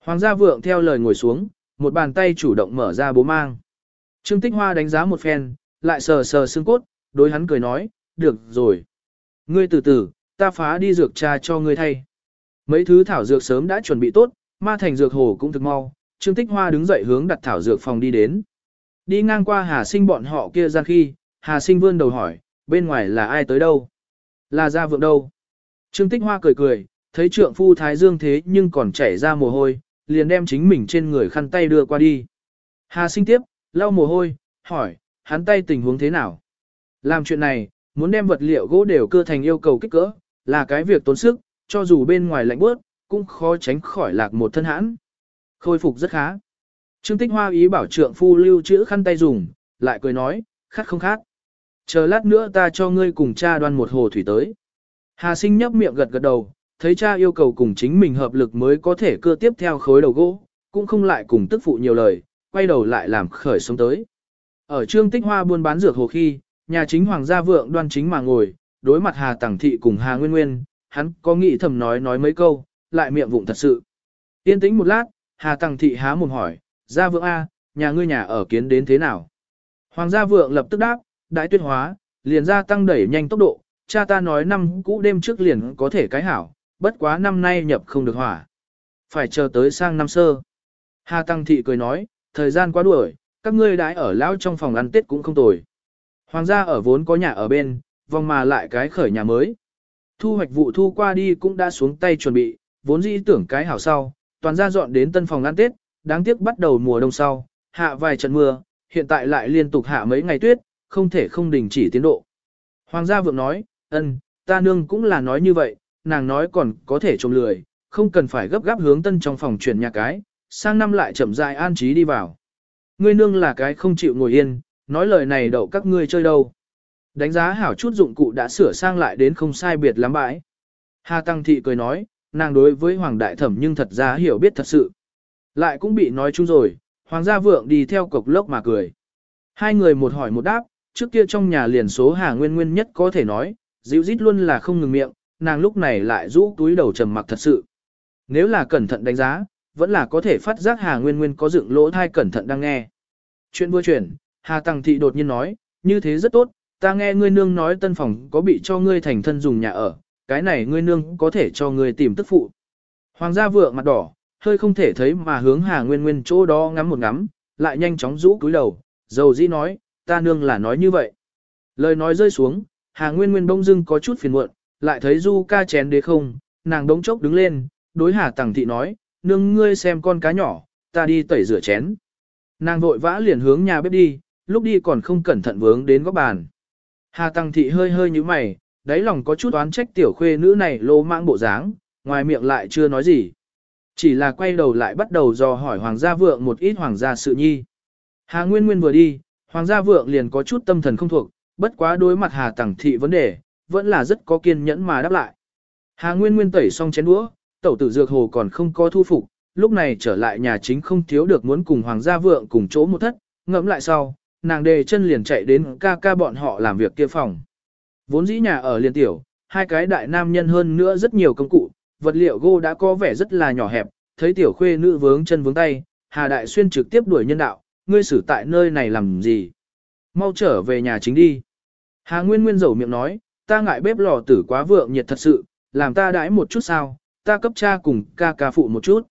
S1: Hoàng gia vượng theo lời ngồi xuống, một bàn tay chủ động mở ra bố mang. Trương Tích Hoa đánh giá một phen, lại sờ sờ xương cốt, đối hắn cười nói, được rồi. Ngươi từ từ, ta phá đi dược trà cho ngươi thay. Mấy thứ thảo dược sớm đã chuẩn bị tốt, ma thành dược hồ cũng thực mau. Trương Tích Hoa đứng dậy hướng đặt thảo dược phòng đi đến. Đi ngang qua Hà Sinh bọn họ kia ra khi, Hà Sinh vươn đầu hỏi, bên ngoài là ai tới đâu? Là gia vượng đâu? Trương Tích Hoa cười cười, thấy trượng phu thái dương thế nhưng còn chảy ra mồ hôi, liền đem chính mình trên người khăn tay đưa qua đi. Hà sinh tiếp, lau mồ hôi, hỏi, hắn tay tình huống thế nào? Làm chuyện này, muốn đem vật liệu gỗ đều cơ thành yêu cầu kích cỡ, là cái việc tốn sức, cho dù bên ngoài lạnh bớt, cũng khó tránh khỏi lạc một thân hãn. Khôi phục rất khá. Trương Tích Hoa ý bảo trượng phu lưu chữ khăn tay dùng, lại cười nói, khát không khát. Chờ lát nữa ta cho ngươi cùng cha đoan một hồ thủy tới. Hà sinh nhấp miệng gật gật đầu, thấy cha yêu cầu cùng chính mình hợp lực mới có thể cưa tiếp theo khối đầu gỗ, cũng không lại cùng tức phụ nhiều lời, quay đầu lại làm khởi sống tới. Ở trương tích hoa buôn bán dược hồ khi, nhà chính hoàng gia vượng đoan chính mà ngồi, đối mặt Hà Tẳng Thị cùng Hà Nguyên Nguyên, hắn có nghĩ thầm nói nói mấy câu, lại miệng vụng thật sự. Yên tĩnh một lát, Hà Tăng Thị há mồm hỏi, gia vượng A, nhà ngươi nhà ở kiến đến thế nào? Hoàng gia vượng lập tức đáp, đại tuyết hóa, liền gia tăng đẩy nhanh tốc độ, cha ta nói năm cũ đêm trước liền có thể cái hảo, bất quá năm nay nhập không được hỏa. Phải chờ tới sang năm sơ. Hà Tăng Thị cười nói, thời gian quá đuổi, các ngươi đãi ở lão trong phòng ăn Tết cũng không tồi. Hoàng gia ở vốn có nhà ở bên, vòng mà lại cái khởi nhà mới. Thu hoạch vụ thu qua đi cũng đã xuống tay chuẩn bị, vốn dĩ tưởng cái hảo sau, toàn gia dọn đến tân phòng ăn Tết, đáng tiếc bắt đầu mùa đông sau, hạ vài trận mưa, hiện tại lại liên tục hạ mấy ngày tuyết, không thể không đình chỉ tiến độ. Hoàng gia vượng nói, ân, ta nương cũng là nói như vậy, nàng nói còn có thể trông lười, không cần phải gấp gáp hướng tân trong phòng chuyển nhà cái, sang năm lại chậm rãi an trí đi vào. Ngươi nương là cái không chịu ngồi yên, nói lời này đậu các ngươi chơi đâu. Đánh giá hảo chút dụng cụ đã sửa sang lại đến không sai biệt lắm bãi. Hà Tăng Thị cười nói, nàng đối với Hoàng Đại Thẩm nhưng thật ra hiểu biết thật sự. Lại cũng bị nói chung rồi, Hoàng gia vượng đi theo cục lốc mà cười. Hai người một hỏi một đáp, trước kia trong nhà liền số Hà Nguyên Nguyên nhất có thể nói, dịu dít luôn là không ngừng miệng, nàng lúc này lại rũ túi đầu trầm mặc thật sự. Nếu là cẩn thận đánh giá, vẫn là có thể phát giác Hà Nguyên Nguyên có dựng lỗ thai cẩn thận đang nghe. Chuyện vừa chuyển, Hà Tăng Thị đột nhiên nói, như thế rất tốt, ta nghe ngươi nương nói tân phòng có bị cho ngươi thành thân dùng nhà ở, cái này ngươi nương có thể cho ngươi tìm tức phụ. Hoàng gia vượng mặt đỏ, hơi không thể thấy mà hướng Hà Nguyên Nguyên chỗ đó ngắm một ngắm, lại nhanh chóng rũ cúi đầu, dầu dĩ nói, ta nương là nói như vậy. Lời nói rơi xuống, Hà Nguyên Nguyên bỗng dưng có chút phiền muộn, lại thấy Du ca chén đế không, nàng đống chốc đứng lên, đối Hà Tằng Thị nói, nương ngươi xem con cá nhỏ, ta đi tẩy rửa chén. Nàng vội vã liền hướng nhà bếp đi, lúc đi còn không cẩn thận vướng đến góc bàn. Hà Tăng Thị hơi hơi như mày, đáy lòng có chút oán trách tiểu khuê nữ này lô mạng bộ dáng, ngoài miệng lại chưa nói gì. Chỉ là quay đầu lại bắt đầu dò hỏi Hoàng gia vượng một ít Hoàng gia sự nhi. Hà Nguyên Nguyên vừa đi, Hoàng gia vượng liền có chút tâm thần không thuộc, bất quá đối mặt Hà Tăng Thị vấn đề, vẫn là rất có kiên nhẫn mà đáp lại. Hà Nguyên Nguyên tẩy xong chén đũa, tẩu tử dược hồ còn không có thu phục, lúc này trở lại nhà chính không thiếu được muốn cùng Hoàng gia vượng cùng chỗ một thất, ngẫm lại sau, nàng đề chân liền chạy đến ca ca bọn họ làm việc kia phòng. Vốn dĩ nhà ở liền tiểu, hai cái đại nam nhân hơn nữa rất nhiều công cụ, vật liệu gô đã có vẻ rất là nhỏ hẹp, thấy tiểu khuê nữ vướng chân vướng tay, Hà Đại Xuyên trực tiếp đuổi nhân đạo, ngươi xử tại nơi này làm gì? Mau trở về nhà chính đi. Hà Nguyên Nguyên dầu miệng nói, ta ngại bếp lò tử quá vượng nhiệt thật sự, làm ta đãi một chút sao, ta cấp cha cùng ca ca phụ một chút.